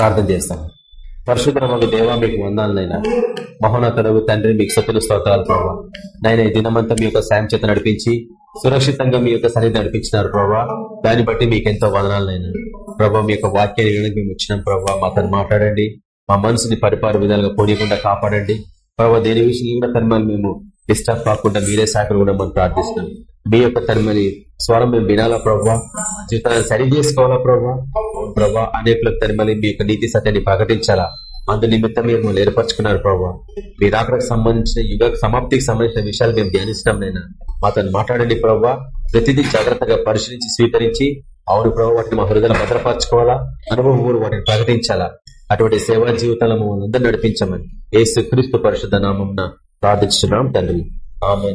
ప్రార్థన చేస్తాం. పరిశుద్ధ దేవా మీకు వందాలనైనా మహోన్నతులకు తండ్రి మీకు సతులు స్తోత్రాలు ప్రభావ నాయన ఈ దినమంతా మీ యొక్క సాయం చేత నడిపించి సురక్షితంగా మీ యొక్క సన్నిధి నడిపించినారు ప్రభావ దాన్ని బట్టి మీకు ఎంతో వదనాలనైనా. ప్రభావ మీ యొక్క వాక్యాన్ని వినడానికి మేము వచ్చినాం ప్రభావ మాతో మాట్లాడండి. మా మనసుని పరిపాల విధాలుగా పోనీయకుండా కాపాడండి. ప్రభావ దేని విషయం కూడా తన్మని మేము డిస్టర్బ్ కాకుండా మీరే శాఖలు కూడా మనం ప్రార్థిస్తున్నాం. మీ యొక్క తనమని స్వరం మేము వినాలా ప్రభావ జీవితాన్ని సరి చేసుకోవాలా ప్రభావ ప్రభావ అనేకులకు తనమని మీ యొక్క నీతి సత్యాన్ని ప్రకటించాలా? అందు నిమిత్తం మీరు మమ్మల్ని ఏర్పరచుకున్నారు ప్రభావ మీ రాకడకు సంబంధించిన యుగ సమాప్తికి సంబంధించిన విషయాలు మేము ధ్యానిస్తాం నైనా మాతో మాట్లాడండి ప్రభావ ప్రతిదీ జాగ్రత్తగా పరిశీలించి స్వీకరించి అవును ప్రభావ వాటిని మా హృదయాలు భద్రపరచుకోవాలా? అనుభవం వాటిని ప్రకటించాలా? అటువంటి సేవా జీవితాలను మమ్మల్ని అందరూ నడిపించమని ఏసు క్రీస్తు పరిశుద్ధ నామం ప్రార్థించున్నాం తండ్రి. ఆమె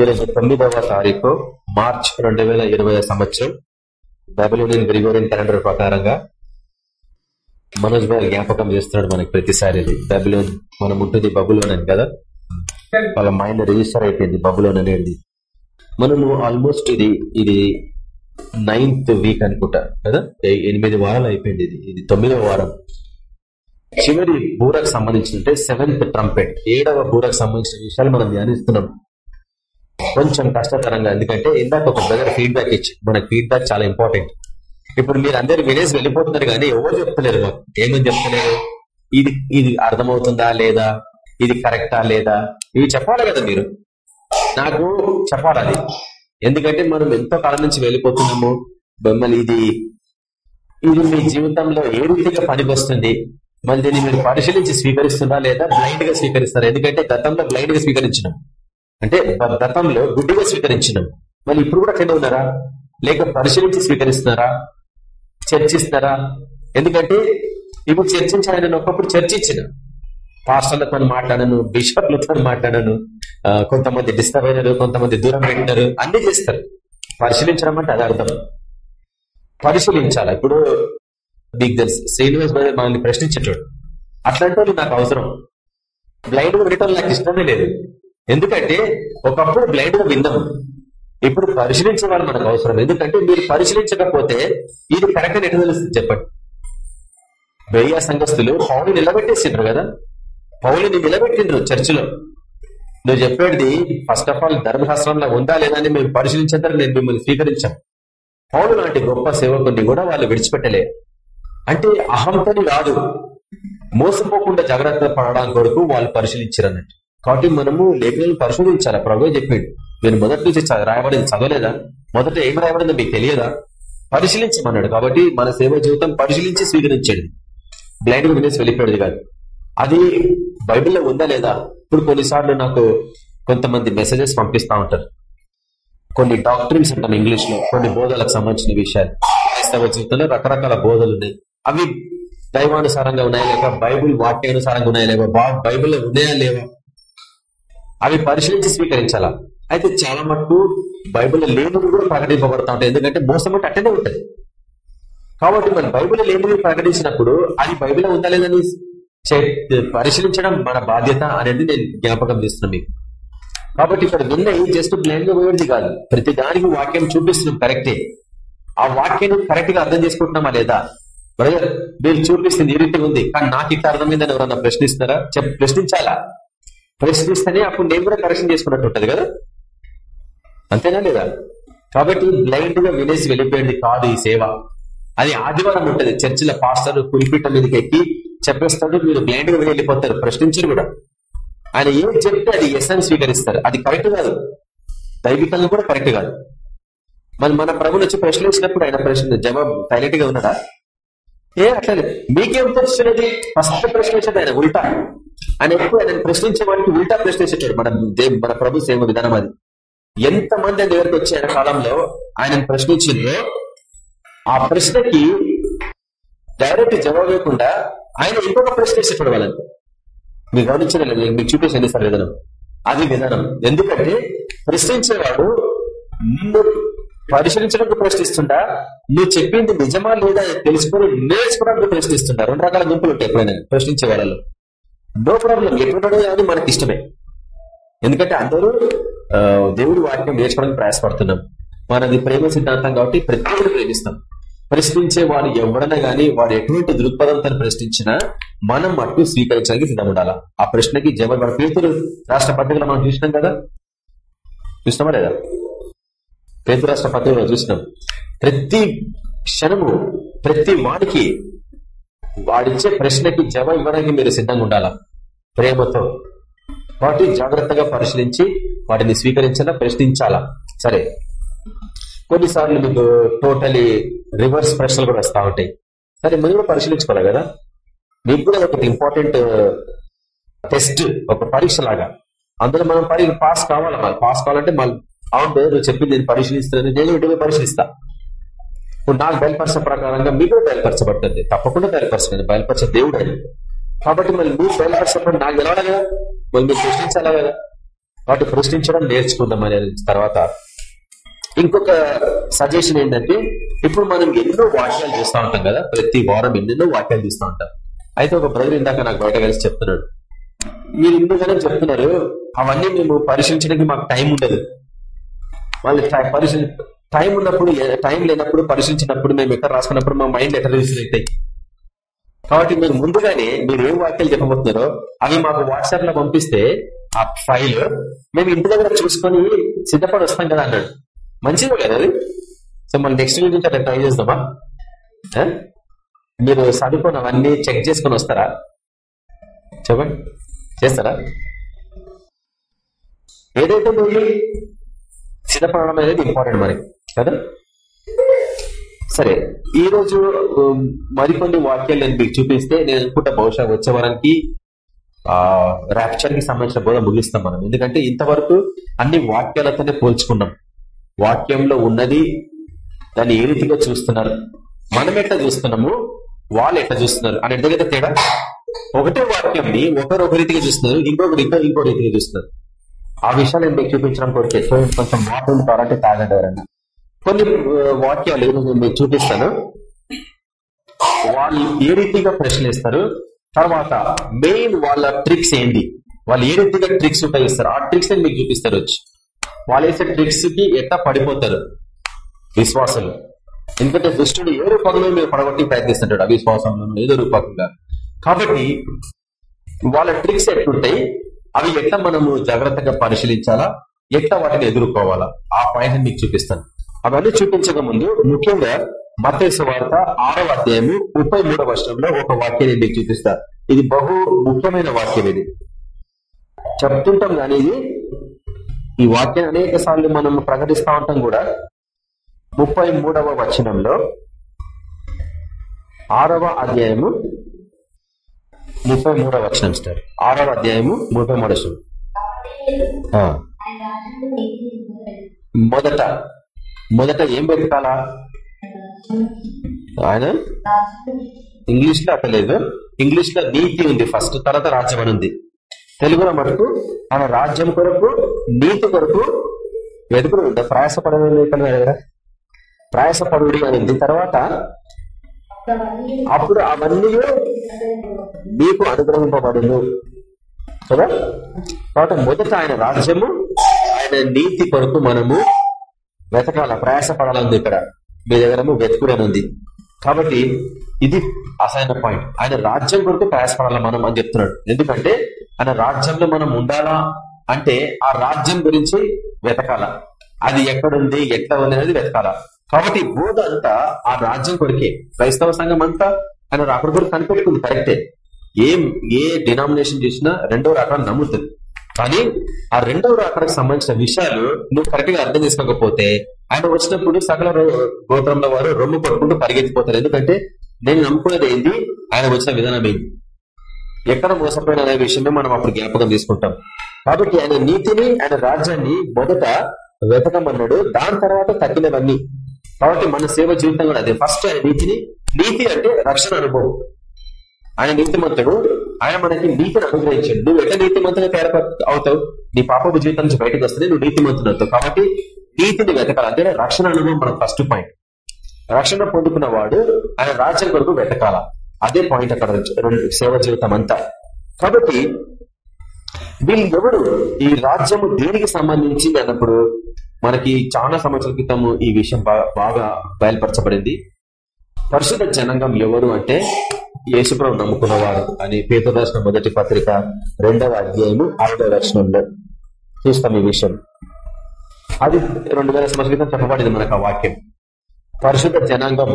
ఈరోజు తొమ్మిదవ తారీఖు మార్చ్ రెండు వేల ఇరవై సంవత్సరం. బైబిలోనియన్ గ్రిగోరియన్ క్యాలెండర్ ప్రకారంగా మనోజ్ భాయ్ జ్ఞాపకం చేస్తున్నాడు మనకి ప్రతిసారి. బైబిలోన్ మనం ఉంటుంది బబులోన్ అని కదా? వాళ్ళ మైండ్ రిజిస్టర్ అయిపోయింది బబులోన్ అనేది. మనము ఆల్మోస్ట్ ఇది ఇది నైన్త్ వీక్ అనుకుంటా కదా? ఎనిమిది వారాలు అయిపోయింది ఇది. ఇది తొమ్మిదవ వారం. చివరి బూరకు సంబంధించిన సెవెంత్ ట్రంపెట్ ఏడవ బూరకు సంబంధించిన విషయాలు మనం ధ్యానిస్తున్నాం. కొంచెం కష్టతరంగా ఎందుకంటే ఇందాక ఒక బ్రదర్ ఫీడ్బ్యాక్ ఇచ్చి మనకి ఫీడ్బ్యాక్ చాలా ఇంపార్టెంట్ ఇప్పుడు మీరు అందరు వినేసి వెళ్ళిపోతున్నారు కానీ ఎవరు చెప్తలేరు మాకు. ఏమని చెప్తలేరు? ఇది ఇది అర్థమవుతుందా లేదా? ఇది కరెక్టా లేదా? ఇవి చెప్పాలి కదా మీరు. నాకు చెప్పాలి అది. ఎందుకంటే మనం ఎంతో కాలం నుంచి వెళ్ళిపోతున్నాము. మిమ్మల్ని ఇది ఇది మీ జీవితంలో ఏ రీతిగా పనికొస్తుంది? మళ్ళీ దీన్ని మీరు పరిశీలించి స్వీకరిస్తుందా లేదా బ్లైండ్గా స్వీకరిస్తారా? ఎందుకంటే గతంలో బ్లైండ్గా స్వీకరించినాం. అంటే గతంలో గుడ్డిగా స్వీకరించినాం. మళ్ళీ ఇప్పుడు కూడా అట్లనే ఉన్నారా? లేక పరిశీలించి స్వీకరిస్తున్నారా? చర్చిస్తున్నారా? ఎందుకంటే ఇప్పుడు చర్చించాలని ఒకప్పుడు చర్చించిన. పాస్టర్లతో మాట్లాడను బిషప్లతో మాట్లాడను కొంతమంది డిస్టర్బ్ అయినారు కొంతమంది దూరం పెట్టినారు అన్ని చేస్తారు. పరిశీలించడం అంటే అది అర్థం. పరిశీలించాలి. ఇప్పుడు మీకు తెలుసు శ్రీనివాస్ బ్రదర్ మనల్ని ప్రశ్నించేటోడు. అట్లాంటి నాకు అవసరం. బ్లైండ్ రిటర్న్ నాకు ఇష్టమే లేదు. ఎందుకంటే ఒకప్పుడు బ్లైండ్గా విన్నాం. ఇప్పుడు పరిశీలించేవాళ్ళని మనకు అవసరం. ఎందుకంటే మీరు పరిశీలించకపోతే ఇది కరెక్ట్ అని ఎటు తెలుస్తుంది చెప్పండి? బెయ్యా సంఘస్థులు పౌని నిలబెట్టేసిండ్రు కదా? పౌలిని నిలబెట్టిండ్రు చర్చిలో. నువ్వు చెప్పేది ఫస్ట్ ఆఫ్ ఆల్ ధర్మశాస్త్రంలో ఉందా లేదా అని మేము పరిశీలించేందుకు నేను మిమ్మల్ని స్వీకరించాను. పౌలు లాంటి గొప్ప సేవకుని కూడా వాళ్ళు విడిచిపెట్టలే. అంటే అహంతని కాదు. మోసపోకుండా జాగ్రత్త పడడానికి కొరకు వాళ్ళు పరిశీలించారు అన్నట్టు కాబట్టి మనము లేఖనాలను పరిశోధించాలి? ప్రభు చెప్పాడు. నేను మొదటి నుంచి రాయబడింది చదవలేదా? మొదట ఏం రాయబడిందో మీకు తెలియదా? పరిశీలించమన్నాడు. కాబట్టి మన సేవ జీవితం పరిశీలించి స్వీకరించాడు. బ్లైండ్గా వినేసి వెళ్ళిపోయాడు కాదు. అది బైబిల్లో ఉందా లేదా? ఇప్పుడు కొన్నిసార్లు నాకు కొంతమంది మెసేజెస్ పంపిస్తా ఉంటారు. కొన్ని డాక్టరీన్స్ ఉంటాం ఇంగ్లీష్లో కొన్ని బోధలకు సంబంధించిన విషయాలు. క్రైస్తవ జీవితంలో రకరకాల బోధలు ఉన్నాయి. అవి దైవానుసారంగా ఉన్నాయా లేక బైబుల్ వాక్యానుసారంగా ఉన్నాయా లేవా బైబిల్లో ఉన్నాయా లేవా? అవి పరిశీలించి స్వీకరించాలా? అయితే చాలా మటుకు బైబిల్ లేనివి కూడా ప్రకటింపబడతా ఉంటాయి ఎందుకంటే మోసం అంటే అట్టనే ఉంటుంది. కాబట్టి మన బైబిల్ లేనివి ప్రకటించినప్పుడు అది బైబిల్ ఉందా లేదని పరిశీలించడం మన బాధ్యత అనేది నేను జ్ఞాపకం చేస్తున్నాను మీకు. కాబట్టి ఇక్కడ విన్నవి జస్ట్ బ్లైండ్గా పోయేది కాదు. ప్రతి దానికి వాక్యం చూపిస్తున్నాం కరెక్టే. ఆ వాక్యాన్ని కరెక్ట్గా అర్థం చేసుకుంటున్నామా లేదా? బ్రదర్ మీరు చూపిస్తుంది ఈ రీతి ఉంది. కానీ నాకు ఇట్లా అర్థమైందని ఎవరన్నా ప్రశ్నిస్తున్నారా? చెప్ ప్రశ్నించాలా? ప్రశ్నిస్తేనే అప్పుడు నేను కూడా కరెక్షన్ చేసుకున్నట్టు ఉంటుంది కదా? అంతేనా లేదా? కాబట్టి బ్లైండ్గా వినేసి వెళ్ళిపోయింది కాదు ఈ సేవ. అది ఆదివారం ఉంటుంది. చర్చిల పాస్టర్ పులిపీట మీదకి ఎక్కి చెప్పేస్తాడు మీరు బ్లైండ్గా వెళ్ళిపోతారు. ప్రశ్నించరు కూడా. ఆయన ఏం చెప్తే అది ఎస్ అని స్వీకరిస్తారు. అది కరెక్ట్ కాదు. దైవికంగా కూడా కరెక్ట్ కాదు. మరి మన ప్రభుని వచ్చి ప్రశ్నించినప్పుడు ఆయన ప్రశ్న జవాబు సైలెంట్గా ఉన్నాడా ఏ అట్లనే. మీకేం తెలుస్తున్నది ఫస్ట్ ప్రశ్న ఆయన ఉల్టా. ఆయన ఎప్పుడు ఆయన ప్రశ్నించే వాడికి ఉల్టా ప్రశ్నించేటాడు మన మన ప్రభు సేవ విధానం అది. ఎంత మంది ఆయన దగ్గరకు వచ్చి ఆయన కాలంలో ఆయనను ప్రశ్నించిందో ఆ ప్రశ్నకి డైరెక్ట్ జవాబు ఇవ్వకుండా ఆయన ఇంకొక ప్రశ్న వేసేటాడు వాళ్ళని మీరు గమనించిన మీకు చూపించండి సార్ విధానం. అది విధానం. ఎందుకంటే ప్రశ్నించేవాడు నిన్ను పరిశీలించడానికి ప్రశ్నిస్తుంటా నువ్వు చెప్పింది నిజమా లేదా తెలుసుకుని నేర్చుకోవడానికి ప్రశ్నిస్తుంటా రెండు రకాల గుంపులు ఉంటాయి ఎప్పుడైనా ప్రశ్నించే వాళ్ళలో. నో ప్రాబ్లం ఎప్పుడు అది మనకి ఇష్టమే. ఎందుకంటే అందరూ దేవుడి వాక్యం నేర్చుకోవడానికి ప్రయాసపడుతున్నాం. మనది ప్రేమ సిద్ధాంతం కాబట్టి ప్రతి ప్రేమిస్తాం ప్రశ్నించే వాడు ఎవడన్నా గానీ వాడు ఎటువంటి దృక్పథంతో ప్రశ్నించినా మనం మట్టు స్వీకరించడానికి సిద్ధం ఉండాలా? ఆ ప్రశ్నకి జవాబు మన పేతురు రాష్ట్ర పత్రికలో మనం చూసినాం కదా? చూసినామా లేదా? పేతు రాష్ట్ర పత్రికలో చూసినాం. ప్రతి క్షణము ప్రతి వాడికి వాడిచ్చే ప్రశ్నకి జవాబు ఇవ్వడానికి మీరు సిద్ధంగా ఉండాలా? ప్రేమతో వాటి జాగ్రత్తగా పరిశీలించి వాటిని స్వీకరించాలా ప్రశ్నించాలా? సరే. కొన్నిసార్లు మీకు టోటలీ రివర్స్ ప్రశ్నలు కూడా వస్తూ ఉంటాయి. సరే మీరు కూడా పరిశీలించుకోవాలి కదా? మీకు కూడా ఒకటి ఇంపార్టెంట్ టెస్ట్ ఒక పరీక్ష లాగా అందులో మనం పరీక్ష పాస్ కావాలి? మళ్ళీ పాస్ కావాలంటే మళ్ళీ అవును నువ్వు చెప్పింది నేను పరిశీలిస్తున్నాను నేను ఇటువే పరిశీలిస్తా. ఇప్పుడు నాకు బయలుపరచ ప్రకారంగా మీకు కూడా బయలుపరచబడుతుంది. తప్పకుండా బయలుపరచండి బయలుపరచ దేవుడు అని కాబట్టి మళ్ళీ నువ్వు బయలుపరచినప్పుడు నాకు తెలవాలి కదా? మళ్ళీ మీరు ప్రశ్నించాలా కదా? వాటి ప్రశ్నించడం నేర్చుకుందాం అనే తర్వాత ఇంకొక సజెషన్ ఏంటంటే ఇప్పుడు మనం ఎన్నో వాక్యాలు చూస్తూ ఉంటాం కదా? ప్రతి వారం ఎన్నెన్నో వాక్యాలు చూస్తూ ఉంటాం. అయితే ఒక బ్రదర్ ఇందాక నాకు బయట కలిసి చెప్తున్నాడు. మీరు ఇందుకనే చెప్తున్నారు అవన్నీ మేము పరిశీలించడానికి మాకు టైం ఉండదు. వాళ్ళు పరిశీ టైం ఉన్నప్పుడు టైం లేనప్పుడు పరిశీలించినప్పుడు మేము ఎక్కడ రాసుకున్నప్పుడు మా మైండ్ ఎక్కడ రిలీజ్ అవుతాయి. కాబట్టి మీరు ముందుగానే మీరు ఏం వాక్యాలు చెప్పబోతున్నారో అవి మాకు వాట్సాప్లో పంపిస్తే ఆ ఫైల్ మేము ఇంటి దగ్గర చూసుకొని సిద్ధపడి వస్తాం కదా అన్నాడు. మంచిదే కదా అది? సో మళ్ళీ నెక్స్ట్ వీక్ నుంచి అట్లా ట్రై చేద్దామా? మీరు చదువుకొని అవన్నీ చెక్ చేసుకొని వస్తారా? చెప్పండి. చేస్తారా? ఏదైతే నువ్వు సిద్ధపడడం అనేది ఇంపార్టెంట్ మరి. కదా? సరే ఈ రోజు మరికొన్ని వాక్యాలు నేను మీకు చూపిస్తే నేను అనుకుంటా బహుశా వచ్చే వారానికి ఆ ర్యాప్చర్కి సంబంధించిన బోధ ముగిస్తాం మనం. ఎందుకంటే ఇంతవరకు అన్ని వాక్యాలతోనే పోల్చుకున్నాం. వాక్యంలో ఉన్నది దాన్ని ఏ రీతిగా చూస్తున్నారు? మనం ఎట్లా చూస్తున్నాము? వాళ్ళు ఎట్లా చూస్తున్నారు? అని ఎందుకంటే తేడా? ఒకటే వాక్యంని ఒకరు ఒక రీతిగా చూస్తున్నారు ఇంకొకరు ఇంకా ఇంకో రీతిగా చూస్తున్నారు. ఆ విషయాలు నేను మీకు చూపించడం కొరికే? సో కొంచెం వాటర్ తారంటే తాగండి ఎవరైనా. కొన్ని వాక్యాలు నేను మీకు చూపిస్తాను. వాళ్ళు ఏ రీతిగా ప్రశ్నిస్తారు తర్వాత మెయిన్ వాళ్ళ ట్రిక్స్ ఏంటి వాళ్ళు ఏ రీతిగా ట్రిక్స్ ఉపయోగిస్తారు? ఆ ట్రిక్స్ మీకు చూపిస్తారు వచ్చి. వాళ్ళు వేసే ట్రిక్స్కి ఎట్లా పడిపోతారు? విశ్వాసులు ఎందుకంటే దుష్టుడు ఏ రూపంలో మీరు పడగొట్టి ప్రయత్నిస్తుంటాడు? అవిశ్వాసంలో ఏదో రూపకంగా. కాబట్టి వాళ్ళ ట్రిక్స్ ఎట్లుంటాయి? అవి ఎట్లా మనము జాగ్రత్తగా పరిశీలించాలా? ఎట్లా వాటిని ఎదుర్కోవాలా? ఆ పాయింట్ మీకు చూపిస్తాను. అవన్నీ చూపించక ముందు ముఖ్యంగా మతేసు వార్త ఆరవ అధ్యాయము ముప్పై మూడవ వర్షంలో ఒక వాక్యాన్ని మీకు చూపిస్తా. ఇది బహు ముఖ్యమైన వాక్యం ఇది. చెప్తుంటాం కానీ ఇది ఈ వాక్యాన్ని అనేక సార్లు మనం ప్రకటిస్తా ఉంటాం కూడా. ముప్పై మూడవ వచనంలో ఆరవ అధ్యాయము ముప్పై మూడవ వచనం సార్ ఆరవ అధ్యాయము ముప్పై మూడవ. మొదట మొదట ఏం వెతకాలా ఆయన? ఇంగ్లీష్లో అక్కర్లేదు ఇంగ్లీష్లో నీతి ఉంది ఫస్ట్ తర్వాత రాజ్యం అని ఉంది. తెలుగులో మటుకు ఆయన రాజ్యం కొరకు నీతి కొరకు వెతుకుడు. ప్రయాసపడలేదు కదా. ప్రయాసపడుడి అని ఉంది. తర్వాత అప్పుడు అవన్నీ మీకు అనుగ్రహింపబడును. కదా? కాబట్టి మొదట ఆయన రాజ్యము ఆయన నీతి కొరకు మనము వెతకాల ప్రయాసపడాలంది ఇక్కడ. మీ దగ్గర వెతుకుడు ఉంది కాబట్టి ఇది అసైన పాయింట్. ఆయన రాజ్యం కొరకు ప్రయాసపడాల మనం అని చెప్తున్నాడు. ఎందుకంటే ఆయన రాజ్యంలో మనం ఉండాలా అంటే ఆ రాజ్యం గురించి వెతకాల. అది ఎక్కడుంది ఎట్లా ఉంది అనేది వెతకాల. కాబట్టి బోధ అంతా ఆ రాజ్యం కొరికే. క్రైస్తవ సంఘం అంతా ఆయన అక్కడ కూడా కనిపెట్టుకుంది కరెక్టే ఏం. ఏ డినామినేషన్ చేసినా రెండో రకాన్ని నమ్ముతుంది. కానీ ఆ రెండవ రాకడానికి సంబంధించిన విషయాలు నువ్వు కరెక్ట్గా అర్థం చేసుకోకపోతే ఆయన వచ్చినప్పుడు సకల రో- గోత్రంలో వారు రొమ్ము పట్టుకుంటూ పరిగెత్తిపోతారు. ఎందుకంటే నేను నమ్ముకునేది ఏంది? ఆయన వచ్చిన విధానం ఏంది? ఎక్కడ మోసపోయిన అనే విషయమే మనం అప్పుడు జ్ఞాపకం తీసుకుంటాం. కాబట్టి ఆయన నీతిని ఆయన రాజ్యాన్ని మొదట వెతకమన్నాడు. దాని తర్వాత తగ్గినవన్నీ కాబట్టి మన సేవ జీవితం కూడా అదే. ఫస్ట్ ఆయన నీతిని నీతి అంటే రక్షణ అనుభవం. ఆయన నీతిమంతుడు. ఆయన మనకి నీతిని అనుగ్రహించాడు. నువ్వు ఎట్లా నీతిమంతుగా తయారు అవుతావు? నీ పాపపు జీవితం నుంచి బయటకు వస్తే నువ్వు నీతిమంతుడు అవుతావు. కాబట్టి నీతిని వెతకాలి. అంటే రక్షణ అనుభవం మన ఫస్ట్ పాయింట్ రక్షణ పొందుకున్న వాడు ఆయన రాజ్యం కొరకు వెతకాల. అదే పాయింట్ అక్కడ రెండు సేవ జీవితం అంతా. కాబట్టి వీళ్ళు ఎవడు ఈ రాజ్యము దేనికి సంబంధించి అన్నప్పుడు మనకి చాలా సంవత్సరాల క్రితం ఈ విషయం బాగా బయలుపరచబడింది. పరిశుద్ధ జనాంగం ఎవరు అంటే యేసుప్రభు నమ్ముకున్నవారు అని పేద రాసిన మొదటి పత్రిక రెండవ అధ్యాయము ఆరో దర్శనంలో చూస్తాం ఈ విషయం. అది రెండు వేల సంవత్సరాల క్రితం చెప్పబడింది మనకు ఆ వాక్యం. పరిశుద్ధ జనాంగం.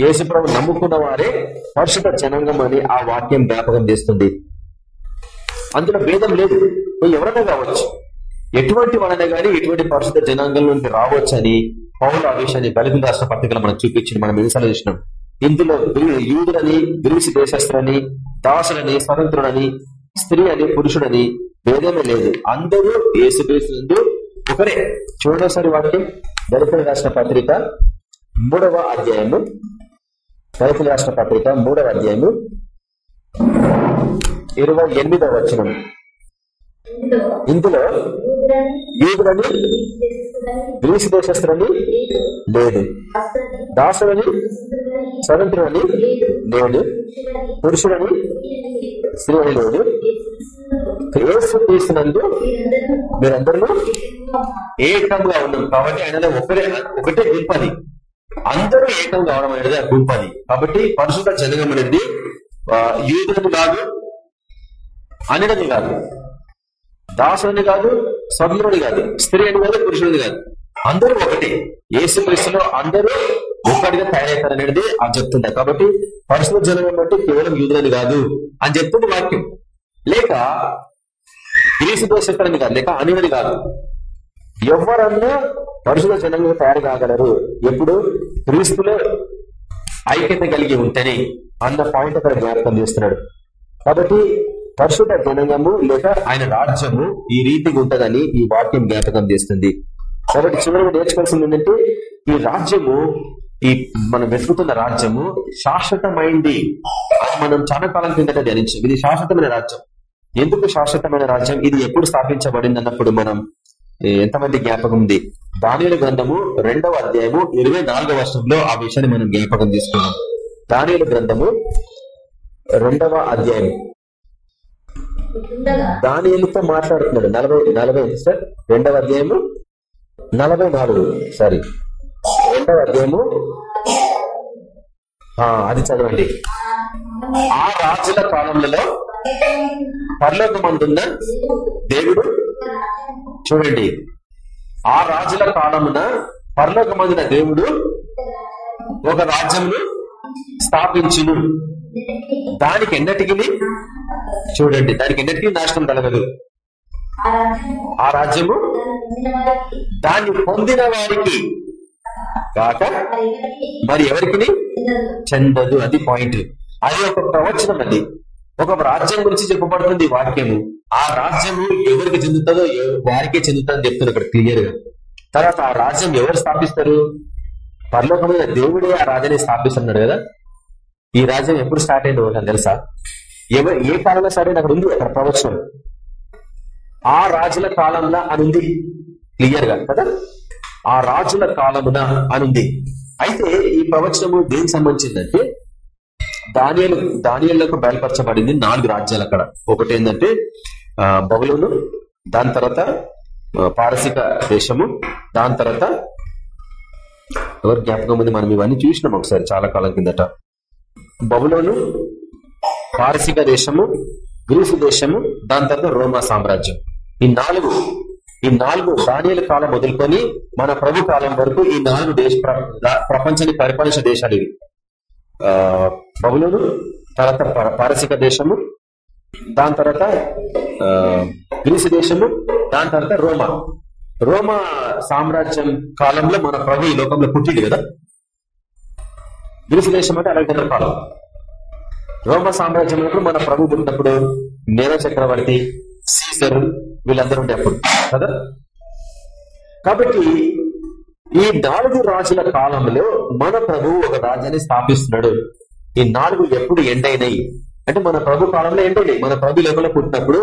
యేసుప్రభు నమ్ముకున్న వారే పరిశుద్ధ జనాంగం అని ఆ వాక్యం జ్ఞాపకం చేస్తుంది. అందులో భేదం లేదు. నువ్వు ఎవరైనా కావచ్చు. ఎటువంటి వాళ్ళనే కానీ ఎటువంటి పరిశుద్ధ జనాంగం నుండి రావచ్చని పౌరుల ఆ విషయాన్ని బలిపి రాష్ట్ర పత్రికలు మనం చూపించింది మనం ఎన్నిసార్లు చూసినాం. ఇందులో యూదులని గ్రీసు దేశస్తులని దాసులని స్వతంత్రుడని స్త్రీ అని పురుషుడని భేదమే లేదు. అందరూ ఏసుక్రీస్తు ఒకరే. చూడోసారి వాక్యం. దళితుల రాష్ట్ర పత్రిక మూడవ అధ్యాయము. దళితుల రాష్ట్ర పత్రిక మూడవ అధ్యాయము. ఇరవై ఎనిమిదవ వచనం. ఇందులో యూదులని గ్రీసు దేశస్తులని లేదు. దాసులని స్వతంత్రులని లేదు. పురుషులని స్త్రీ లేదు. క్రేసు తీసినందు మీరందరూ ఏకంగా ఉన్నాం కాబట్టి ఆయన ఒకరే ఒకటే గుంపది అందరూ ఏకం కావడం అనేది ఆ గుంపది కాబట్టి పరిశుద్ధ జనగం అనేది యూదులని కాదు అనిడని కాదు. దాసుని కాదు స్వతంత్రుని కాదు స్త్రీ అని కాదు పురుషుడిని కాదు. అందరూ ఒకటే. ఏసు క్రీస్తులో అందరూ ఒక్కడిగా తయారవుతారు అనేది ఆ చెప్తుండే. కాబట్టి పరిశుభ్ర జనం బట్టి కేవలం యూదులని కాదు అని చెప్తుంది వాక్యం. లేక గ్రీసు దోషకరని కాదు లేక అనివని కాదు. ఎవరన్నా పరిశుభ్ర జనంగా తయారు కాగలరు. ఎప్పుడు? క్రీస్తులో ఐక్యత కలిగి ఉంటేనే. అన్న పాయింట్ అక్కడ జ్ఞాపకం చేస్తున్నాడు. కాబట్టి పరిశుద్ధ జనంగము లేక ఆయన రాజ్యము ఈ రీతిగా ఉంటదని ఈ వాక్యం జ్ఞాపకం చేస్తుంది. కాబట్టి చివరికి నేర్చుకోవాల్సింది ఏంటంటే ఈ రాజ్యము ఈ మనం వెతుకుతున్న రాజ్యము శాశ్వతమైంది. మనం చాలా కాలం కిందట ధ్యానించాం ఇది శాశ్వతమైన రాజ్యం. ఎందుకు శాశ్వతమైన రాజ్యం? ఇది ఎప్పుడు స్థాపించబడింది అన్నప్పుడు మనం ఎంతమంది జ్ఞాపకం ఉంది? దానియుల గ్రంథము రెండవ అధ్యాయము ఇరవై నాలుగవ వర్షంలో ఆ విషయాన్ని మనం జ్ఞాపకం తీసుకున్నాం దానియుల గ్రంథము రెండవ అధ్యాయం దానితో మాట్లాడుతున్నాడు? నలభై నలభై సార్ రెండవ అధ్యాయము నలభై నాలుగు సారీ. రెండవ అధ్యాయము అది చదవండి. ఆ రాజుల కాలంలో పర్లోకమందున్న దేవుడు చూడండి. ఆ రాజుల కాలమున పర్లోకమందిన దేవుడు ఒక రాజ్యంను స్థాపించును. దానికి ఎన్నటికి చూడండి దానికి ఎన్నటికీ నాశనం కలగదు ఆ రాజ్యము దాన్ని పొందిన వారికి కాక మరి ఎవరికి చెందదు అది పాయింట్ అది ఒక ప్రవచనం అది. ఒక రాజ్యం గురించి చెప్పబడుతుంది వాక్యము. ఆ రాజ్యము ఎవరికి చెందుతుందో వారికే చెందుతుందని చెప్తున్నారు ఇక్కడ క్లియర్గా. తర్వాత ఆ రాజ్యం ఎవరు స్థాపిస్తారు? పర్లోకమైన దేవుడే ఆ రాజ్యాన్ని స్థాపిస్తున్నాడు కదా. ఈ రాజ్యం ఎప్పుడు స్టార్ట్ అయిందో నాకు తెలుసా? ఎవరు ఏ కాలంలో సరే అక్కడ ఉంది అక్కడ ప్రవచనం. ఆ రాజుల కాలంలో అనుంది క్లియర్గా కదా? ఆ రాజుల కాలమున అనుంది అయితే ఈ ప్రవచనము దేనికి సంబంధించిందంటే దానియలు దానియలకు బయలుపరచబడింది నాలుగు రాజ్యాలు అక్కడ. ఒకటి ఏంటంటే బహుళను దాని తర్వాత పారసిక దేశము దాని తర్వాత ఎవరు జ్ఞాపకం ఉంది మనం ఇవన్నీ చూసినాం ఒకసారి చాలా కాలం కిందట. బబులోను పారసిక దేశము గ్రీసు దేశము దాని తర్వాత రోమా సామ్రాజ్యం. ఈ నాలుగు ఈ నాలుగు దానియల కాలం మొదలుకొని మన ప్రభు కాలం వరకు ఈ నాలుగు దేశ ప్రపంచాన్ని పరిపాలించిన దేశాలు ఇవి. బబులోను తర్వాత పారసిక దేశము దాని తర్వాత గ్రీసు దేశము దాని తర్వాత రోమా. రోమా సామ్రాజ్యం కాలంలో మన ప్రభు ఈ లోకంలో పుట్టింది కదా? గ్రీసు దేశం అంటే అలెగ్జాండర్ కాలం. రోమ సామ్రాజ్యంలో మన ప్రభు ఉన్నప్పుడు నేర చక్రవర్తి సీజర్ వీళ్ళందరూ ఉండే అప్పుడు కదా? కాబట్టి ఈ నాలుగు రాజుల కాలంలో మన ప్రభు ఒక రాజ్యాన్ని స్థాపిస్తున్నాడు. ఈ నాలుగు ఎప్పుడు ఎండైనాయి అంటే మన ప్రభు కాలంలో ఎండైనాయి మన ప్రభు లోపల పుట్టినప్పుడు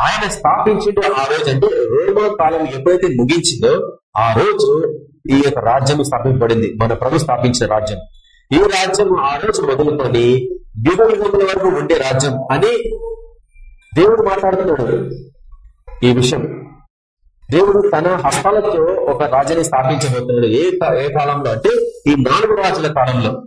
ఆయన స్థాపించిండు ఆ రోజు. అంటే రోమా కాలం ఎప్పుడైతే ముగించిందో ఆ రోజు ఈ యొక్క రాజ్యం స్థాపించబడింది మన ప్రభు స్థాపించిన రాజ్యం. ఈ రాజ్యం ఆ రోజు మొదలుకొని యుగ యుగముల వరకు ఉండే రాజ్యం అని దేవుడు మాట్లాడుతున్నాడు. ఈ విషయం. దేవుడు తన హస్తాలతో ఒక రాజ్యాన్ని స్థాపించబోతున్నాడు. ఏ ఏ కాలంలో? అంటే ఈ నాలుగు రాజుల కాలంలో.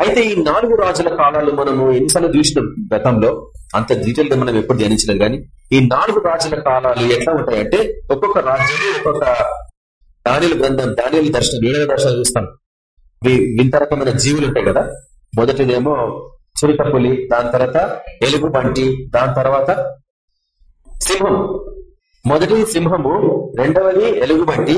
అయితే ఈ నాలుగు రాజుల కాలాలు మనము ఎన్నిసార్లు చూసినాం గతంలో? అంత డీటెయిల్గా మనం ఎప్పుడు ధ్యానించలేదు కానీ ఈ నాలుగు రాజుల కాలాలు ఎట్లా ఉంటాయంటే ఒక్కొక్క రాజ్యము ఒక్కొక్క దానిల గ్రంథం దానిల దర్శనం ఏడవ దర్శనం చూస్తాం? వి- వింత రకమైన జీవులు ఉంటాయి కదా? మొదటిదేమో చిరుతపులి దాని తర్వాత ఎలుగు బంటి దాని తర్వాత సింహం. మొదటి సింహము రెండవది ఎలుగుబంటి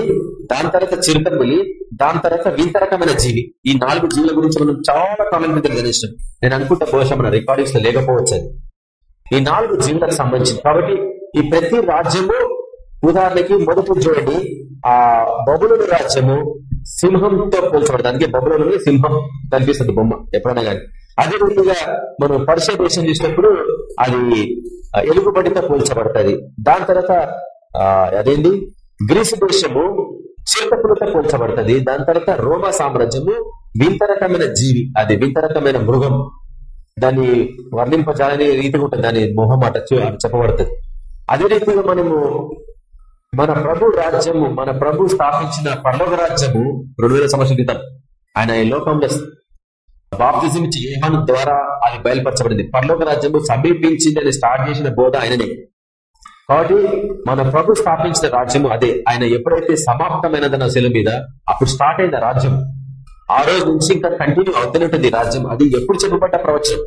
దాని తర్వాత చిరుతపులి దాని తర్వాత వింత రకమైన జీవి. ఈ నాలుగు జీవుల గురించి మనం చాలా కాలం క్రితం తెలిసిన నేను అనుకుంటా బహుశా మన రికార్డింగ్స్లో లేకపోవచ్చు ఈ నాలుగు జీవులకు సంబంధించింది. కాబట్టి ఈ ప్రతి రాజ్యము ఉదాహరణకి మొదటి చూడండి ఆ బబులుని రాజ్యము సింహంతో పోల్చబడదు. అందుకే బబులను సింహం కనిపిస్తుంది బొమ్మ ఎప్పుడైనా కానీ. అదే రీతిగా మనం పర్షియా దేశం చూసినప్పుడు అది ఎలుగుబడితో పోల్చబడుతుంది. దాని తర్వాత అదేంటి గ్రీసు దేశము చిరకపులతో పోల్చబడుతుంది. దాని తర్వాత రోమా సామ్రాజ్యము వింత రకమైన జీవి అది వింత రకమైన మృగం. దాన్ని వర్ణింపజాలని రీతిగా ఉంటుంది. దాని మొహం అట చెప్పబడుతుంది. అదే రీతిగా మనము మన ప్రభు రాజ్యము మన ప్రభు స్థాపించిన పర్లోక రాజ్యము రెండు వేల సంవత్సరాల క్రితం. ఆయన ఈ లోకంలో బాప్తిజం ఇచ్చి యోహాను ద్వారా అది బయలుపరచబడింది. పర్లోక రాజ్యము సమీపించింది అని స్టార్ట్ చేసిన బోధ ఆయననే. కాబట్టి మన ప్రభు స్థాపించిన రాజ్యము అదే. ఆయన ఎప్పుడైతే సమాప్తమైనదన్న శిల మీద అప్పుడు స్టార్ట్ అయిన రాజ్యం. ఆ రోజు నుంచి ఇంకా కంటిన్యూ అవుతూనే ఉంటుంది రాజ్యం. అది ఎప్పుడు చెప్పబడ్డ ప్రవచనం?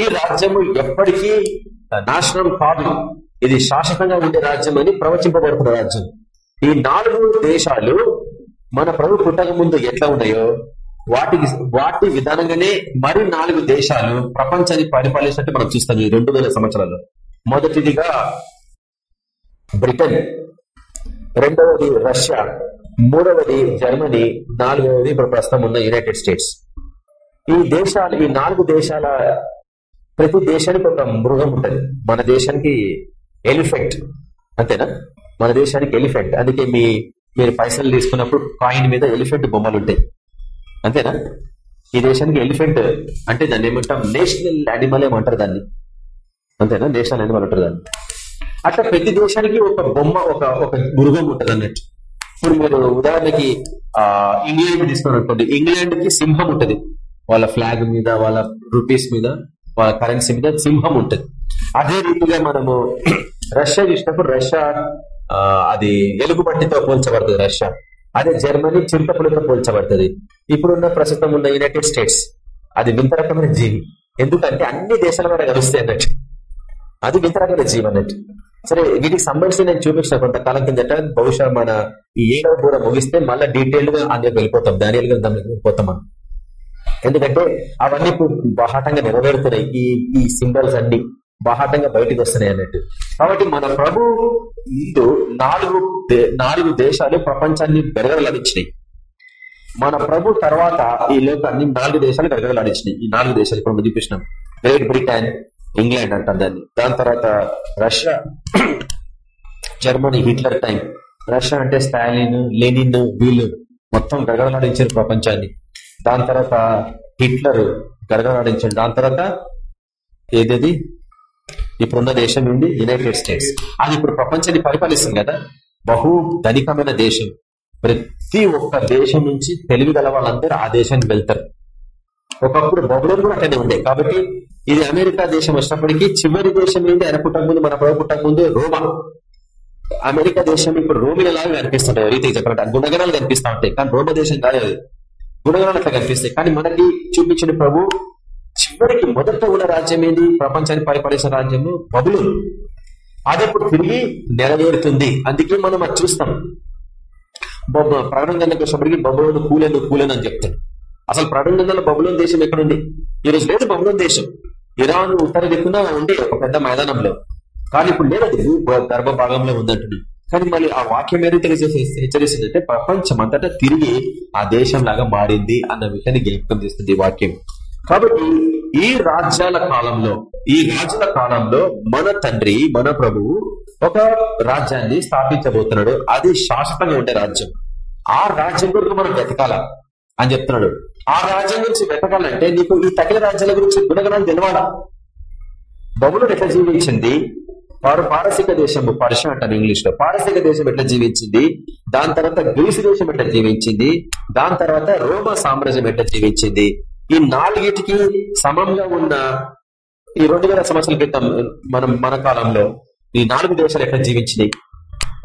ఈ రాజ్యము ఎప్పటికీ నాశనం కాదు. ఇది శాశ్వతంగా ఉండే రాజ్యం అని ప్రవచింపబడుతున్న రాజ్యం. ఈ నాలుగు దేశాలు మన ప్రభు పుట్టక ముందు ఎట్లా ఉన్నాయో వాటికి వాటి విధానంగానే మరి నాలుగు దేశాలు ప్రపంచాన్ని పరిపాలించినట్టు మనం చూస్తాం ఈ రెండు వేల సంవత్సరాలు మొదటిదిగా బ్రిటన్ రెండవది రష్యా మూడవది జర్మనీ నాలుగవది ఇప్పుడు ప్రస్తుతం ఉన్న యునైటెడ్ స్టేట్స్. ఈ దేశాలు ఈ నాలుగు దేశాల ప్రతి దేశానికి ఒక మృగం ఉంటుంది. మన దేశానికి ఎలిఫెంట్. అంతేనా? మన దేశానికి ఎలిఫెంట్. అందుకే మీ మీరు పైసలు తీసుకున్నప్పుడు కాయిన్ మీద ఎలిఫెంట్ బొమ్మలు ఉంటాయి అంతేనా? ఈ దేశానికి ఎలిఫెంట్ అంటే దాన్ని ఏమంటాం? నేషనల్ యానిమల్ ఏమంటారు దాన్ని? అంతేనా? నేషనల్ యానిమల్ అంటారు దాన్ని. అట్లా ప్రతి దేశానికి ఒక బొమ్మ ఒక ఒక మృగం ఉంటుంది అన్నట్టు. ఇప్పుడు మీరు ఉదాహరణకి ఆ ఇంగ్లాండ్ తీసుకున్నారు అనుకోండి ఇంగ్లాండ్కి సింహం ఉంటుంది. వాళ్ళ ఫ్లాగ్ మీద వాళ్ళ రూపీస్ మీద. వాళ్ళ కరెన్సీ మీద సింహం ఉంటుంది. అదే రీతిగా మనము రష్యా చూసినప్పుడు రష్యా అది ఎలుగుబట్టితో పోల్చబడుతుంది రష్యా. అదే జర్మనీ చింతపులతో పోల్చబడుతుంది. ఇప్పుడున్న ప్రస్తుతం ఉన్న యునైటెడ్ స్టేట్స్ అది వింత రకమైన జీవి. ఎందుకంటే అన్ని దేశాల మీద కలుస్తాయి అన్నట్టు. అది వింత రకమైన జీవి అన్నట్టు. సరే వీటికి సంబంధించి నేను చూపించిన కొంతకాలం కిందట బహుశా మన ఈ ఏడవ కూడా ముగిస్తే మళ్ళీ డీటెయిల్గా అందులోకి వెళ్ళిపోతాం. దాని వెళ్ళిపోతాం మనం. ఎందుకంటే అవన్నీ ఇప్పుడు బాహాటంగా నెరవేరుతున్నాయి. ఈ ఈ సింబల్స్ అన్ని బాహాటంగా బయటకు వస్తున్నాయి అన్నట్టు. కాబట్టి మన ప్రభు ముందు నాలుగు నాలుగు దేశాలు ప్రపంచాన్ని బెరగలాడించినాయి మన ప్రభు తర్వాత ఈ లోకాన్ని నాలుగు దేశాలు గడగడలాడించినాయి. ఈ నాలుగు దేశాలు ఇప్పుడు చూపించినాం గ్రేట్ బ్రిటన్ ఇంగ్లాండ్ అంటారు దాన్ని. దాని తర్వాత Russia Germany Hitler time. Russia అంటే స్టాలిన్ లెనిన్ వీళ్ళు మొత్తం గడగడలాడించారు ప్రపంచాన్ని. దాని తర్వాత హిట్లర్ గడగడలాడించాడు దాని తర్వాత ఏదేది? ఇప్పుడున్న దేశం ఏంది? యునైటెడ్ స్టేట్స్ అది ఇప్పుడు ప్రపంచాన్ని పరిపాలిస్తుంది కదా. బహు ధనికమైన దేశం. ప్రతి ఒక్క దేశం నుంచి తెలివి గల వాళ్ళందరూ ఆ దేశానికి వెళ్తారు. ఒకప్పుడు బబులోన్ కూడా అట్లనే ఉండే. కాబట్టి ఇది అమెరికా దేశం వచ్చినప్పటికీ చివరి దేశం ఏంటి ఆయన పుట్టక ముందు మన ప్రభు పుట్టక ముందు రోమా. అమెరికా దేశం ఇప్పుడు రోమిల లాగా కనిపిస్తుంటాయి రీతికి చెప్పాలంటే గుణగణాలు కనిపిస్తూ ఉంటాయి. కానీ రోమ దేశం కాదు గుణగణాలు అట్లా కనిపిస్తాయి కానీ మనకి చూపించిన ప్రభు చివరికి మొదట ఉన్న రాజ్యం ఏంది? ప్రపంచాన్ని పరిపాలించిన రాజ్యము బబులు అది ఇప్పుడు తిరిగి నెరవేరుతుంది. అందుకే మనం అది చూస్తాం. బొమ్మ ప్రాణంగంలోకి వచ్చినప్పటికీ బబులోను కూలను కూలను అని చెప్తాడు. అసలు ప్రకటన బబులోని దేశం ఎక్కడుంది? ఈ రోజు లేదు బబులోని దేశం. ఇరాన్ ఉత్తర దిక్కున ఉండే ఒక పెద్ద మైదానంలో. కానీ ఇప్పుడు లేదు. గర్భ భాగంలో ఉందంటున్నాడు. కానీ మళ్ళీ ఆ వాక్యం ఏదైతే హెచ్చరిస్తుందంటే ప్రపంచం అంతటా తిరిగి ఆ దేశం లాగా మారింది అన్న విషయాన్ని జ్ఞాపకం చేస్తుంది వాక్యం. కాబట్టి ఈ రాజ్యాల కాలంలో ఈ రాజుల కాలంలో మన తండ్రి మన ప్రభువు ఒక రాజ్యాన్ని స్థాపించబోతున్నాడు. అది శాశ్వతంగా ఉండే రాజ్యం. ఆ రాజ్యం గురించి మనం వెతకాల అని చెప్తున్నాడు. ఆ రాజ్యం గురించి వెతకాలంటే నీకు ఈ తగిన రాజ్యాల గురించి గుణగణాలు తెలవాలా? బబులు ఎట్లా జీవించింది వారు పారసిక దేశము పర్ష అంటారు ఇంగ్లీష్లో పారసిక దేశం ఎట్లా జీవించింది? దాని తర్వాత గ్రీసు దేశం ఎట్లా జీవించింది? దాని తర్వాత రోమా సామ్రాజ్యం ఎట్లా జీవించింది? ఈ నాలుగిటికి సమంగా ఉన్న ఈ రెండు వేల సంవత్సరాల క్రితం మనం మన కాలంలో ఈ నాలుగు దేశాలు ఎట్లా జీవించినాయి?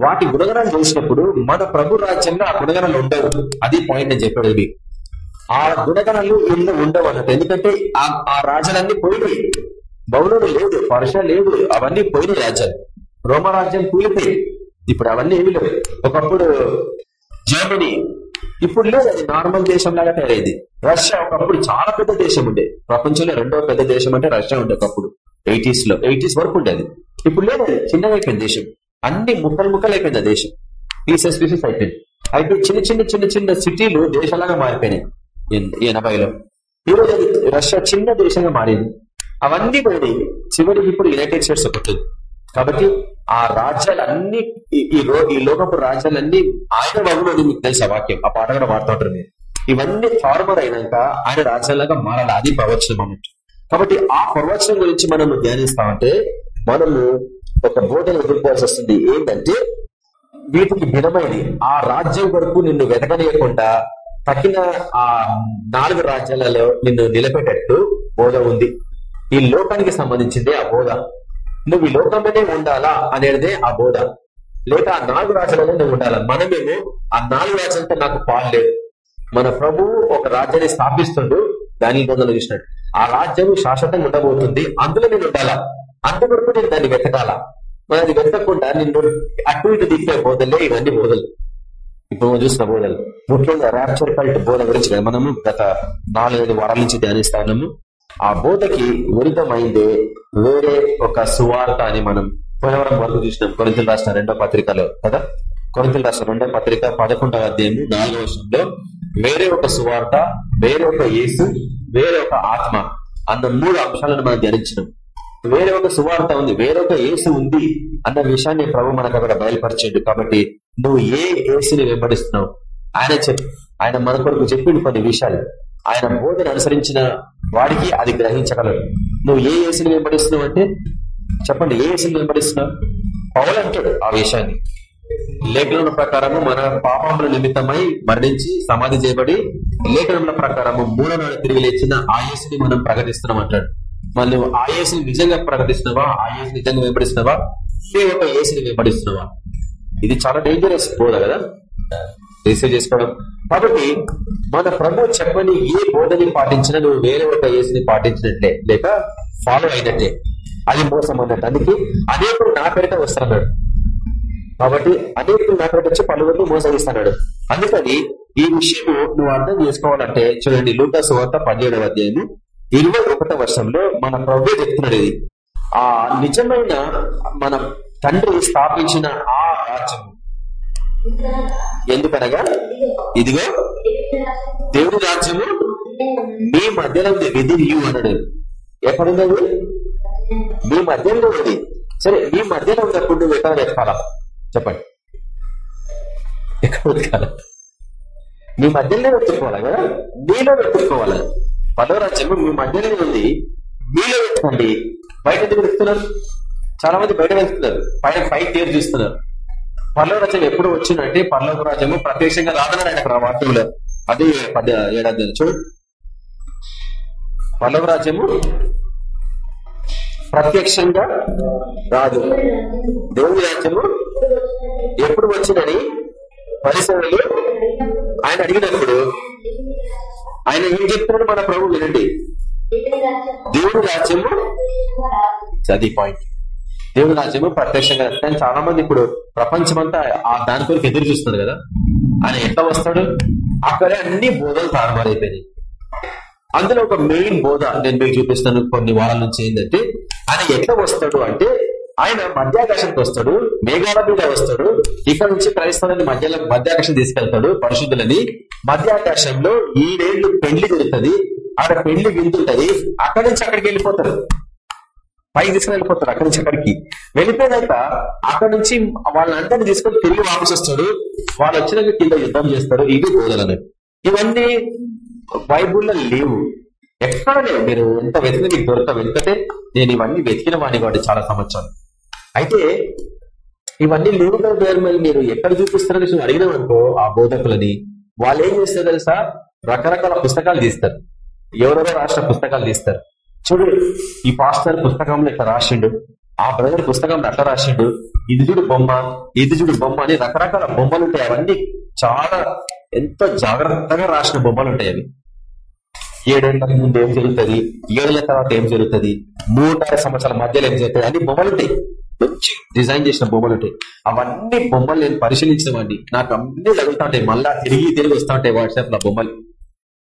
వాటి గుణగణాలు చూసినప్పుడు మన ప్రభు రాజ్యంలో ఆ గుణగణాలు ఉండవు. అది పాయింట్ నేను చెప్పేది ఆ గుణగణాలు ఇల్లు ఉండవు అన్నట్టు. ఎందుకంటే ఆ రాజులన్నీ పోయినాయి బౌలుడు లేదు పరుష లేదు అవన్నీ పోయిన రాజ్యాలు. రోమరాజ్యం కూలిపోయి ఇప్పుడు అవన్నీ ఏమి లేవు. ఒకప్పుడు జర్మనీ ఇప్పుడు లేదు అది నార్మల్ దేశం లాగా తయారైంది. రష్యా ఒకప్పుడు చాలా పెద్ద దేశం ఉండే. ప్రపంచంలో రెండో పెద్ద దేశం అంటే రష్యా ఉండే ఒకప్పుడు. ఎయిటీస్లో ఎయిటీస్ వరకు ఉండేది. ఇప్పుడు లేదు అది చిన్నగా అయిపోయింది దేశం. అన్ని ముక్కలు ముక్కలు అయిపోయింది ఆ దేశం. పీసెస్ పీసెస్ అయిపోయింది. అయితే చిన్న చిన్న చిన్న చిన్న సిటీలు దేశాలుగా మారిపోయినాయి. ఎనభైలో. ఈరోజు రష్యా చిన్న దేశంగా మారింది. అవన్నీ పోయి చివరికి ఇప్పుడు యునైటెడ్ స్టేట్స్ ఒకటి కాబట్టి ఆ రాజ్యాలన్నీ ఈ ఈ లోకపు రాజ్యాలన్నీ ఆయన బాబులో మీకు తెలుసా వాక్యం? ఆ పాట కూడా వాడుతుంటారు మీరు. ఇవన్నీ ఫార్మర్ అయినాక ఆయన రాజ్యాలుగా మారాలి. అది ప్రవచనం అన్నట్టు. కాబట్టి ఆ ప్రవచనం గురించి మనం ధ్యానిస్తామంటే మనము ఒక బోధన ఎదుర్కోవాల్సి వస్తుంది. ఏంటంటే వీటికి భిన్నమైనది ఆ రాజ్యం వరకు నిన్ను వెతకనీయకుండా తగిన ఆ నాలుగు రాజ్యాలలో నిన్ను నిలబెట్టేట్టు బోధ ఉంది. ఈ లోకానికి సంబంధించిందే ఆ బోధ. నువ్వు ఈ లోకంలోనే ఉండాలా అనేదే ఆ బోధ. లేక ఆ నాలుగు రాజ్యాలలో నువ్వు ఉండాలా? మనమేమో ఆ నాలుగు రాజ్యాలతో నాకు పాలు లేదు మన ప్రభువు ఒక రాజ్యాన్ని స్థాపిస్తుండు దాని బోధన చూసినాడు. ఆ రాజ్యం శాశ్వతంగా ఉండబోతుంది అందులో నేను ఉండాలా? అంతవరకు నేను దాన్ని వెతకాలా? మరి అది వెతకకుండా నిన్ను అటు ఇటు దిప్పే బోధలే ఇవన్నీ బోధలు. ఇప్పుడు మనం చూసిన బోధలు. ముఖ్యంగా ర్యాప్చర్ కల్ట్ బోధ గురించి మనము గత నాలుగైదు వారాల నుంచి ధ్యానిస్తాము ఆ బోధకి విరుద్ధమైందే వేరే ఒక సువార్త అని మనం పోయినవరం వరకు చూసినాం. కొరింతలు రాసిన రెండో పత్రికలో కదా? కొరింతలు రాసిన రెండో పత్రిక పదకొండవ అధ్యాయం నాలుగో వర్షంలో వేరే ఒక సువార్త వేరే ఒక యేసు వేరే ఒక ఆత్మ అన్న మూడు అంశాలను మనం ధ్యానించినాం. వేరే ఒక సువార్త ఉంది వేరొక ఏసు ఉంది అన్న విషయాన్ని ప్రభు మనకు అక్కడ బయలుపరిచాడు. కాబట్టి నువ్వు ఏ ఏసుని వెంబడిస్తున్నావు? ఆయన చెప్ ఆయన మన కొరకు చెప్పిండు కొన్ని విషయాలు. ఆయన బోధన అనుసరించిన వాడికి అది గ్రహించగలరు నువ్వు ఏ ఏసుని వెంబడిస్తున్నావు అంటే? చెప్పండి ఏ ఏసుని వెంబడిస్తున్నావు? పౌలు అంటాడు ఆ విషయాన్ని. లేఖనముల ప్రకారము మన పాపముల నిమిత్తమై మరణించి సమాధి చేయబడి లేఖనముల ప్రకారము మూల నాడు తిరిగి లేచిన ఆ మనం ప్రకటిస్తున్నాం అంటాడు. మళ్ళీ నువ్వు ఆ యేసుని నిజంగా ప్రకటిస్తున్నావా? ఆ యేసు నిజంగా వెంబడిస్తున్నావా? ఒక ఏసుని వెంబడిస్తున్నావా? ఇది చాలా డేంజరస్ పోదా కదా? రిసీవ్ చేసుకోవడం కాబట్టి మన ప్రభు చెప్పని ఏ బోధని పాటించినా నువ్వు వేరే ఒక ఏసుని పాటించినట్లే లేక ఫాలో అయినట్లే. అది మోసం అన్నట్టు. అందుకే అనేకుడు నా పేరిట వస్తున్నాడు కాబట్టి అనేకులు నా పేరిట వచ్చి పలువురిని మోసగిస్తున్నాడు అందుకని ఈ విషయం నువ్వు అర్థం చేసుకోవాలంటే చూడండి లూకాసు వార్త పదిహేడవ అధ్యాయము ఇరవై ఒకటో వర్షంలో మన ప్రభు చెప్తున్నాడు ఇది. ఆ నిజమైన మన తండ్రి స్థాపించిన ఆ రాజ్యం ఎందుకనగా ఇదిగో దేవుడి రాజ్యము మీ మధ్యలో ఉంది. విధి యూ అన్నాడు ఎక్కడున్నది మీ మధ్యలో ఉంది. సరే మీ మధ్యలో ఉన్నప్పుడు నువ్వు ఎక్కడ వెతకాలా? చెప్పండి. ఎక్కడ వెతకాలా? మీ మధ్యలోనే వెతుక్కోవాలి కదా? మీలో వెతుక్కోవాలి? పదవ రాజ్యము మీ మధ్యలోనే ఉంది. మీలో వెతుకోండి. బయట ఎందుకు వెతుకుతున్నారు? చాలా మంది బయట వెతుకుతున్నారు. పైన పైకి తీరు చూస్తున్నారు. పర్లోక రాజ్యం ఎప్పుడు వచ్చిందంటే పర్లోక రాజ్యము ప్రత్యక్షంగా రాదన్నారు ఆయన వాక్యంలో అది పద ఏడాది చూడు. పర్లోక రాజ్యము ప్రత్యక్షంగా రాదు. దేవుని రాజ్యము ఎప్పుడు వచ్చిందని పరిశ్రమలు ఆయన అడిగినప్పుడు ఆయన ఏం చెప్తున్నాడు మన ప్రభు? వినండి. దేవుని రాజ్యము అది పాయింట్ దేవుడు రాజ్యము ప్రత్యక్షంగా కానీ చాలా మంది ఇప్పుడు ప్రపంచమంతా ఆ దాని కొరకు ఎదురు చూస్తున్నారు కదా. ఆయన ఎట్లా వస్తాడు? అక్కడే అన్ని బోధలు తారుమారైపోయినాయి అందులో ఒక మెయిన్ బోధ నేను మీకు చూపిస్తాను కొన్ని వారాల నుంచి ఏంటంటే ఆయన ఎట్లా వస్తాడు అంటే ఆయన మధ్యాకాశానికి వస్తాడు మేఘాల మీద వస్తాడు ఇక్కడ నుంచి క్రైస్తవులని మధ్యలో మధ్యాకాశం తీసుకెళ్తాడు పరిశుద్ధులని. మధ్యాకాశంలో ఈడేళ్ళు పెళ్ళి జరుగుతుంది ఆడ పెళ్ళి వింటుంటది అక్కడి నుంచి అక్కడికి వెళ్ళిపోతారు. పై దిశ వెళ్ళిపోతారు అక్కడి నుంచి అక్కడికి వెళ్ళిపోయినాక అక్కడ నుంచి వాళ్ళందరినీ తీసుకొని తిరిగి వాపసు వస్తాడు. వాళ్ళు వచ్చినాక కింద యుద్ధం చేస్తారు. ఇవి బోధలను ఇవన్నీ బైబుల్లో లేవు. ఎక్కడ లేవు. మీరు ఎంత వెతికిన మీకు దొరకవు. ఎందుకంటే నేను ఇవన్నీ వెతికిన వాడిని కాబట్టి చాలా సంవత్సరాలు. అయితే ఇవన్నీ లేవు కదా మీరు ఎక్కడ చూపిస్తారని నేను అడిగినాం అనుకో ఆ బోధకులని. వాళ్ళు ఏం చేస్తారు తెలుసా? రకరకాల పుస్తకాలు తీస్తారు. ఎవరెవరో రాష్ట్ర పుస్తకాలు తీస్తారు. చూడు ఈ పాస్టర్ పుస్తకంలో ఇట్లా రాసిండు ఆ బ్రదర్ పుస్తకంలో అట్లా రాసిండు ఇది చూడు బొమ్మ ఇది చూడు బొమ్మ అని రకరకాల బొమ్మలు ఉంటాయి. అవన్నీ చాలా ఎంతో జాగ్రత్తగా రాసిన బొమ్మలు ఉంటాయి అవి. ఏడేళ్ళ ముందు ఏం జరుగుతుంది? ఏడేళ్ళ తర్వాత ఏం జరుగుతుంది? మూడున్నర సంవత్సరాల మధ్యలో ఏం జరుగుతుంది? అన్ని బొమ్మలు ఉంటాయి. మంచి డిజైన్ చేసిన బొమ్మలు ఉంటాయి. అవన్నీ బొమ్మలు నేను పరిశీలించినవండి నాకు అన్ని తగులుతా ఉంటాయి. మళ్ళా తిరిగి తిరిగి వస్తూ ఉంటాయి వాట్సాప్లో బొమ్మలు.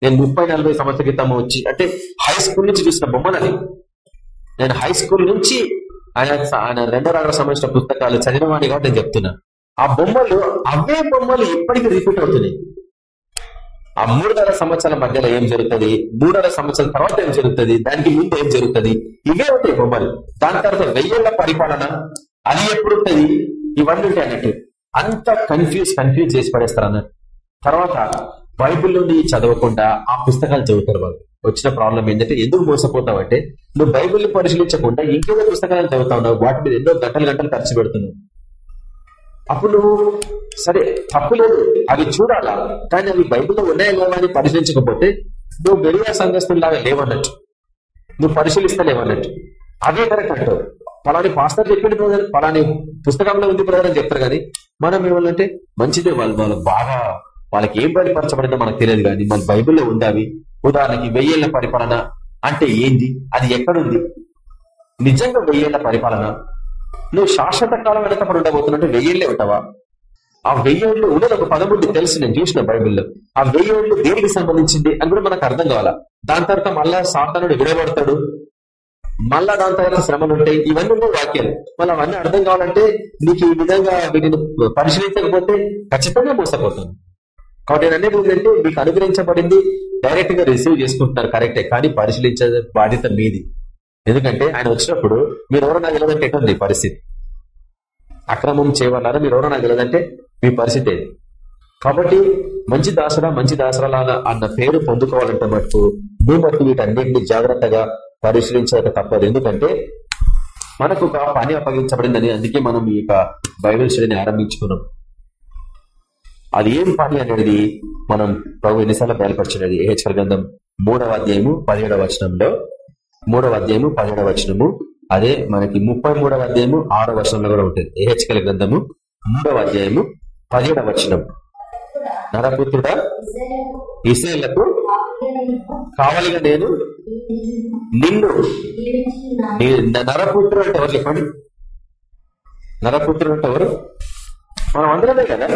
నేను ముప్పై నలభై సంవత్సరాల క్రితం వచ్చి అంటే హై స్కూల్ నుంచి చూసిన బొమ్మలని. నేను హై స్కూల్ నుంచి ఆయన ఆయన రెండో రకాల సంబంధించిన పుస్తకాలు చదివినవాడిని కాబట్టి నేను చెప్తున్నాను ఆ బొమ్మలు అవే బొమ్మలు ఇప్పటికీ రిపీట్ అవుతున్నాయి. ఆ మూడున్నర సంవత్సరాల మధ్యలో ఏం జరుగుతుంది? మూడున్నర సంవత్సరాల తర్వాత ఏం జరుగుతుంది? దానికి ముందు ఏం జరుగుతుంది? ఇవే ఉంటాయి బొమ్మలు. దాని తర్వాత వెయ్యేళ్ళ పరిపాలన అది ఎప్పుడు ఉంటుంది ఇవన్నీ ఉంటాయి అన్నట్టు. అంత కన్ఫ్యూజ్ కన్ఫ్యూజ్ చేసి పడేస్తారు అన్నట్టు. తర్వాత బైబిల్లోని చదవకుండా ఆ పుస్తకాలు చదువుతారు వాళ్ళు. వచ్చిన ప్రాబ్లం ఏంటంటే ఎందుకు మోసపోతావు అంటే నువ్వు బైబిల్ పరిశీలించకుండా ఇంకేదో పుస్తకాలను చదువుతా ఉన్నావు వాటి మీద ఎన్నో గంటలు గంటలు ఖర్చు పెడుతున్నావు. అప్పుడు నువ్వు సరే తప్పు లేదు అవి చూడాలా? కానీ అవి బైబిల్లో ఉన్నాయా లేవా అని పరిశీలించకపోతే నువ్వు మెరియా సంఘస్థుల్లాగా లేవన్నట్టు. నువ్వు పరిశీలిస్తలేవన్నట్టు. అదే కరెక్ట్ అంటావు. పలాని పాస్టర్ చెప్పింది బ్రదర్ పలాని పుస్తకంలో ఉంది బ్రదర్ అని చెప్తారు కానీ మనం ఏమన్నంటే మంచిదే వాళ్ళు వాళ్ళకి బాగా వాళ్ళకి ఏం బయలుపరచబడిందో మనకు తెలియదు కానీ మన బైబిల్లో ఉంది అవి. ఉదాహరణకి వెయ్యేళ్ళ పరిపాలన అంటే ఏంది? అది ఎక్కడుంది? నిజంగా వెయ్యేళ్ళ పరిపాలన? నువ్వు శాశ్వత కాలం వెనకప్పుడు ఉండబోతున్నట్టు వెయ్యేళ్ళే ఉంటావా? ఆ వెయ్యేళ్ళు ఉన్నది ఒక పదముంది తెలుసు నేను చూసిన బైబిల్లో. ఆ వెయ్యేళ్ళు దేనికి సంబంధించింది అని కూడా మనకు అర్థం కావాలా? దాని తర్వాత మళ్ళా సాతానుడు విడబడతాడు మళ్ళా దాని తర్వాత శ్రమలు ఉంటాయి. ఇవన్నీ ఉన్నాయి వాక్యాలు. మళ్ళీ అవన్నీ అర్థం కావాలంటే నీకు ఈ విధంగా వీటిని పరిశీలించకపోతే ఖచ్చితంగా మోసపోతాను కాబట్టి నేను అనేది ఏంటంటే మీకు అనుగ్రహించబడింది డైరెక్ట్గా రిసీవ్ చేసుకుంటున్నారు కరెక్టే కానీ పరిశీలించే బాధ్యత మీది. ఎందుకంటే ఆయన వచ్చినప్పుడు మీరు ఎవరో నాకు తెలియదంటే ఎట్టుంది పరిస్థితి? అక్రమం చేయవన్నారా మీరు ఎవరో నాకు తెలియదంటే మీ పరిస్థితి కాబట్టి మంచి దాసరా మంచి దాసరాలా అన్న పేరు పొందుకోవాలంటే మటుకు మీ మటుకు వీటన్నింటినీ జాగ్రత్తగా పరిశీలించక తప్పదు. ఎందుకంటే మనకు ఒక పని అప్పగించబడిందని అందుకే మనం ఈ యొక్క బైబిల్ స్టడీని ఆరంభించుకున్నాం. అది ఏం పని అనేది మనం ప్రభు ఎన్నిసార్లు బయలుపరిచినది? ఏహెచ్కల్ గ్రంథం మూడవ అధ్యాయము పదిహేడవ వచనంలో. మూడవ అధ్యాయము పదిహేడవ వచనము. అదే మనకి ముప్పై మూడవ అధ్యాయము ఆరో వచనంలో కూడా ఉంటుంది. ఏహెచ్కల గ్రంథము మూడవ అధ్యాయము పదిహేడవ వచనం. నరపుత్రుడ ఇస్రాయలకు కావాలిగా నేను నిన్ను నరపుత్రుడు అంటే ఎవరు చెప్పండి? నరపుత్రుడు అంటే ఎవరు? మనం అందరమే కదా?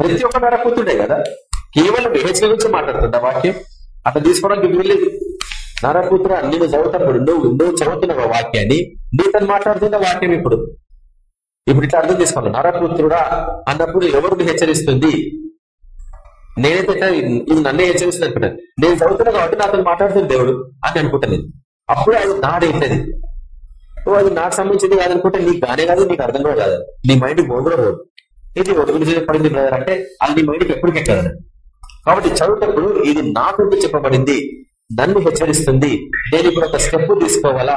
ప్రతి ఒక్క నరపుత్రుడే కదా? కేవలం విహెచ్క గురించి మాట్లాడుతుందా వాక్యం? అట్లా తీసుకోవడానికి వీల్లేదు నరపుత్ర నేను చదువుతాడు నువ్వు నువ్వు చదువుతున్నావు వాక్యాన్ని? నీతను మాట్లాడుతున్న వాక్యం ఇప్పుడు? ఇప్పుడు ఇట్లా అర్థం చేసుకోవాలి నరపుత్రుడా అన్నప్పుడు ఎవరిని హెచ్చరిస్తుంది? నేనైతే ఇది నన్నే హెచ్చరిస్తుంది అనుకుంటాను నేను చదువుతున్నా కాబట్టి నాతో మాట్లాడుతుంది దేవుడు అని అనుకుంటాను అప్పుడు అది నాడైతుంది. ఓ అది నాకు సంబంధించింది కాదనుకుంటే నీకు గానే కాదు నీకు అర్థం కూడా కాదు. నీ మైండ్ పోదు. ఇది ఒక పడింది బ్రదర్ అంటే అది నీ మైండ్కి ఎప్పటికి కాబట్టి చదువుటప్పుడు ఇది నాకుంటూ చెప్పబడింది నన్ను హెచ్చరిస్తుంది నేను ఇప్పుడు ఒక స్టెప్ తీసుకోవాలా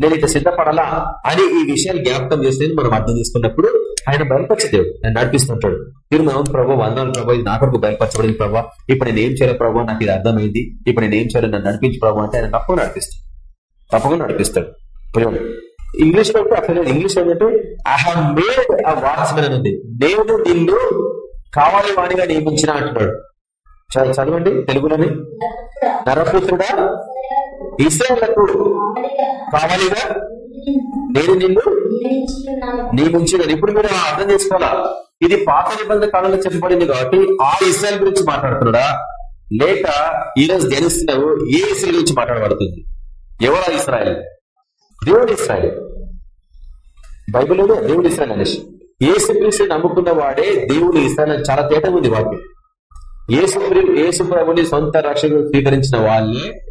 నేను ఇట్లా సిద్ధపడాలా అని ఈ విషయాలు జ్ఞాపకం చేస్తే మనం అర్థం చేసుకున్నప్పుడు ఆయన బయలుపరిచే దేవుడు ఆయన నడిపిస్తుంటాడు. మీరు మనం ప్రభావ వందనాలు ప్రభావ ఇది నా కొరకు బయలుపరచబడింది ప్రభావ ఇప్పుడు నేను ఏం చేయాలి ప్రభావ నాకు ఇది అర్థమైంది. ఇప్పుడు నేను ఏం చేయాలి? నన్ను నడిపించి ప్రభావ అంటే ఆయన తప్పకుండా నడిపిస్తాడు. తప్పకుండా నడిపిస్తాడు. ఇంగ్లీష్లో అక్కడ ఇంగ్లీష్ ఏంటంటే I have made a watchmen అని ఉంది. నేను నిన్ను కావాలి వాణిగా నియమించిన అంటున్నాడు. చదవండి. తెలుగులోని. నరపుత్రుడా ఇస్రాయలకు కావాలిగా నేను నిన్ను నియమించిన ఇప్పుడు మీరు అర్థం చేసుకోవాలా? ఇది పాత నిబంధన కాలంలో చెప్పబడింది కాబట్టి ఆ ఇస్రాయల్ గురించి మాట్లాడుతున్నాడా? లేక ఈ రోజు ధ్యానిస్తున్నావు ఏ ఇస్రాయల్ గురించి మాట్లాడబడుతుంది? ఎవరా ఇస్రాయల్ దేవుడు ఇస్రాయల్ బైబిల్లో దేవుడు ఇస్రాయల్ అనేసి ఏసుక్రీస్తు నమ్ముకున్న వాడే దేవుడు ఇస్రాయల్ చాలా తేట ఉంది వాక్యం. ఏసు ఏసుప్రభుని సొంత రక్షకుడు స్వీకరించిన వాళ్ళే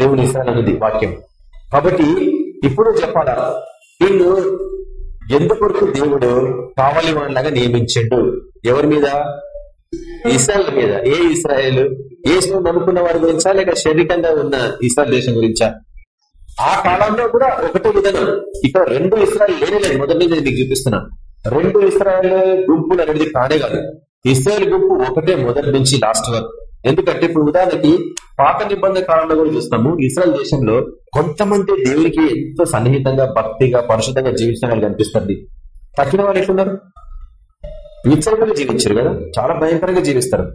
దేవుని ఇస్రాయల్ వాక్యం. కాబట్టి ఇప్పుడు చెప్పాలా? వీళ్ళు ఎందుకొరకు దేవుడు కావాలి వాళ్ళగా నియమించిండు? ఎవరి మీద? ఇస్రాయల్ మీద. ఏ ఇస్రాయల్? ఏసు నమ్ముకున్న వారి గురించా లేక శారీరకంగా ఉన్న ఇస్రాయల్ దేశం గురించా? ఆ కాలంలో కూడా ఒకటే విధానం ఇక్కడ రెండు ఇస్రాయల్ లేనే లేదు. మొదటి నేను మీకు చూపిస్తున్నా రెండు ఇస్రాయల్ గుంపులు అనేది కానే కాదు. ఇస్రాయల్ గుంపు ఒకటే మొదటి నుంచి లాస్ట్ వరకు. ఎందుకంటే ఇప్పుడు ఉదాహరణకి పాత నిబంధన కాలంలో కూడా చూస్తాము ఇస్రాయల్ దేశంలో కొంతమంది దేవునికి ఎంతో సన్నిహితంగా భక్తిగా పరిశుద్ధంగా జీవించిన వాళ్ళు కనిపిస్తుంది తక్కిన వాళ్ళు ఎట్లున్నారు? విచ్చలగా జీవించారు కదా. చాలా భయంకరంగా జీవిస్తారు.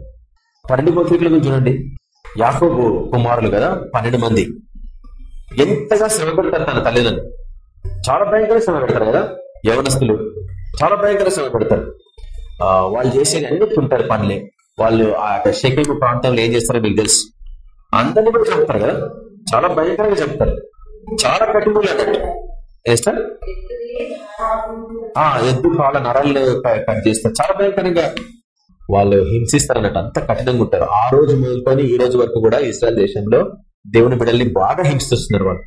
పన్నెండు గోత్రికులను చూడండి. యాకోబు కుమారులు కదా పన్నెండు మంది. ఎంతగా శ్రమ పెడతారు తన తల్లిదండ్రులు? చాలా భయంకర శ్రమ పెడతారు కదా? యవనస్తులు చాలా భయంకర శ్రమ పెడతారు. వాళ్ళు చేసేది అన్ని తింటారు పనులే. వాళ్ళు ఆ షెకేము ప్రాంతంలో ఏం చేస్తారో మీకు తెలుసు. అందరినీ కూడా చెప్తారు కదా? చాలా భయంకరంగా చెప్తారు. చాలా కఠినలు అన్నట్టు ఆ ఎద్దు కాళ్ళ నరాలు కట్ చేస్తారు. చాలా భయంకరంగా వాళ్ళు హింసిస్తారు అన్నట్టు అంత కఠినంగా ఉంటారు. ఆ రోజు మొదలుకొని ఈ రోజు వరకు కూడా ఇస్రాయల్ దేశంలో దేవుని బిడ్డల్ని బాగా హింసిస్తున్నారు వాళ్ళు.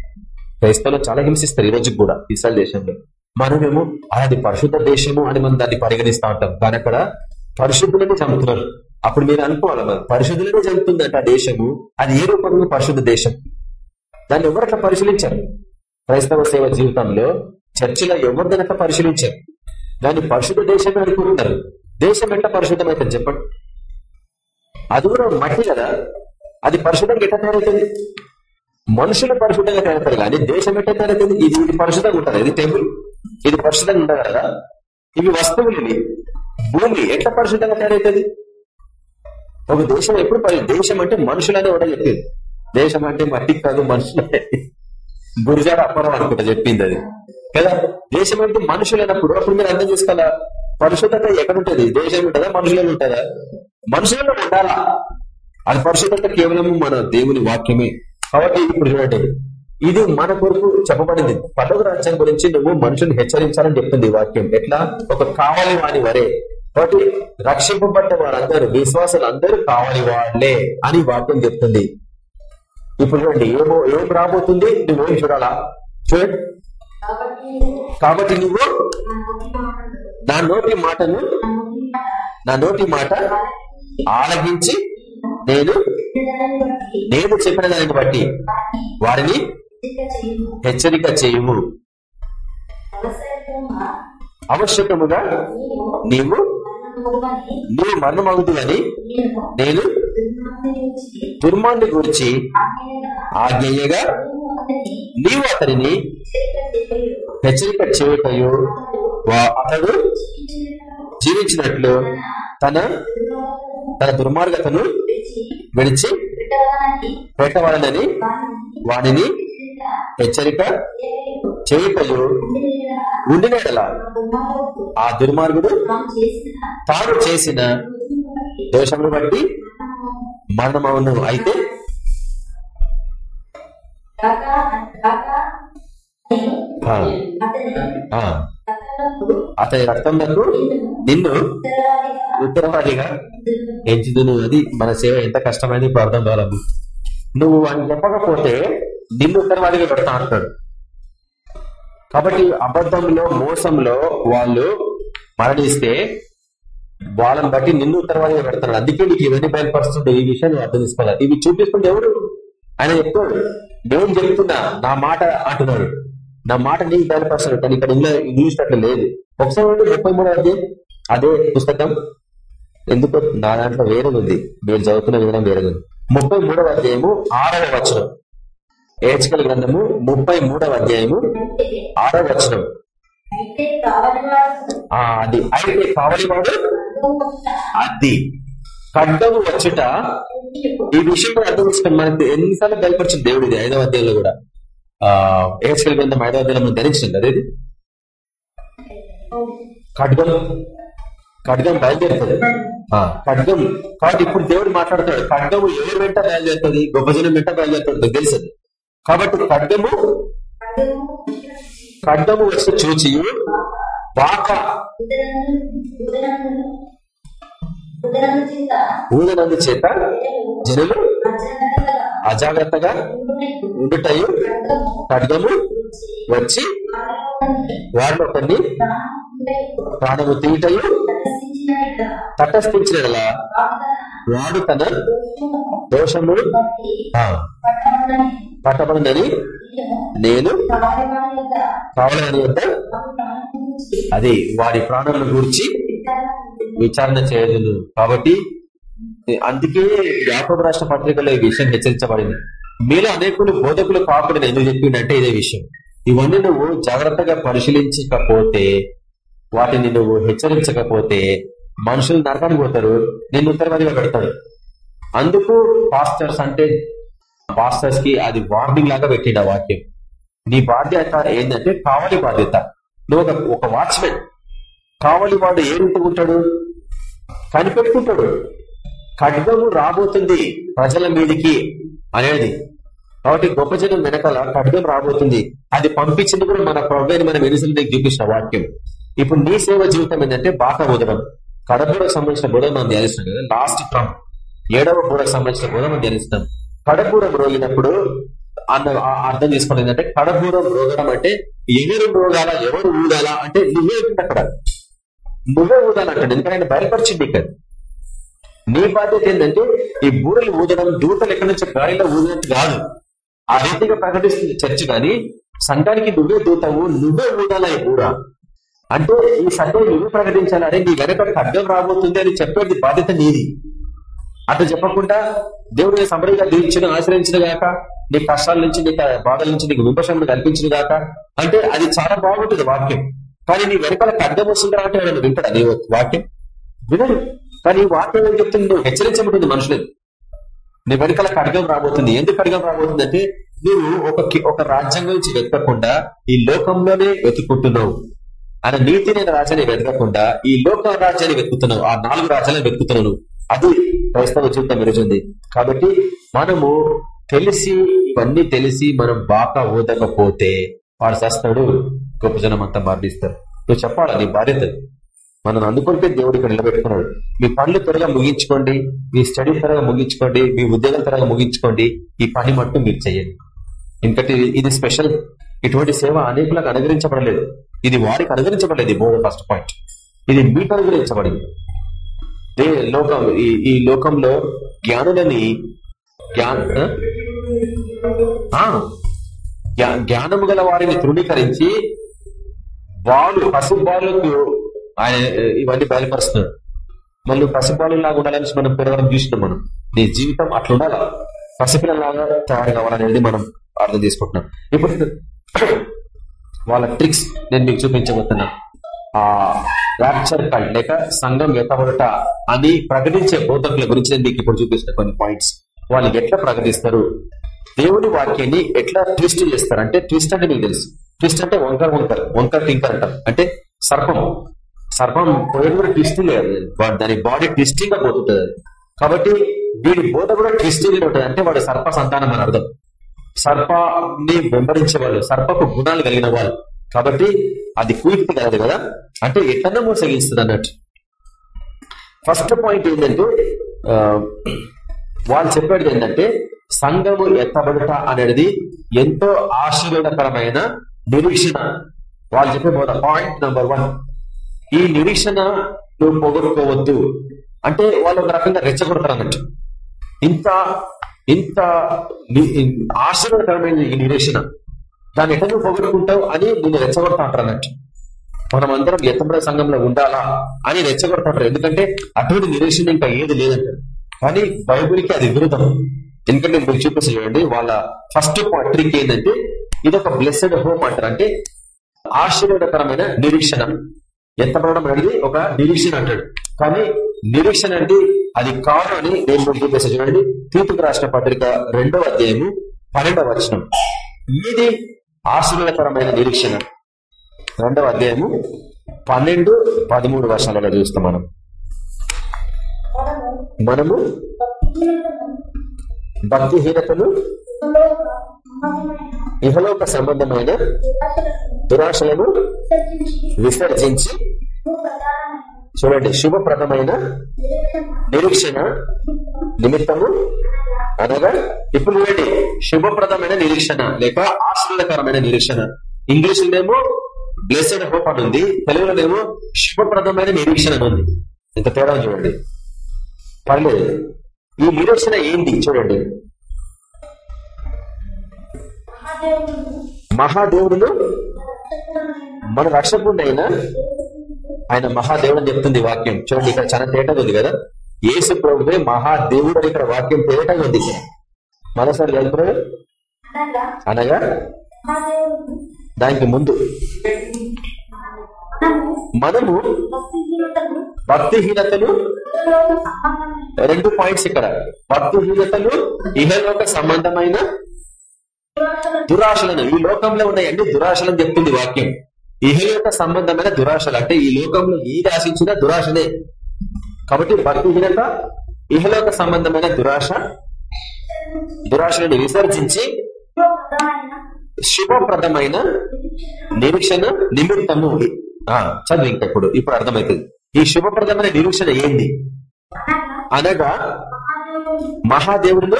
క్రైస్తవులు చాలా హింసిస్తారు ఈ రోజు కూడా ఇస్రాయల్ దేశంలో. మనమేమో అది పరిశుద్ధ దేశము అని మనం దాన్ని పరిగణిస్తా ఉంటాం. కానీ అక్కడ పరిశుద్ధులనే చంపుతున్నారు. అప్పుడు మీరు అనుకోవాలి మరి? పరిశుద్ధులనే చంపుతుందంట ఆ దేశము. అది ఏ రూపంలో పరిశుద్ధ దేశం? దాన్ని ఎవరు అట్లా పరిశీలించారు? క్రైస్తవ సేవ జీవితంలో చర్చిలో ఎవరు దాని అట్లా పరిశీలించారు? దాన్ని పరిశుద్ధ దేశమే అనుకుంటున్నారు. దేశం ఎట్లా పరిశుద్ధమైతే చెప్పండి. అది కూడా మట్టి కదా? అది పరిశుద్ధంగా ఎట్లా తయారవుతుంది? మనుషులు పరిశుభ్రంగా తయారవుతారు కానీ దేశం ఎట్లా తయారవుతుంది? ఇది ఇది పరిశుద్ధంగా ఉంటుంది? ఇది టెంపుల్? ఇది పరిశుద్ధంగా ఉండదు కదా? ఇవి వస్తువులు భూమి ఎట్లా పరిశుద్ధంగా తయారవుతుంది? ఒక దేశం ఎప్పుడు దేశం అంటే మనుషులనే కూడా చెప్పింది. దేశం అంటే మట్టి కాదు మనుషులే. గురిజాడ అప్పరం అనుకుంటా చెప్పింది అది. కదా? దేశం అంటే మనుషులైనప్పుడు అప్పుడు మీరు అర్థం చేసుకోవాలా? పరిశుద్ధత ఎక్కడుంటది దేశం ఉంటుందా? మనుషులలో ఉంటుందా? మనుషులలో ఉండాలా? అది పరిశుద్ధత కేవలం మన దేవుని వాక్యమే. కాబట్టి ఇప్పుడు చూడండి ఇది మన కొరకు చెప్పబడింది. పదవ రాజ్యం గురించి నువ్వు మనుషుని హెచ్చరించాలని చెప్తుంది వాక్యం. ఎట్లా? ఒక కావాలి వాని వరే. కాబట్టి రక్షింపబడ్డ వారందరూ విశ్వాసాలు అందరూ కావాలి వాళ్ళే అని వాక్యం చెప్తుంది. ఇప్పుడు చూడండి ఏమో ఏం రాబోతుంది? నువ్వేం చూడాలా? చూడండి కాబట్టి నువ్వు నా నోటి మాటను నా నోటి మాట ఆలగించి నేను నేను చెప్పిన దాన్ని బట్టి వారిని హెచ్చరిక చేయము. అవశ్యకముగా నీవు నీవు మరణమవుతుందని నేను దుర్మాన్ని గురించి ఆజ్ఞేయగా నీవు అతనిని హెచ్చరిక చేయటయు వా- అతడు జీవించినట్లు తన తన దుర్మార్గతను విడిచి పెట్టవాలని వానిని హెచ్చరిక చేయకలు ఉండినలా ఆ దుర్మార్గుడు తాను చేసిన దోషమును బట్టి మరణమవును అయితే అతని రక్తంలో నిన్ను ఉత్తరవాదిగా ఎంచుదును. అది మన సేవ ఎంత కష్టమైంది ఇప్పుడు అర్థం కావాలి నువ్వు అని చెప్పకపోతే నిన్ను ఉత్తరవాదిగా పెడతా అంటాడు. కాబట్టి అబద్ధంలో మోసంలో వాళ్ళు మరణిస్తే వాళ్ళని బట్టి నిన్ను ఉత్తరవాదిగా పెడతాడు. అందుకే నీకు ఇవన్నీ బయలుపరుస్తుంటే ఈ విషయాన్ని అర్థం చేసుకోవాలి. ఇవి చూపిస్తుంటే ఎవరు? ఆయన చెప్తాడు. నేను చెప్తున్నా నా మాట అంటున్నాడు. నా మాట నీకు బయలుపరుస్తాను కానీ ఇక్కడ ఇంగ్లీష్ ఇంగ్లీష్ అట్లా లేదు. ఒకసారి ఉంటే ముప్పై మూడు అదే అదే పుస్తకం. ఎందుకో నా దాంట్లో వేరే ఉంది. మీరు చదువుతున్న విధానం వేరే ఉంది. ముప్పై మూడవ అధ్యాయము ఆరవ వచనం. ఏహెచ్కల్ గ్రంథము ముప్పై మూడవ అధ్యాయము ఆరవ వచనం. ఆ, అది. అయితే కావలి వాడు అది. ఖడ్గము వచ్చుట ఈ విషయం కూడా అర్థం చేసుకుని మనకి ఎన్నిసార్లు బయలుపరిచింది దేవుడు ఇది ఐదవ అధ్యాయంలో కూడా. ఏహెచ్కల్ గ్రంథం ఐదవ అధ్యాయంలో మనం ధరించింది. అదేది? ఖడ్గం. ఖడ్గం బయలుదేరుతుంది. ఆ, ఖడ్గం. కాబట్టి ఇప్పుడు దేవుడు మాట్లాడతాడు ఖడ్గము ఎవరి వెంట బయలుదేరుతుంది? గొప్పజనం వెంట బయలుదేరుతుంది తెలుసు. కాబట్టి ఖడ్గము ఖడ్గము వచ్చి చూచి బాక ఊదనందు చేత జనులు అజాగ్రత్తగా ఉండుటయు ఖడ్గము వచ్చి వారిలో కొన్ని ప్రాణము తీయటయు తటస్థించిన వాడు తన దోషము పట్టబడిందని నేను కావాలని వద్ద అది వారి ప్రాణాలను గురించి విచారణ చేయలేదు. కాబట్టి అందుకే యాపం రాష్ట్ర పత్రికలో ఈ విషయం హెచ్చరించబడింది. మీలో అనేకులు బోధకులు కాకుండా ఎందుకు చెప్పిండంటే ఇదే విషయం. ఇవన్నీ నువ్వు జాగ్రత్తగా పరిశీలించకపోతే వాటిని నువ్వు హెచ్చరించకపోతే మనుషులు నరకానికి పోతారు నేను ఉత్తరవాదిగా పెడతాడు అందుకు పాస్టర్స్ అంటే పాస్టర్స్కి అది వార్నింగ్ లాగా పెట్టిండ వాక్యం. నీ బాధ్యత ఏంటంటే కావాలి బాధ్యత. నువ్వు ఒక వాచ్మెన్ కావాలి వాడు ఏ రీతిగా ఉంటాడు? కనిపెట్టుకుంటాడు. ఖడ్గము రాబోతుంది ప్రజల మీదికి అనేది. కాబట్టి గొప్ప జనం వెనకాల ఖడ్గం రాబోతుంది. అది పంపించింది కూడా మన ప్రభుత్వం మనం ఎన్నిసార్లు నీకు చూపించిన వాక్యం. ఇప్పుడు నీ సేవ జీవితం ఏంటంటే బాక ఉదరం కడపూరకు సంబంధించిన బోధన మనం ధ్యానిస్తున్నాం కదా లాస్ట్ ట్రమ్ ఏడవ బూరకు సంబంధించిన బోధన మనం ధ్యానిస్తున్నాం. కడపూరం రోగినప్పుడు అన్న ఆ అర్థం చేసుకోవడం ఏంటంటే కడపూరం రోగడం అంటే ఎవరు రోగాల ఎవరు ఊదాల అంటే నువ్వే అక్కడ. నువ్వే ఊదాలంటాడు ఎందుకంటే ఆయన బయలుపరిచింది ఇక్కడ. నీ బాధ్యత ఏంటంటే ఈ బూరలు ఊదడం దూతలు ఎక్కడి నుంచి గాలిలో ఊదినట్టు కాదు. ఆ రీతిగా ప్రకటిస్తుంది చర్చ్ కానీ సంఘానికి నువ్వే దూతవు నువ్వే ఊదాలా ఈ బూర? అంటే ఈ సంఘం నువ్వు ప్రకటించాలని నీ వెనకడికి అర్థం రాబోతుంది అని చెప్పేది బాధ్యత నీది. అట్లా చెప్పకుండా దేవుడు నీ సమరిగా దీవించిన ఆశ్రయించిన గాక. నీ కష్టాల నుంచి నీ బాధల నుంచి నీకు విమర్శలను కల్పించిన గాక. అంటే అది చాలా బాగుంటుంది వాక్యం. కానీ నీ వెనకాల అడ్డం వస్తుందా అంటే ఆయన వింటాడు అదే వాక్యం? వినడు కానీ వాక్యం ఏం చెప్తుంది? నువ్వు హెచ్చరించబడుతుంది మనుషులని నీ వెనకాల ఖడ్గం రాబోతుంది. ఎందుకు ఖడ్గం రాబోతుంది అంటే నువ్వు ఒక ఒక రాజ్యం గురించి వెతకకుండా ఈ లోకంలోనే వెతుక్కుంటున్నావు. ఆయన నీతి నేను రాజ్యాన్ని వెతకకుండా ఈ లోక రాజ్యాన్ని వెతుకుతున్నావు. ఆ నాలుగు రాజ్యాలను వెతుకుతున్నావు అది క్రైస్తవ జీవితం మెరుగుతుంది కాబట్టి మనము తెలిసి ఇవన్నీ తెలిసి మనం బాగా ఓదకపోతే వాడు చేస్తాడు గొప్ప జనం అంతా బాధిస్తారు. నువ్వు చెప్పాలా? నీ బాధ్యత. మనం అందుకుంటే దేవుడు ఇక్కడ నిలబెట్టుకున్నాడు. మీ పనులు త్వరగా ముగించుకోండి మీ స్టడీ త్వరగా ముగించుకోండి మీ ఉద్యోగం త్వరగా ముగించుకోండి ఈ పని మట్టు మీరు చేయండి. ఎందుకంటే ఇది- స్పెషల్. ఇటువంటి సేవ అనేకులకు అనుగ్రహించబడలేదు. ఇది వారికి అనుగ్రహించబడలేదు బోధ ఫస్ట్ పాయింట్. ఇది మీకు అనుగ్రహించబడింది. లోకం ఈ ఈ లోకంలో జ్ఞానులని జ్ఞాన ఆ? జ్ఞానము గల వారిని తృణీకరించి వాళ్ళు పసిబాలుకు ఆయన ఇవన్నీ బయలుపరుస్తున్నాడు. మళ్ళీ పసిబాలులాగా ఉండాలని మనం పెరగడం చూసినాం మనం. నీ జీవితం అట్లా ఉండాలా? పసిపిల్లలాగా తయారు కావాలనేది మనం అర్థం చేసుకుంటున్నాం. ఇప్పుడు వాళ్ళ ట్రిక్స్ నేను మీకు చూపించబోతున్నా. ఆ ర్యాప్చర్ లేక సంఘం ఎత్తబడట అని ప్రకటించే బోధకుల గురించి నేను మీకు ఇప్పుడు చూపిస్తున్న కొన్ని పాయింట్స్ వాళ్ళు ఎట్లా ప్రకటిస్తారు? దేవుని వాక్యాన్ని ఎట్లా ట్విస్ట్ చేస్తారు? అంటే ట్విస్ట్ అంటే మీకు తెలుసు. ట్విస్ట్ అంటే వంకర్ వంకర వంకర్ టింకర్ అంటారు. అంటే సర్పం. సర్పం పోయేది కూడా ట్విస్టింగ్ లేదు దాని బాడీ ట్విస్టింగ్గా పోతుంటది కాబట్టి వీడి బోధ కూడా ట్విస్టింగ్ ఉంటుంది. అంటే వాడు సర్ప సంతానం అని అర్థం. సర్పాన్ని వెంబడించే వాళ్ళు సర్పపు గుణాలు కలిగిన వాళ్ళు. కాబట్టి అది కుయుక్తి కాదు కదా. అంటే ఎట్లన్నా మోసగిస్తుంది అన్నట్టు. ఫస్ట్ పాయింట్ ఏంటంటే వాళ్ళు చెప్పేది ఏంటంటే సంఘము ఎత్తబడట అనేది ఎంతో ఆశీర్వాదకరమైన నిరీక్షణ. వాళ్ళు చెప్పే బోధ పాయింట్ నెంబర్ వన్ ఈ నిరీక్షణ నువ్వు పొగొట్టుకోవద్దు అంటే వాళ్ళు ఒక రకంగా రెచ్చగొడతారు అన్నట్టు. ఇంత ఇంత ఆశ్చర్యకరమైన ఈ నిరీక్షణ. దాన్ని ఎట్లా నువ్వు పోగొట్టుకుంటావు అని నిన్ను రెచ్చగొడతా అంటారు అన్నట్టు. మనం అందరం ఎత్తమడ సంఘంలో ఉండాలా అని రెచ్చగొడతారు ఎందుకంటే అటువంటి నిరీక్షణ ఇంకా ఏది లేదంటారు. కానీ బైబుల్కి అది విరుద్ధం. ఎందుకంటే మీరు చూపిస్తే చూడండి వాళ్ళ ఫస్ట్ ట్రిక్ ఏంటంటే ఇది ఒక బ్లెస్సెడ్ హోమ్ అంటారు. అంటే ఆశ్చర్యకరమైన నిరీక్షణ. ఎత్తపడడం అనేది ఒక నిరీక్షణ అంటాడు. కానీ నిరీక్షణ అంటే అది కాదు అని నేను మీకు చూపిస్తే చూడండి. తీర్పుకు రాష్ట్ర పత్రిక రెండవ అధ్యాయము పన్నెండవ వచనం. ఇది ఆశ్చర్యకరమైన నిరీక్షణ. రెండవ అధ్యాయము పన్నెండు పదమూడు వర్షాలలో చూస్తాం మనం. మనము భక్తిహీనతలు సంబంధమైన ఇహలోక సంబంధమైన దురాశలను విసర్జించి చూడండి శుభప్రదమైన నిరీక్షణ నిమిత్తము అనగా ఇప్పుడు చూడండి శుభప్రదమైన నిరీక్షణ లేక ఆశీర్వాదకరమైన నిరీక్షణ. ఇంగ్లీష్ లోనేమో బ్లెస్డ్ హోప్ అని ఉంది తెలుగులోనేమో శుభప్రదమైన నిరీక్షణ అని ఉంది. ఇంత తేడా చూడండి. పర్లేదు. ఈ నిరీక్షణ ఏంటి? చూడండి. మహాదేవుడు మన రక్షకుడు అయినా ఆయన మహాదేవుడు అని చెప్తుంది వాక్యం. చూడండి ఇక్కడ చాలా తేటగా ఉంది కదా. ఏసు ప్రభువే మహాదేవుడు అని ఇక్కడ వాక్యం తేటగా ఉంది. ఇక్కడ మరోసారి అనగా దానికి ముందు మనము భక్తిహీనతలు రెండు పాయింట్స్ ఇక్కడ. భక్తిహీనతలు ఇహలోక సంబంధమైన దురాశలను. ఈ లోకంలో ఉన్న అన్ని దురాశలను చెప్తుంది వాక్యం. ఇహలోక సంబంధమైన దురాశలు. అంటే ఈ లోకంలో ఏది ఆశించినా దురాశనే. కాబట్టి భక్తిహీనత ఇహలోక సంబంధమైన దురాశ దురాశలను విసర్జించి శుభప్రదమైన నిరీక్షణ నిమిత్తము. చదువు ఇంకప్పుడు ఇప్పుడు అర్థమవుతుంది. ఈ శుభప్రదమైన నిరీక్షణ ఏంది? అనగా మహాదేవుడు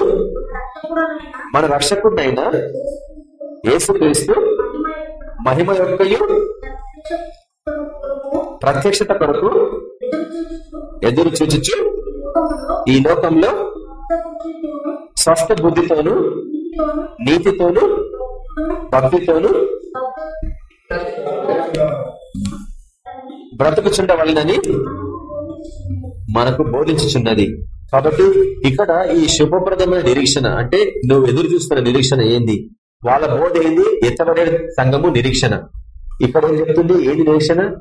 మన రక్షకుడైన యేసుక్రీస్తు మహిమ మహిమ యొక్కయు ప్రత్యక్షత కొరకు ఎదురు చూస్తూ చూచుచు ఈ లోకంలో స్వస్థ బుద్ధితోను నీతితోను భక్తితోను బ్రతుకుచుండవలనని మనకు బోధించుచున్నది. కాబట్టి ఇక్కడ ఈ శుభప్రదమైన నిరీక్షణ అంటే నువ్వు ఎదురు చూస్తున్న నిరీక్షణ ఏంది? వాళ్ళ బోధ ఏంది? ఎత్తబడే సంఘము నిరీక్షణ. ఇక్కడ ఏం చెప్తుంది? ఏది నిరీక్షణ?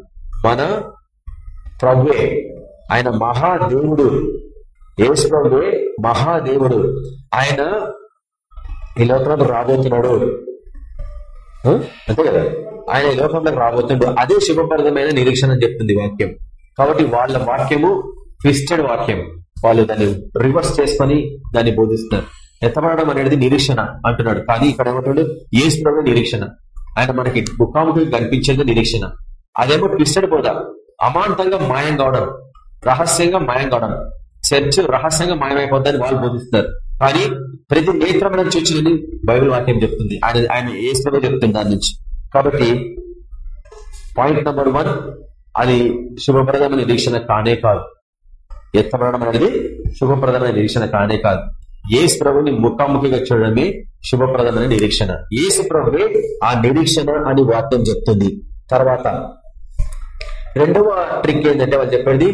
మన ప్రభువే ఆయన మహాదేవుడు. యేసు ప్రభువే మహాదేవుడు. ఆయన ఈ లోకంలో రాబోతున్నాడు. అంతే కదా? ఆయన ఈ లోకంలోకి రాబోతుండు అదే శుభప్రదమైన నిరీక్షణ చెప్తుంది వాక్యం. కాబట్టి వాళ్ళ వాక్యము ట్విస్టెడ్ వాక్యం. వాళ్ళు దాన్ని రివర్స్ చేసుకొని దాన్ని బోధిస్తున్నారు. ఎత్తబడడం అనేది నిరీక్షణ అంటున్నాడు. కానీ ఇక్కడ ఏమంటాడు ఏ నిరీక్షణ. ఆయన మనకి ముఖాముఖి కనిపించేది నిరీక్షణ. అదేమో ట్విస్టెడ్ బోధ. అమాంతంగా మాయం కావడం రహస్యంగా మాయం కావడం. చర్చ్ రహస్యంగా మాయమైపోద్దని వాళ్ళు బోధిస్తున్నారు. కానీ ప్రతి నేత్రమైన చూచినని బైబిల్ వాక్యం చెప్తుంది. ఆయన ఆయన ఏ శ్రమ చెప్తుంది దాని నుంచి. కాబట్టి పాయింట్ నెంబర్ వన్ అది శుభప్రదమైన నిరీక్షణ కానే కాదు. ఎత్తబడడం అనేది శుభప్రదమైన నిరీక్షణ కానే కాదు. ఏసు ప్రభుని ముఖాముఖిగా చూడడమే శుభప్రదమైన నిరీక్షణ. ఏసు ప్రభువే ఆ నిరీక్షణ అని వాక్యం చెప్తుంది. తర్వాత రెండవ ట్రిక్ ఏంటంటే వాళ్ళు చెప్పేది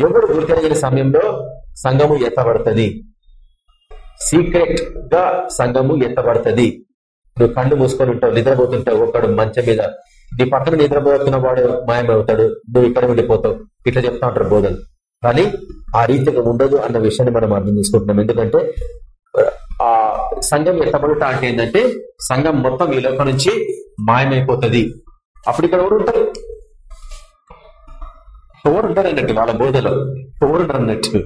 ఎవరు గుర్తెరిగిన సమయంలో సంఘము ఎత్తబడుతుంది? సీక్రెట్గా సంఘము ఎత్తబడుతుంది. నువ్వు కళ్ళు మూసుకొని ఉంటావు నిద్రపోతుంటావు ఒకడు మంచం మీద. నీ పక్కన నిద్రపోతున్న వాడు మాయమవుతాడు నువ్వు ఇక్కడ ఉండిపోతావు. ఇట్లా చెప్తా ఉంటారు బోధలు. కానీ ఆ రీతిగా ఉండదు అన్న విషయాన్ని మనం అర్థం చేసుకుంటున్నాం. ఎందుకంటే ఆ సంఘం ఎత్తబడుట అంటే ఏంటంటే సంఘం మొత్తం ఈ లోకం నుంచి మాయమైపోతుంది. అప్పుడు ఇక్కడ ఎవరు ఉంటారు? ఎవరు ఉంటారు అన్నట్టు వాళ్ళ బోధలో. ఎవరు అన్నట్టు.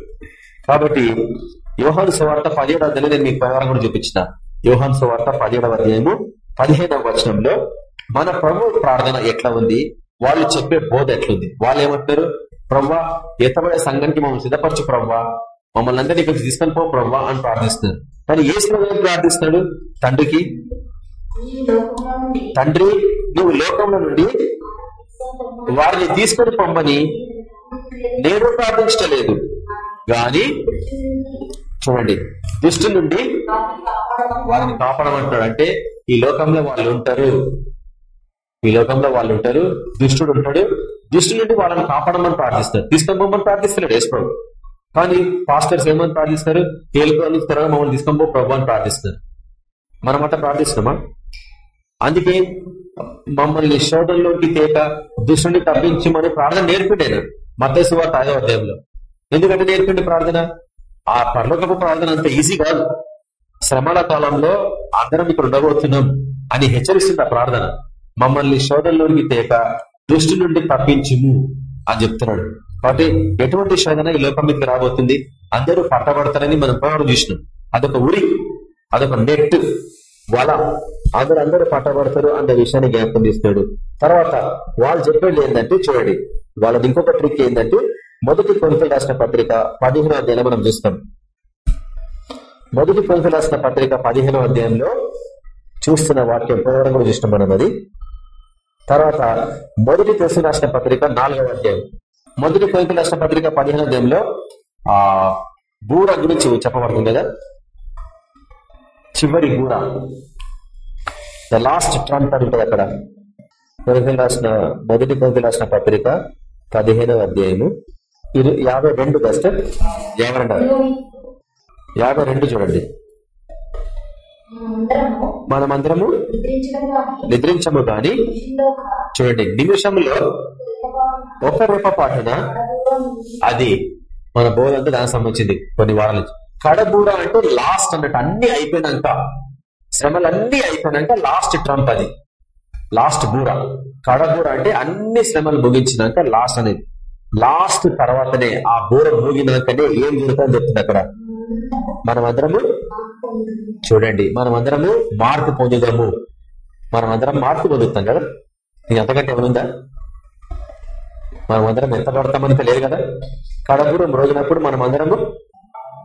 కాబట్టి యోహాను సువార్త పదిహేడు అధ్యాయం నేను మీకు పరిహారం కూడా చూపించిన. యోహాను సువార్త పదిహేడవ అధ్యాయము పదిహేనవ వచనంలో మన ప్రభు ప్రార్థన ఎట్లా ఉంది? వాళ్ళు చెప్పే బోధ ఎట్లుంది? వాళ్ళు ఏమంటారు ప్రవ్వా ఎత్తబడే సంఘానికి మమ్మల్ని సిద్ధపరచు ప్రవ్వా. మమ్మల్ని అందరినీ ఇక్కడికి తీసుకొని పో ప్రవ్వా అని ప్రార్థిస్తున్నారు. కానీ ఏ శ్లోకం ప్రార్థిస్తున్నాడు తండ్రికి తండ్రి నువ్వు లోకంలో నుండి వారిని తీసుకొని పొమ్మని. నేను ప్రార్థించలేదు గాని చూడండి. దుష్టు నుండి వారిని కాపాడమంటాడు అంటే ఈ లోకంలో వాళ్ళు ఉంటారు. ఈ లోకంలో వాళ్ళు ఉంటారు. దుష్టుడు ఉంటాడు. దుష్టు నుండి వాళ్ళని కాపాడమని ప్రార్థిస్తారు తీసుకొని ప్రార్థిస్తున్నాడు యేసుప్రభు. కానీ పాస్టర్స్ ఏమని ప్రార్థిస్తారు? తేలికలు త్వరగా మమ్మల్ని తీసుకొని ప్రభు అని ప్రార్థిస్తారు. మనం అట్లా ప్రార్థిస్తున్నామా? అందుకే మమ్మల్ని శోధంలోకి తేక దుష్టుని తప్పించమని ప్రార్థన నేర్పిండాను మద్దసు వార్త ఐదవ అధ్యాయంలో. ఎందుకంటే నేర్పిండి ప్రార్థన? ఆ పర్లోకపు ప్రార్థన అంత ఈజీ కాదు. శ్రమల కాలంలో అందరం ఇక్కడ ఉండబోతున్నాం అని హెచ్చరిస్తుంది ఆ ప్రార్థన. మమ్మల్ని శోధంలోకి తేక దృష్టి నుండి తప్పించుము అని చెప్తున్నాడు. కాబట్టి ఎటువంటి శోధన ఈ లోకం మీదకి రాబోతుంది? అందరూ పట్టబడతారని మనం పోవడం చూసినాం. అదొక ఉరి అదొక నెట్ వల. అందరూ అందరూ పట్టబడతారు అన్న విషయాన్ని జ్ఞాపకం చేస్తున్నాడు. తర్వాత వాళ్ళు చెప్పేది ఏంటంటే చూడండి. వాళ్ళది ఇంకొక ట్రిక్ ఏంటంటే మొదటి కొనుకలు రాసిన పత్రిక పదిహేనో అధ్యాయంలో మనం చూస్తాం. మొదటి కొనుకలు రాసిన పత్రిక పదిహేనో అధ్యాయంలో చూస్తున్న వాక్యం పోవడం కూడా చూస్తాం మనం అది? తర్వాత మొదటి తెలుసు రాసిన పత్రిక నాలుగవ అధ్యాయం. మొదటి కొనుకలు రాసిన పత్రిక పదిహేనో అధ్యాయంలో ఆ బూర గురించి చెప్పబడుతుంది కదా? చివరి బూర. ద లాస్ట్ ట్రంప్ అని ఉంటుంది అక్కడ. కొనుకలు రాసిన మొదటి కొనుకలు రాసిన పత్రిక పదిహేనవ అధ్యాయము. యాభై రెండు బెస్ట్ యాభై రెండు. యాభై రెండు చూడండి. మన మనమందరము కానీ నిద్రించము గాని చూడండి నిమిషంలో ఒక రూప పాటున అది మన బోధ అంతా దానికి సంబంధించింది కొన్ని వారాల. నుంచి కడబూర అంటే లాస్ట్ అన్నట్టు అన్ని అయిపోయినాక శ్రమలన్నీ అయిపోయినాక లాస్ట్ ట్రంప్ అది. లాస్ట్ బూర. కడబూర అంటే అన్ని శ్రమలు ముగించినాక లాస్ట్ అనేది. లాస్ట్ తర్వాతనే ఆ బూర మూగినాకనే ఏం జరుగుతుందని చెప్తుంది అక్కడ. మనమందరము చూడండి మనమందరము మార్పు పొందుదాము. మనమందరం మార్పు పొందుతాం కదా? నీకు అంతకంటే ఏమనుందా మనం అందరం ఎంత పడతామని తెలియదు కదా? కడపురం రోజునప్పుడు మనం అందరము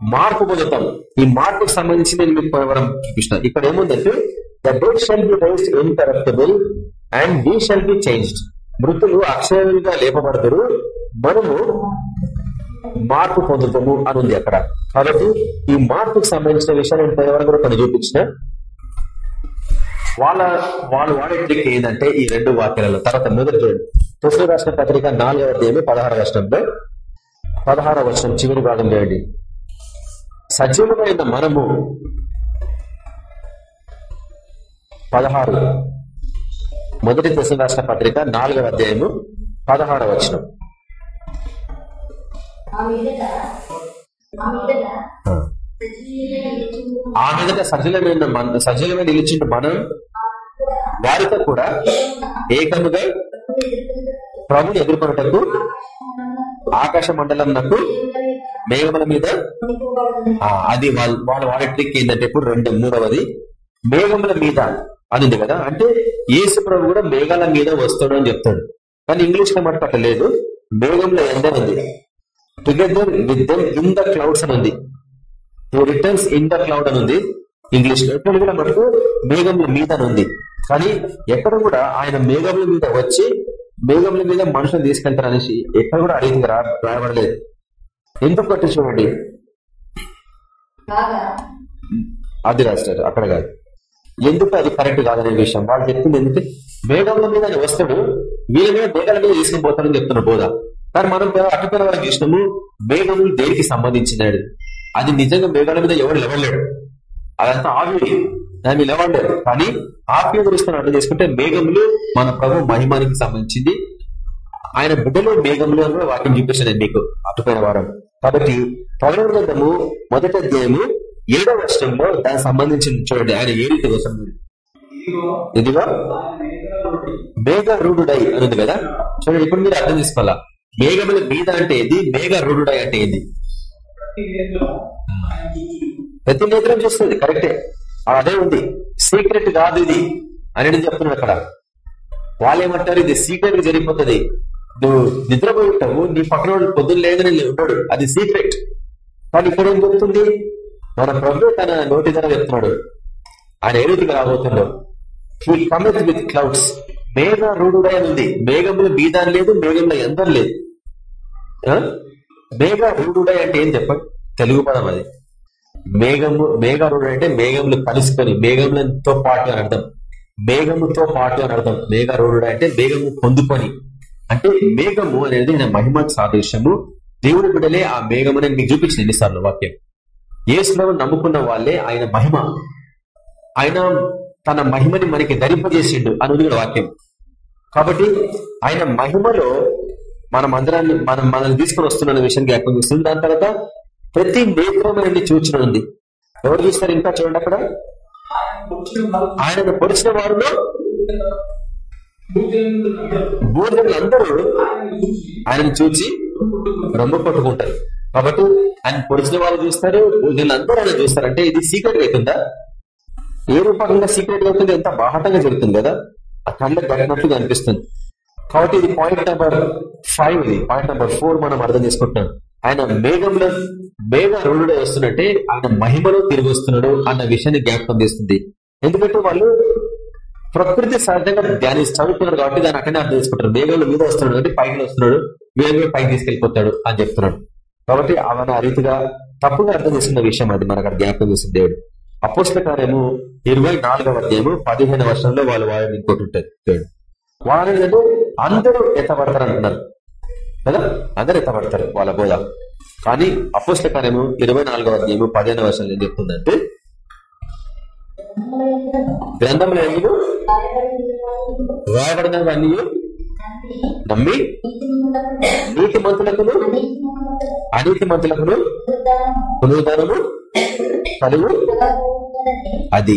మార్పు పొందుతాం. ఈ మార్పుకు సంబంధించి నేను మీకు మనం చూపిస్తున్నా ఇక్కడ ఏముందంటే the dead shall be raised incorruptible and we shall be changed మృతులు అక్షయులుగా లేపబడతారు. మనము మార్పు పొందుతాము అని ఉంది అక్కడ. కాబట్టి ఈ మార్పుకు సంబంధించిన విషయాలు నేను పోయేవారు కూడా కొన్ని చూపించిన. వాళ్ళ వాళ్ళు వాడే ట్రిక్ ఏంటంటే ఈ రెండు వాక్యాలలో. తర్వాత మొదటి చూడండి. తులసి రాష్ట్ర పత్రిక నాలుగవ తేదీ పదహార వర్షంలో పదహార వర్షం చివరి భాగం చేయండి సజీవమైన మనము పదహారు. మొదటి తులసి రాష్ట్ర పత్రిక నాలుగవ అధ్యాయము పదహార వచనం. ఆ మీదట సజలమైన సజలమైన నిలిచిన మన మనం వారితో కూడా ఏకముగా ప్రభుని ఎదుర్కొనటకు ఆకాశ మండలం నాకు మేఘముల మీద అది వాళ్ళు వాళ్ళు వాడే ట్రిక్ ఏంటంటే ఇప్పుడు రెండు మూడవది మేఘముల మీద అని ఉంది కదా. అంటే యేసు ప్రభు కూడా మేఘాల మీద వస్తాడు అని చెప్తాడు. కానీ ఇంగ్లీష్లో మటుకు అట్లా లేదు. మేఘంలో ఎండ ఉంది together with them in the clouds అని ఉంది. రిటర్న్స్ ఇన్ ద క్లౌడ్ అని ఉంది. ఇంగ్లీష్లో తెలుగులో మటుకు మేఘముల మీద అని ఉంది. కానీ ఎక్కడ కూడా ఆయన మేఘముల మీద వచ్చి మేఘముల మీద మనుషులు తీసుకెళ్తారు అనేసి ఎక్కడ కూడా అడిగింది రాయబడలేదు. ఎందుకు కట్టి చూడండి? అది రాస్తారు అక్కడ కాదు. ఎందుకు అది కరెక్ట్ కాదనే విషయం. వాళ్ళు చెప్పింది ఎందుకు? మేఘముల మీద వస్తాడు వీళ్ళ మీద మేఘాల మీద తీసుకుని పోతాడని చెప్తున్న బోధ. కానీ మనం అటుపైన వరకు చూసినాము మేఘములు దేనికి సంబంధించినాడు అది నిజంగా మేఘాల మీద ఎవరు లేవలేడు అదంతా ఆవిరి దాన్ని లేవలేడు కానీ ఆత్మీయ దృష్టిని అర్థం చేసుకుంటే మేఘములు మన ప్రభు మహిమానికి సంబంధించింది. ఆయన బిడ్డలు మేఘంలో అని కూడా వాక్యం చూపించాను మీకు అటుపోయిన వారం కాబట్టి పౌర గ్రంథము మొదటి అధ్యాయము ఏడవ వర్షంలో దానికి సంబంధించిన చూడండి ఆయన ఏ రీతి వస్తుంది ఇదిగో మేఘ రూఢుడై అని ఉంది కదా? చూడండి ఇప్పుడు మీరు అర్థం చేసుకోవాలా? మేఘముల మీద అంటే ఏది? మేఘ రూఢుడై అంటే ఏది ప్రతి నేత్రం చూస్తుంది కరెక్టే. అదే ఉంది. సీక్రెట్ కాదు ఇది అని చెప్తున్నాడు అక్కడ. వాళ్ళు ఏమంటారు ఇది సీక్రెట్గా జరిగిపోతుంది. నువ్వు నిద్రపోయి ఉంటావు నీ పక్కన పొద్దున్న లేదని ఉంటాడు అది సీక్రెట్. కానీ ఇక్కడ ఏం చెప్తుంది? మన ప్రభు తన నోటి ధర చెప్తున్నాడు. ఆయన ఏ రీతిగా రాబోతుండో హీ విత్ క్లౌడ్స్ మేఘ రూఢుడై ఉంది. మేఘంలో మీద అని లేదు మేఘంలో ఎందరు లేదు ఆ? మేఘ అంటే ఏం చెప్పండి? తెలుగు పదం అది. మేఘము మేఘారూఢ అంటే మేఘములు కలుసుకొని మేఘములతో పాటు అని అర్థం. మేఘముతో పాటు అని అర్థం. మేఘారూఢుడ అంటే మేఘము పొందుకొని. అంటే మేఘము అనేది ఆయన మహిమ సాదృశ్యము. దేవుడి బిడ్డలే ఆ మేఘము అనేది మీకు చూపించిన ఎన్నిసార్లు వాక్యం. ఏసులో నమ్ముకున్న వాళ్ళే ఆయన మహిమ. ఆయన తన మహిమని మనకి ధరింపజేసిండు అని కూడా వాక్యం. కాబట్టి ఆయన మహిమలో మనం అందరాన్ని మనం మనల్ని తీసుకొని వస్తున్న విషయం జ్ఞాపకం చేస్తుంది. దాని తర్వాత ప్రతి నేత్రమైన చూచిన ఉంది. ఎవరు చూస్తారు ఇంకా చూడండి అక్కడ? ఆయనను పొడిచిన వారిలో బోధకులు అందరూ ఆయనను చూచి రొమ్మ పట్టుకుంటారు. కాబట్టి ఆయన పొడిచిన వాళ్ళు చూస్తారు వీళ్ళందరూ ఆయన చూస్తారు. అంటే ఇది సీక్రెట్ అవుతుందా? ఏ రూపకంగా సీక్రెట్ అవుతుంది? ఎంత బాహటంగా జరుగుతుంది కదా? ఆ కళ్ళకు గడినట్లుగా అనిపిస్తుంది. కాబట్టి ఇది పాయింట్ నెంబర్ ఫైవ్ ఇది. పాయింట్ నెంబర్ ఫోర్ మనం అర్థం చేసుకుంటున్నాం. ఆయన మేఘంలో మేఘ రుణుడు వస్తున్నట్టే ఆయన మహిమలో తిరిగి వస్తున్నాడు అన్న విషయాన్ని జ్ఞాపకం చేస్తుంది. ఎందుకంటే వాళ్ళు ప్రకృతి సహజంగా ధ్యాని చదువుతున్నారు కాబట్టి దాన్ని అక్కడనే అర్థం చేసుకుంటారు. మేఘంలో మీద వస్తున్నాడు కాబట్టి పైకి వస్తున్నాడు. వేగమే పైకి తీసుకెళ్ళిపోతాడు అని చెప్తున్నాడు. కాబట్టి అవన్న ఆ రీతిగా తప్పుగా అర్థం చేసుకున్న విషయం అది. మనకు అక్కడ జ్ఞాపకం చేస్తుంది దేవుడు. అపోస్ల కార్యము ఇరవై నాలుగవ అధ్యాయము పదిహేను వర్షంలో వాళ్ళు వారిని ఇంకోటి ఉంటారు చూడండి. అందరూ ఎత్తబడతారు అంటున్నారు కదా? అందరూ ఎత్తబడతారు వాళ్ళ బోధ. కానీ అపోస్ల కార్యము ఇరవై నాలుగవ అధ్యాయము పదిహేను వర్షాలు ఏం చెప్తుందంటే గ్రంథంలో ఎందుకు రాయబడినవన్నీ నమ్మి నీతి మంతులకును అనీతి మంతులకును పునరుద్ధానము కలుగు అది.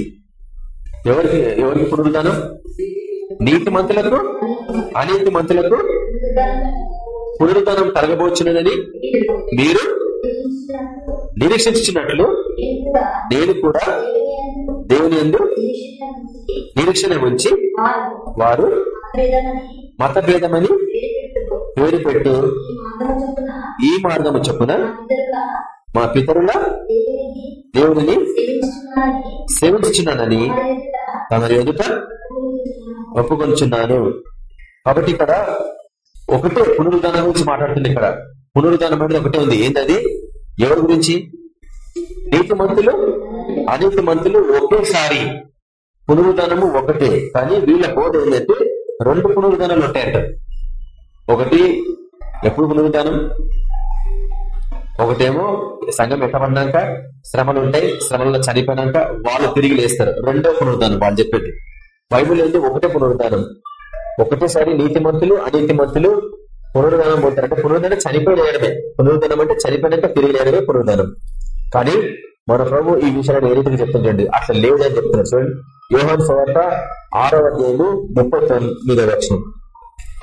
ఎవరికి ఎవరికి పునరుద్ధానం నీతి మంతులకు అనీతి మంతులకు పునరుద్ధానం కలగబోచున్నదని మీరు నిరీక్షించినట్లు నేను కూడా దేవుని ఎందు నిరీక్షణ ఉంచి వారు మత భేదమని పేరు పెట్టు ఈ మార్గము చొప్పున మా పితరుల దేవుని సేవించుచున్నానని తన ఎదుట ఒప్పుకొంచున్నాను. కాబట్టి ఇక్కడ ఒకటే పునరుద్ధానం గురించి మాట్లాడుతుంది ఇక్కడ. పునరుద్ధానం అనేది ఒకటే ఉంది. ఏంటది ఎవరి గురించి? నీతి మంతులు? అనీతి మంతులు ఒకేసారి. పునరుద్ధానము ఒకటే. కానీ వీళ్ళ బోధ ఏంటంటే రెండు పునరుద్ధానాలు ఉంటాయంట. ఒకటి ఎప్పుడు పునరుద్ధానం? ఒకటేమో సంఘం ఎట్టబడినాక శ్రమలు ఉంటాయి. శ్రమలలో చనిపోయినాక వాళ్ళు తిరిగి లేస్తారు. రెండో పునరుద్ధానం వాళ్ళు చెప్పేది. బైబుల్ ఏంటి ఒకటే పునరుద్ధానం. ఒకటేసారి నీతి మంతులు అనీతి మంతులు పునరుద్ధానం పోతారు అంటే పునరుద్ధానం చనిపోయినమే పునరుద్ధానం అంటే చనిపోయినాక తిరిగి లేయడమే పునరుద్ధానం. కానీ మన ప్రభు ఈ విషయాన్ని ఏ రీతిగా చెప్తుండీ అట్లా లేదని చెప్తున్నారు చూడండి. యోహన్ సవార్త ఆరవ అధ్యాయము ముప్పై తొమ్మిదో వచ్చిన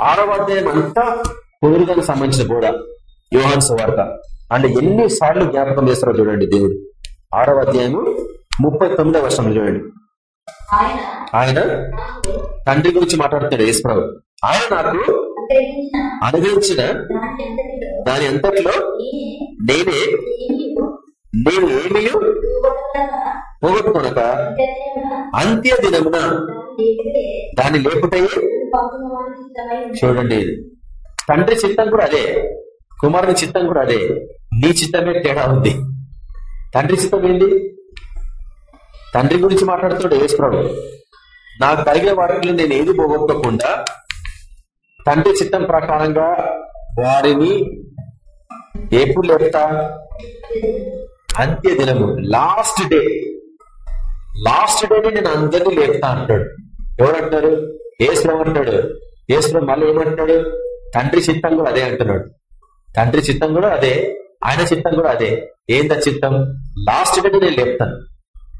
ఆరవ అధ్యాయం అంతా పునరుద్ధానికి సంబంధించిన కూడా యోహాన్ సువార్త. అంటే ఎన్ని సార్లు జ్ఞాపకం చేస్తారో చూడండి దేవుడు. ఆరవ అధ్యాయము ముప్పై తొమ్మిదవ చూడండి. ఆయన తండ్రి గురించి మాట్లాడుతాడు యేసుప్రభు. ఆయన నాకు అనుగ్రహించిన దాని అంతట్లో నేనే ఏమీయు నేను ఏమీ పోగొట్టక పోగొట్టుకొనక అంత్య దినమున దాన్ని లేకుంటే చూడండి. తండ్రి చిత్తం కూడా అదే కుమారుని చిత్తం కూడా అదే నీ చిత్తమే తేడా ఉంది. తండ్రి చిత్తం ఏంది? తండ్రి గురించి మాట్లాడుతున్నాడు యేసుప్రభు. నాకు కలిగే వాటిలో నేను ఏది పోగొట్టుకోకుండా తండ్రి చిత్తం ప్రకారంగా వారిని ఎప్పుడు లేపుతా? అంత్య దినము లాస్ట్ డే లాస్ట్ డేని నేను అందరినీ లేపుతా అంటాడు. ఎవరు ఏసుప్రభు అంటాడు. ఏసుప్రభు మళ్ళీ ఏమంటున్నాడు? తండ్రి చిత్తం కూడా అదే అంటున్నాడు. తండ్రి చిత్తం కూడా అదే ఆయన చిత్తం కూడా అదే. ఏందా చిత్తం? లాస్ట్ డే నేను లేపుతాను.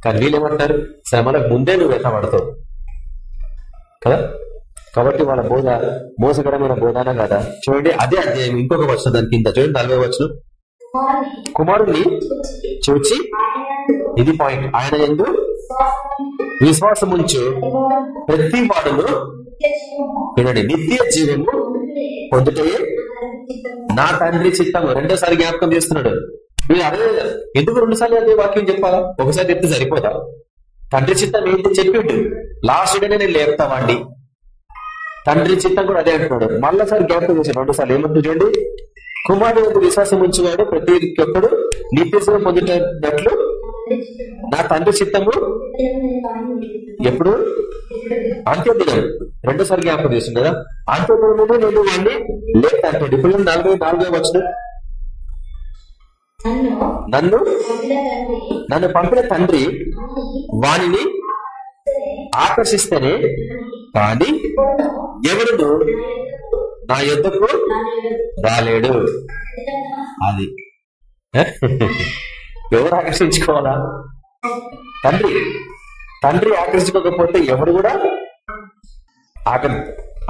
కానీ వీళ్ళేమంటారు? శ్రమలకు ముందే నువ్వు ఎత్తబడతావు కదా? కాబట్టి వాళ్ళ బోధ మోసకరమైన బోధన కదా? చూడండి అదే అధ్యాయం. ఇంకొక వచ్చిన దాని కింద. చూడండి నలభై వచ్చిన కుమారుణ్ణి చూచి ఇది పాయింట్ ఆయన ఎందు విశ్వాసం ఉంచు ప్రతి వాడును నిత్య వినండి. నిత్య జీవము పొందుటే చిత్తము. నా తండ్రి చిత్తము. రెండోసారి జ్ఞాపకం చేస్తున్నాడు. మీరు అదే ఎందుకు రెండుసార్లు అదే వాక్యం చెప్పాలా? ఒకసారి చెప్తే సరిపోదా తండ్రి చిత్తం ఏంటి చెప్పిండు లాస్ట్ డే నేను లేపుతామండి. తండ్రి చిత్తం కూడా అదే అంటున్నాడు. మళ్ళీసారి జ్ఞాపకం చేశాను రెండుసార్లు ఏమంటు ఏమంటుంది చూడండి. కుమారుడు యొక్క విశ్వాసం ఉంచేవాడు ప్రతి ఒక్కడు నిత్యశివం పొందుతున్నట్లు నా తండ్రి చిత్తము ఎప్పుడు? అంత్యోదయం రెండోసారి జ్ఞాపకం చేసింది కదా? అంత్యదినము నేను వాడిని లేదు అంటాడు. ఇప్పుడు నలభై నాలుగో వచ్చిన నన్ను నన్ను పంపిన తండ్రి వానిని ఆకర్షిస్తేనే కానీ ఎవరును నా యొద్దకు రాలేడు. అది. ఎవరు ఆకర్షించుకోవాలా? తండ్రి. తండ్రి ఆకర్షించుకోకపోతే ఎవరు కూడా ఆకర్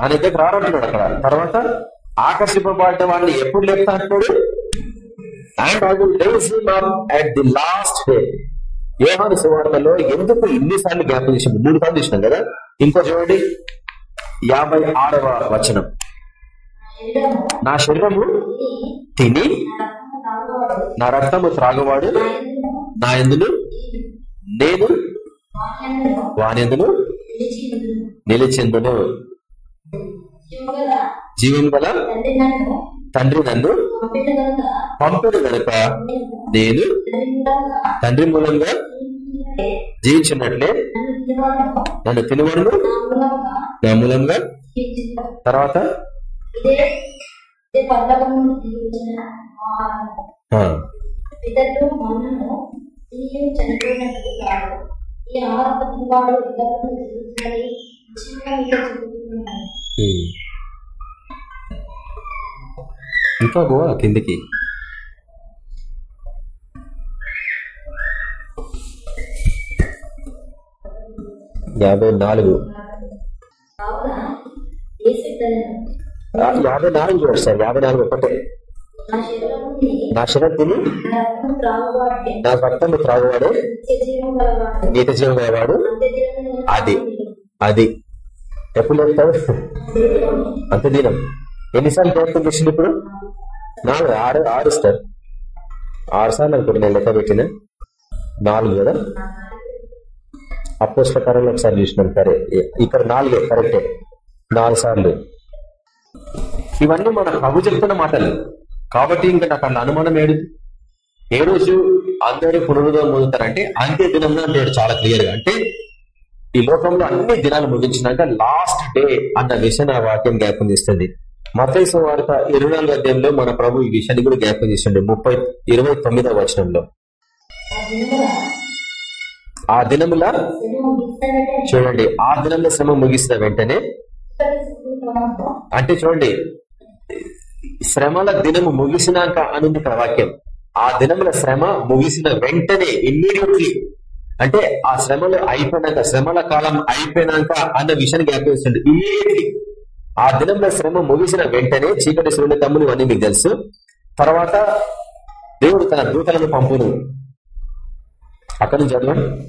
ఆయన దగ్గర రారంటున్నాడు అక్కడ. తర్వాత ఆకర్షింపబడ్డ వాడిని ఎప్పుడు లేపుతా అంటున్నాడు and I will raise him up at the last day యోహాను సువార్తలో ఎందుకు ఇన్నిసార్లు జ్ఞాపకం చేసింది మూడు సార్లు చూసినాం కదా? ఇంకో చూడండి. యాభై ఆరవ వచనం. నా శరీరము తిని నా రక్తము త్రాగువాడు నా ఎందులు నేను వానెందులు నిలిచెందును. జీవం గల తండ్రి తండ్రి నన్ను పంపిన గనుక నేను తండ్రి మూలంగా జీవించినట్లే. నన్ను తినవడును నా మూలంగా. తర్వాత చనిపోయినట్టు ఇంకా పోవాలా కిందికి యాభై నాలుగు యాభై నాలుగు చూడండి సార్ యాభై నాలుగు ఒకటే నా శరీరం నా తిని నా రక్తం త్రాగువాడు. నీత జీవం గలవాడు. అది అది. ఎప్పుడు లేపుతాడు అంత దినం. ఎన్నిసార్లు ప్రయత్నం చేసింది ఇప్పుడు? నాలుగు ఆరు ఆరు సార్ ఆరు సార్లు అనుకుంటే నేను లెక్క పెట్టిన. నాలుగు కదా? అపోస్తకారంలో ఒకసారి చూసినాం. సరే ఇక్కడ నాలుగే కరెక్టే నాలుగు సార్లు. ఇవన్నీ మన ప్రభు చెప్తున్న మాటలు. కాబట్టి ఇంకా నాకు అన్న అనుమానం ఏడు. ఏ రోజు అందరూ పునరుద్ధం పొందుతారంటే అంతే దినంలో అంటాడు చాలా క్లియర్గా. అంటే ఈ లోకంలో అన్ని దినాలు ముగించినాక లాస్ట్ డే అన్న విషయం ఆ వాక్యం జ్ఞాపం చేస్తుంది. మతేసు వార్త ఇరవై నాలుగు అధ్యాయంలో మన ప్రభు ఈ విషయాన్ని కూడా జ్ఞాపకం చేస్తుండే ముప్పై ఇరవై తొమ్మిదవ వచనంలో. ఆ దినముల చూడండి ఆ దినంలో శ్రమ ముగిసిన వెంటనే అంటే చూడండి శ్రమల దినము ముగిసినాక అనుంది వాక్యం. ఆ దినముల శ్రమ ముగిసిన వెంటనే ఇమ్మీడియట్లీ అంటే ఆ శ్రమలు అయిపోయినాక శ్రమల కాలం అయిపోయినాక అన్న విషయాన్ని జ్ఞాపిస్తుంది ఇమ్మీడియట్లీ ఆ దినంలో శ్రమ ముగిసిన వెంటనే చీకటి సూర్యుల తమ్ములు ఇవన్నీ మీకు తెలుసు. తర్వాత దేవుడు తన దూతలను పంపును. అక్కడ నుంచి చదవండి చూసిన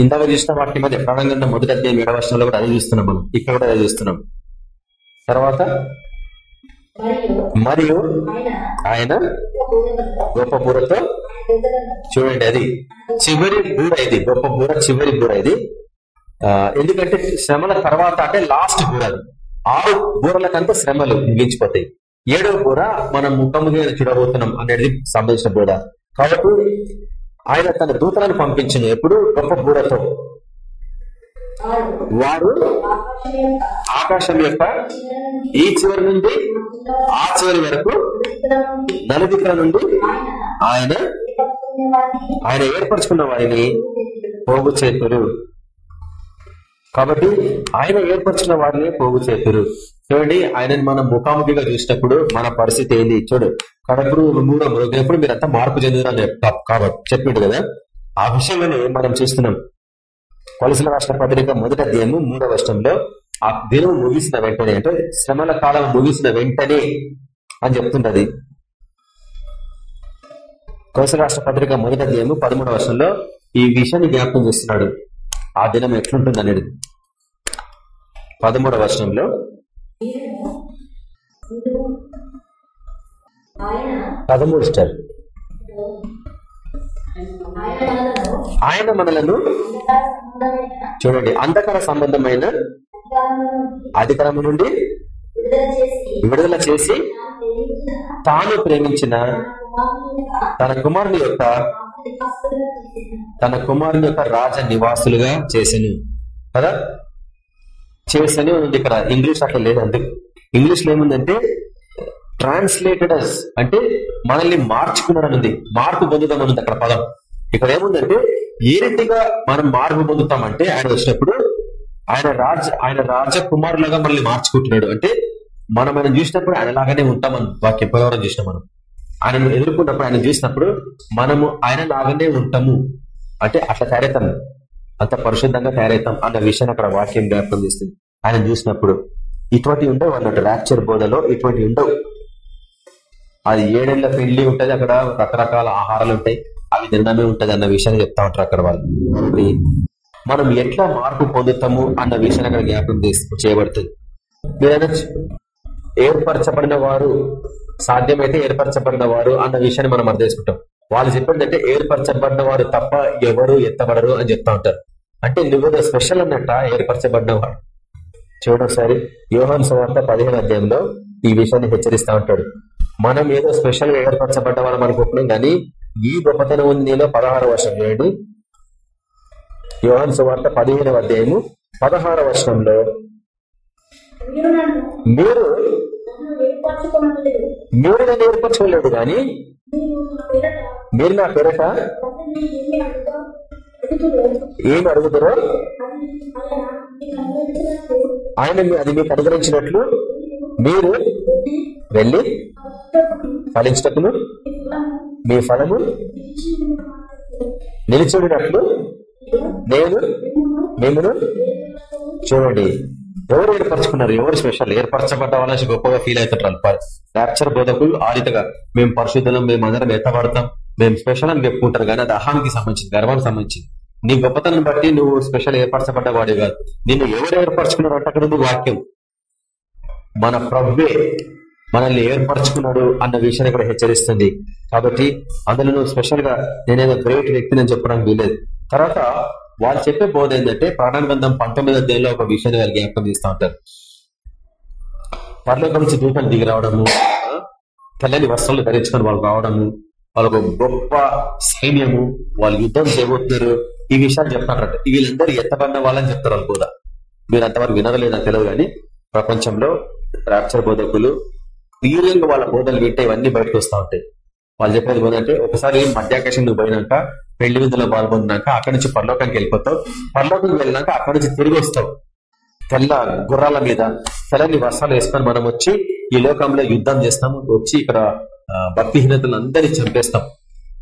ఇందాక చూసిన వాటి మధ్య ప్రాణంగా మొదటి అధ్యాయం ఏడవ వర్షంలో కూడా అదే చూస్తున్నాం మనం. ఇక్కడ కూడా అదే చూస్తున్నాం. తర్వాత? మరియు ఆయన గొప్ప బూరతో చూడండి అది. చివరి బూర ఇది గొప్ప బూర చివరి బూర ఇది. ఆ, ఎందుకంటే శ్రమల తర్వాత అంటే లాస్ట్ బూర. ఆరు బూరలకంతా శ్రమలు ముగించిపోతాయి. ఏడవ బూర మనం ముఖముగా చూడబోతున్నాం అనేది సంబంధించిన బూర. కాబట్టి ఆయన తన దూతలను పంపించిన ఎప్పుడు గొప్ప బూరతో వారు ఆకాశం యొక్క ఈ చివరి నుండి ఆ చివరి వరకు ఉత్తరం నుండి నలుదిక్కుల నుండి ఆయన ఆయన ఏర్పరచుకున్న వారిని పోగు చేతురు. కాబట్టి ఆయన ఏర్పరచిన వారిని పోగు చేతురు. చూడండి ఆయనని మనం ముఖాముఖిగా చూసినప్పుడు మన పరిస్థితి ఏంది? చూడు కడప్పుడు మూడో మృగప్పుడు మీరంతా మార్పు చెందుతున్నారు కాబట్టి చెప్పిండు కదా? ఆ విషయంలోనే మనం చూస్తున్నాం. కొలసిన రాష్ట్ర పత్రిక మొదటి అధ్యాయము మూడవ వర్షంలో ఆ దినం ముగిసిన వెంటనే అంటే శ్రమల కాలం ముగిసిన వెంటనే అని చెప్తుంది అది కొలసిన రాష్ట్ర పత్రిక మొదటి అధ్యాయము పదమూడవ వర్షంలో ఈ విషయాన్ని జ్ఞాపకం చేస్తున్నాడు. ఆ దినం ఎట్లుంటుంది అనేది. పదమూడవ వర్షంలో పదమూడు స్టార్ ఆయన మనలను చూడండి అంధకార సంబంధమైన అధికారము నుండి విడుదల చేసి తాను ప్రేమించిన తన కుమారుని యొక్క తన కుమారుని యొక్క యొక్క రాజ నివాసులుగా చేసెను. కదా? చేసని ఉంది ఇక్కడ ఇంగ్లీష్ అట్లా లేదు అందుకు ఇంగ్లీష్లో ఏముందంటే ట్రాన్స్లేటెడ్ అస్ అంటే మనల్ని మార్చుకున్నాడని ఉంది మార్పు పొందుతామని ఉంది అక్కడ పదం. ఇక్కడ ఏముందంటే ఏ రీతిగా మనం మార్పు పొందుతామంటే ఆయన వచ్చినప్పుడు ఆయన రాజ ఆయన రాజకుమారులుగా మనల్ని మార్చుకుంటున్నాడు. అంటే మనం ఆయన చూసినప్పుడు ఆయన లాగానే ఉంటామని వాక్య పోలవరం చూసినాం మనం. ఆయనను ఎదుర్కొన్నప్పుడు ఆయన చూసినప్పుడు మనము ఆయన లాగానే ఉంటాము. అంటే అట్లా తయారవుతాం. అంత పరిశుద్ధంగా తయారవుతాం అన్న విషయాన్ని అక్కడ వాక్యం జ్ఞాపకం చేస్తుంది. ఆయన చూసినప్పుడు ఇటువంటి ఉండవు అన్నట్టు. ర్యాప్చర్ బోధలో ఇటువంటి ఉండవు. అది ఏడేళ్ళ పెళ్ళి ఉంటది అక్కడ రకరకాల ఆహారాలు ఉంటాయి. అవి తినడమే ఉంటది అన్న విషయాన్ని చెప్తా ఉంటారు అక్కడ వాళ్ళు. మనం ఎట్లా మార్పు పొందుతాము అన్న విషయాన్ని అక్కడ జ్ఞాపకం చేయబడుతుంది. మీరైనా ఏర్పరచబడిన వారు సాధ్యమైతే ఏర్పరచబడిన వారు అన్న విషయాన్ని మనం అర్థం చేసుకుంటాం. వాళ్ళు చెప్పిందంటే ఏర్పరచబడిన వారు తప్ప ఎవరు ఎత్తబడరు అని చెప్తా ఉంటారు. అంటే నువ్వు స్పెషల్ అన్నట్ట ఏర్పరచబడిన వాడు. చూడండి ఒకసారి యోహన్ సువార్త పదిహేను అధ్యాయంలో ఈ విషయాన్ని హెచ్చరిస్తా ఉంటాడు. మనం ఏదో స్పెషల్గా ఏర్పరచబడ్డ వాళ్ళం అనుకుంటున్నాం కానీ ఈ గొప్పతనం ఉంది నేను పదహారు వర్షం చూడండి యోహన్ సువార్త పదిహేనవ అధ్యాయము పదహార వర్షంలో మీరు మీరు నన్ను ఏర్పరచుకోలేదు కానీ మీరు నా పేరట అడుగుతున్నారు ఏం అడుగుతారో ఆయన మీ- అది మీకు అనుగ్రహించినట్లు మీరు వెళ్ళి ఫలించినప్పుడు మీ ఫలము నిలిచినట్లు నేను మిమ్మల్ని చూడండి. ఎవరు ఏర్పరచుకున్నారు? ఎవరు స్పెషల్ ఏర్పరచబడ్డ వాళ్ళని గొప్పగా ఫీల్ అవుతుంటారు ర్యాప్చర్ బోధకులు ఆదితగా మేము పరిశుద్ధులం మేము అందరం ఎత్తబడతాం మేము స్పెషల్ అని చెప్పుకుంటారు. కానీ అది అహానికి సంబంధించింది గర్వానికి సంబంధించింది. నీ గొప్పతనం బట్టి నువ్వు స్పెషల్ ఏర్పరచబడ్డ వాడి కాదు. నిన్ను ఎవరు ఏర్పరచుకున్నారు అంటే అక్కడ వాక్యం. మన ప్రభువే మనల్ని ఏర్పరచుకున్నాడు అన్న విషయాన్ని ఇక్కడ హెచ్చరిస్తుంది. కాబట్టి అందులో స్పెషల్గా నేనేదో గ్రేట్ వ్యక్తిని అని చెప్పడానికి వీలేదు తర్వాత వాళ్ళు చెప్పే బోధ ఏంటంటే ప్రాణానుబంధం పంతొమ్మిదో అధ్యాయంలో ఒక విషయాన్ని వాళ్ళు జ్ఞాపకం చేస్తూ ఉంటారు. పర్లోకం నుంచి దూతలు దిగి రావడము తెల్లని వస్త్రాలు ధరించుకొని వాళ్ళు రావడము వాళ్ళకు గొప్ప సైన్యము వాళ్ళు యుద్ధం చేయబోతున్నారు. ఈ విషయాలు చెప్తారట. వీళ్ళందరూ ఎత్తబడిన వాళ్ళని చెప్తారు వాళ్ళు కూడా మీరు అంతవరకు వినరలేదు తెలియదు కానీ ప్రపంచంలో రాప్చర్ బోధకులు తీవ్రంగా వాళ్ళ బోధనలు వింటే ఇవన్నీ బయటకు వస్తూ ఉంటాయి. వాళ్ళు చెప్పేది ఏంటంటే ఒకసారి మధ్యాకాశం నువ్వు పోయినాక పెళ్ళి విందులో పాల్గొన్నాక అక్కడి నుంచి పరలోకానికి వెళ్ళిపోతావు. పరలోకానికి వెళ్ళినాక అక్కడి నుంచి తిరిగి వస్తావు. తెల్ల గుర్రాల మీద తెల్లని వర్షాలు వేసుకొని మనం వచ్చి ఈ లోకంలో యుద్ధం చేస్తాము వచ్చి ఇక్కడ ఆ, భక్తిహీనతలు అందరినీ చంపేస్తాం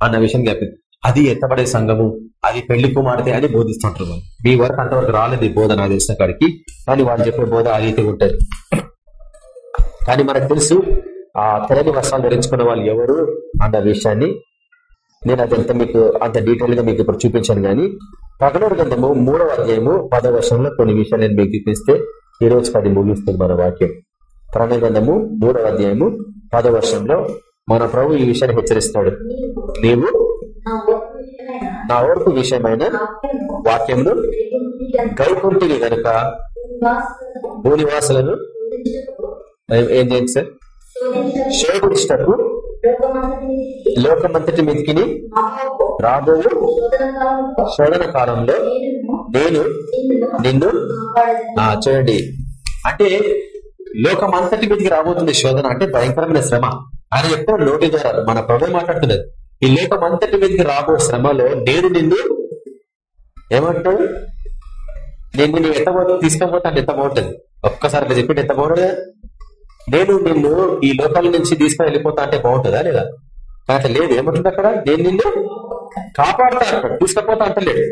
అన్న విషయం చెప్పింది అది ఎత్తబడే సంఘము అది పెళ్ళి కుమార్తె అని బోధిస్తుంటారు మీ వరకు అంతవరకు రాలేదు బోధ నా తెలిసిన కాడికి. కానీ వాళ్ళు చెప్పే బోధ ఆ రీతి ఉంటుంది. కానీ మనకు తెలుసు ఆ తెలని వస్త్రాలు ధరించుకున్న వాళ్ళు ఎవరు అన్న విషయాన్ని నేను అదంతా మీకు అంత డీటెయిల్గా మీకు ఇప్పుడు చూపించాను కానీ ప్రకటన గ్రంథము మూడవ అధ్యాయము పదవ వర్షంలో కొన్ని విషయాలు నేను మీకు చూపిస్తే ఈ రోజు అది ముగిస్తుంది మన వాక్యం. ప్రకటన గ్రంథము మూడవ అధ్యాయము పదవ వర్షంలో మన ప్రభు ఈ విషయాన్ని హెచ్చరిస్తాడు. నీవు నా ఓర్పు విషయమైన వాక్యంలో ఓర్పు వాక్యంను గనుక భూనివాసులను ఏం- చేయండి సార్? శోధించటకు లోకమంతటి మీదికి రాబో శోధన కాలంలో నేను నిన్ను ఆ చూడండి. అంటే లోకమంతటి అంతటి మీదకి రాబోతుంది శోధన అంటే భయంకరమైన శ్రమ. ఆయన చెప్తాడు నోటి ద్వారా మన ప్రభు మాట్లాడుతున్నది. ఈ లోకమంతటి మీదకి రాబో శ్రమలో నేను నిన్ను ఏమంటాడు నేను ఎంత ఎత్తబో తీసుకపోతే అంటే ఎంత బాగుంటుంది ఒక్కసారి అట్లా ఎంత బాగుంటుంది నేను నిన్ను ఈ లోకాల నుంచి తీసుకుని వెళ్ళిపోతా అంటే బాగుంటుందా లేదా? కానీ లేదు ఏమంటుంది అక్కడ? నేను నిన్ను కాపాడుతా అక్కడ తీసుకపోతా అంటలేదు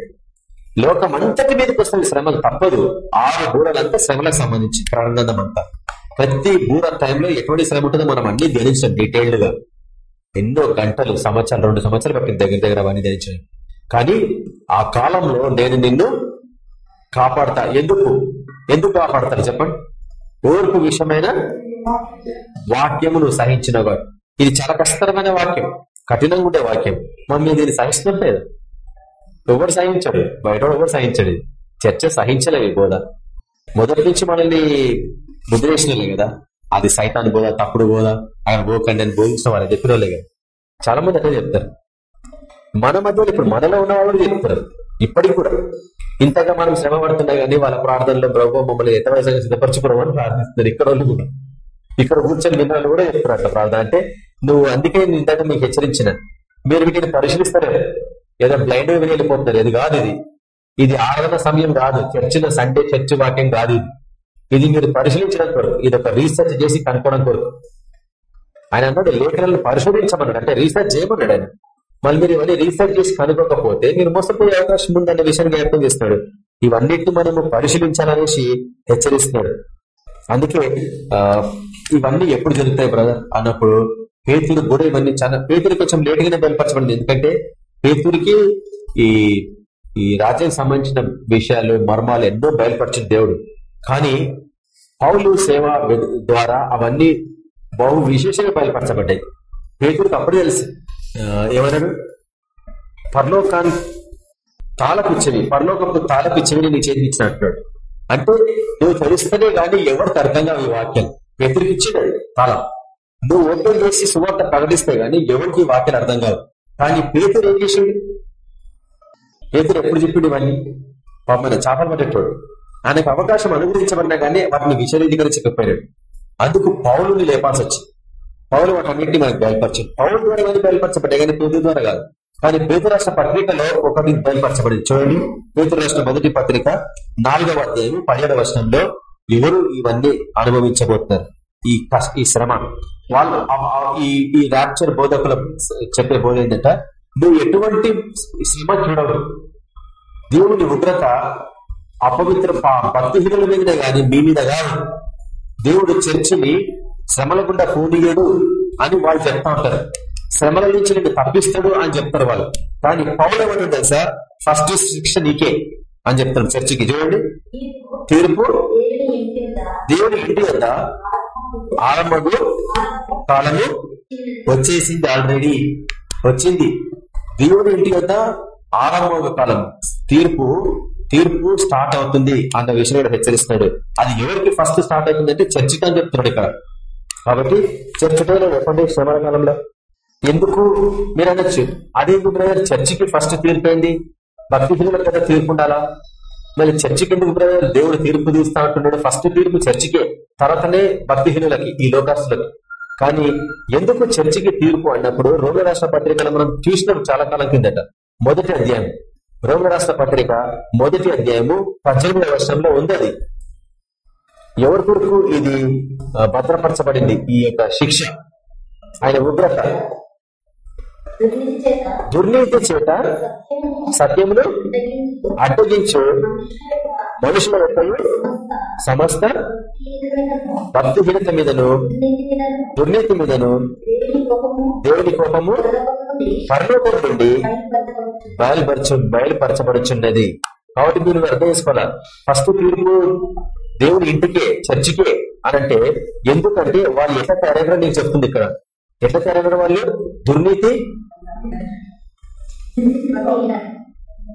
లోకం అంతటి మీదకి వస్తుంది శ్రమలు తప్పదు. ఆరు బూరలంతా శ్రమలకు సంబంధించి ప్రాణానందం అంతా. ప్రతి బూర టైంలో ఎటువంటి శ్రమ ఉంటుందో మనం అన్ని ధ్యానించాం డీటెయిల్డ్గా ఎన్నో గంటలు సంవత్సరాలు రెండు సంవత్సరాలు పట్టింది దగ్గర దగ్గర అవన్నీ ధ్యానించాం. కానీ ఆ కాలంలో నేను నిన్ను కాపాడతా. ఎందుకు? ఎందుకు కాపాడతాను చెప్పండి? ఓర్పు విషయమైన వాక్యము నువ్వు సహించిన ఇది చాలా కష్టతరమైన వాక్యం కఠినంగా ఉండే వాక్యం. మమ్మీ దీన్ని దీన్ని సహిస్తున్నట్లేదు ఎవరు సహించడు బయట ఎవరు సహించడు చర్చ సహించలేవి బోధ. మొదటి నుంచి మనల్ని ముద్రేసినలే కదా. అది సైతాన్ బోధ తప్పుడు బోధ ఆయన పోకండి అని బోధించిన వాళ్ళు చెప్పిన కదా. చాలా మంది అదే చెప్తారు. మన మధ్యలో ఇప్పుడు మనలో ఉన్న వాళ్ళు చెప్తారు. ఇప్పటికి కూడా. ఇంతగా మనం శ్రమ పడుతున్నా కానీ వాళ్ళ ప్రార్థనలో ప్రభు మమ్మల్ని ఎంత వయసుగా సిద్ధపరచుకోవడం ప్రార్థిస్తున్నారు. ఇక్కడ వాళ్ళు కూడా. ఇక్కడ కూర్చొని విన్నాను కూడా చెప్తారు అట్లా ప్రార్థన. అంటే నువ్వు అందుకే నేను మీకు హెచ్చరించిన మీరు వీటిని పరిశీలిస్తారే ఏదో బ్లైండ్ వెళ్ళిపోతున్నారు. ఇది కాదు ఇది. ఇది ఆరాధన సమయం కాదు. చర్చిన సండే చర్చ్ వాక్యం కాదు ఇది. ఇది మీరు పరిశీలించడం కొరకు. ఇది ఒక రీసెర్చ్ చేసి కనుక్కోవడం కొరకు. ఆయన అన్నాడు లేఖనాలను పరిశోధించమన్నాడు. అంటే రీసెర్చ్ చేయమన్నాడు ఆయన. మళ్ళీ మీరు ఇవన్నీ రీసెర్చ్ చేసి కనుక్కోకపోతే మీరు మోసపోయే అవకాశం ఉందన్న విషయాన్ని జ్ఞాపకం చేస్తున్నాడు. ఇవన్నిటిని మనము పరిశీలించాలనేసి హెచ్చరిస్తున్నాడు. అందుకే ఆ ఇవన్నీ ఎప్పుడు జరుగుతాయి బ్రదర్ అన్నప్పుడు పేతురు కూడా ఇవన్నీ చాలా పేతురు కొంచెం లేటుగానే బయలుపరచబడింది. ఎందుకంటే పేతురికి ఈ ఈ రాజ్యానికి సంబంధించిన విషయాలు మర్మాలు ఎన్నో బయలుపరిచిన దేవుడు. కానీ పౌలు సేవ ద్వారా అవన్నీ బహు విశేషంగా బయలుపరచబడ్డాయి. పేతుడికి అప్పుడు తెలుసు. ఆ, ఏమన్నాడు పర్లోకాన్ తాళపిచ్చవి పరలోకపు తాళపిచ్చవిని నీ చేతికి అంటున్నాడు అంటే నువ్వు చదిస్తేనే కానీ ఎవరికి అర్థం కావు ఈ వాక్యం వ్యతిరికిచ్చినాడు తాళం నువ్వు ఓపెన్ చేసి సువార్త ప్రకటిస్తే గానీ ఎవరికి వాక్యం వాక్యాలు అర్థం కావు. కానీ పేతురు ఏం చేసిండు? పేతురు ఎప్పుడు చెప్పిండు ఇవన్నీ పాపమైన చేపలు పట్టేటోడు. ఆయనకు అవకాశం అనుగ్రహించబడినా గానీ వాటిని విచలీకరించకపోయాడు అందుకు పౌలుని లేపాల్సి వచ్చింది. పౌలు వాటన్నింటినీ మనకు బయలుపరచు పౌలు ద్వారా మనకి బయలుపరచబడ్డాయి కానీ పేదల ద్వారా కాదు. కానీ పేద రాష్ట్ర పత్రికలో ఒకటి బయలుపరచబడింది. చూడండి. పేద రాష్ట్ర మొదటి పత్రిక నాలుగవ అధ్యాయం పదిహేడవ వర్షంలో ఎవరు ఇవన్నీ అనుభవించబోతున్నారు? ఈ కష్ట ఈ శ్రమ. వాళ్ళు ఈ ఈ ర్యాప్చర్ బోధకుల చెప్పే బోధ ఏంటంట నువ్వు ఎటువంటి శ్రమ చూడవు. దేవుని ఉగ్రత అపవిత్ర పా- భక్తిహీనుల మీద కానీ మీ మీద కాదు. దేవుడు చర్చిని శ్రమల గుండా పోనీయడు అని వాళ్ళు చెప్తా ఉంటారు. శ్రమల నుంచి నేను తప్పిస్తాడు అని చెప్తారు వాళ్ళు. కానీ పౌలు ఏమంటాడు సార్ ఫస్ట్ శిక్ష నీకే అని చెప్తాను చర్చికి. చూడండి. తీర్పు దేవుని ఇంటి వద్ద ఆరంభము కాలము వచ్చేసింది ఆల్రెడీ వచ్చింది. దేవుని ఇంటి వద్ద ఆరంభ కాలం తీర్పు తీర్పు స్టార్ట్ అవుతుంది. అన్న విషయం కూడా హెచ్చరిస్తున్నాడు. అది ఎవరికి ఫస్ట్ స్టార్ట్ అవుతుందంటే చర్చికి అని చెప్తున్నాడు ఇక్కడ. కాబట్టి చర్చలో ఎప్పటి శ్రమల కాలంలో ఎందుకు మీరు అనొచ్చు? అదేందుకు బ్రదర్? చర్చికి ఫస్ట్ తీర్పు ఏంది? భక్తిహీనుల కదా తీర్పు ఉండాలా? మళ్ళీ చర్చికి ఎందుకు బ్రదర్ దేవుడు తీర్పు తీస్తా అంటున్నాడు. ఫస్ట్ తీర్పు చర్చికే తర్వాతనే భక్తిహీనులకి ఈ లోకాసులకి కానీ ఎందుకు చర్చికి తీర్పు అన్నప్పుడు రోమ రాష్ట్ర పత్రికలు మనం చూసినాం చాలా కాలం కిందట. మొదటి అధ్యాయం. రోమ రాష్ట్ర పత్రిక మొదటి అధ్యాయము పద్దెనిమిదవ వర్షంలో ఉంది అది. ఎవరి కొరకు ఇది భద్రపరచబడింది? ఈ యొక్క శిక్ష. ఆయన ఉగ్రత. దుర్నీతి చేత సత్యములు అడ్డగించు మనుషుల యొక్క సమస్త భక్తిహీనత మీదను దుర్నీతి మీదను, దేవుని కోపము దేవుని పరలోకం నుండి బయలుపరచు బయలుపరచబడుచున్నది. కాబట్టి మీరు అర్థం చేసుకోవాలా? ఫస్ట్ తీర్పు దేవుని ఇంటికే చర్చికే అనంటే ఎందుకంటే వాళ్ళు ఎట్లా తయారైనా నేను చెప్తుంది ఇక్కడ? ఎట్లా తయారైన వాళ్ళు? దుర్నీతి?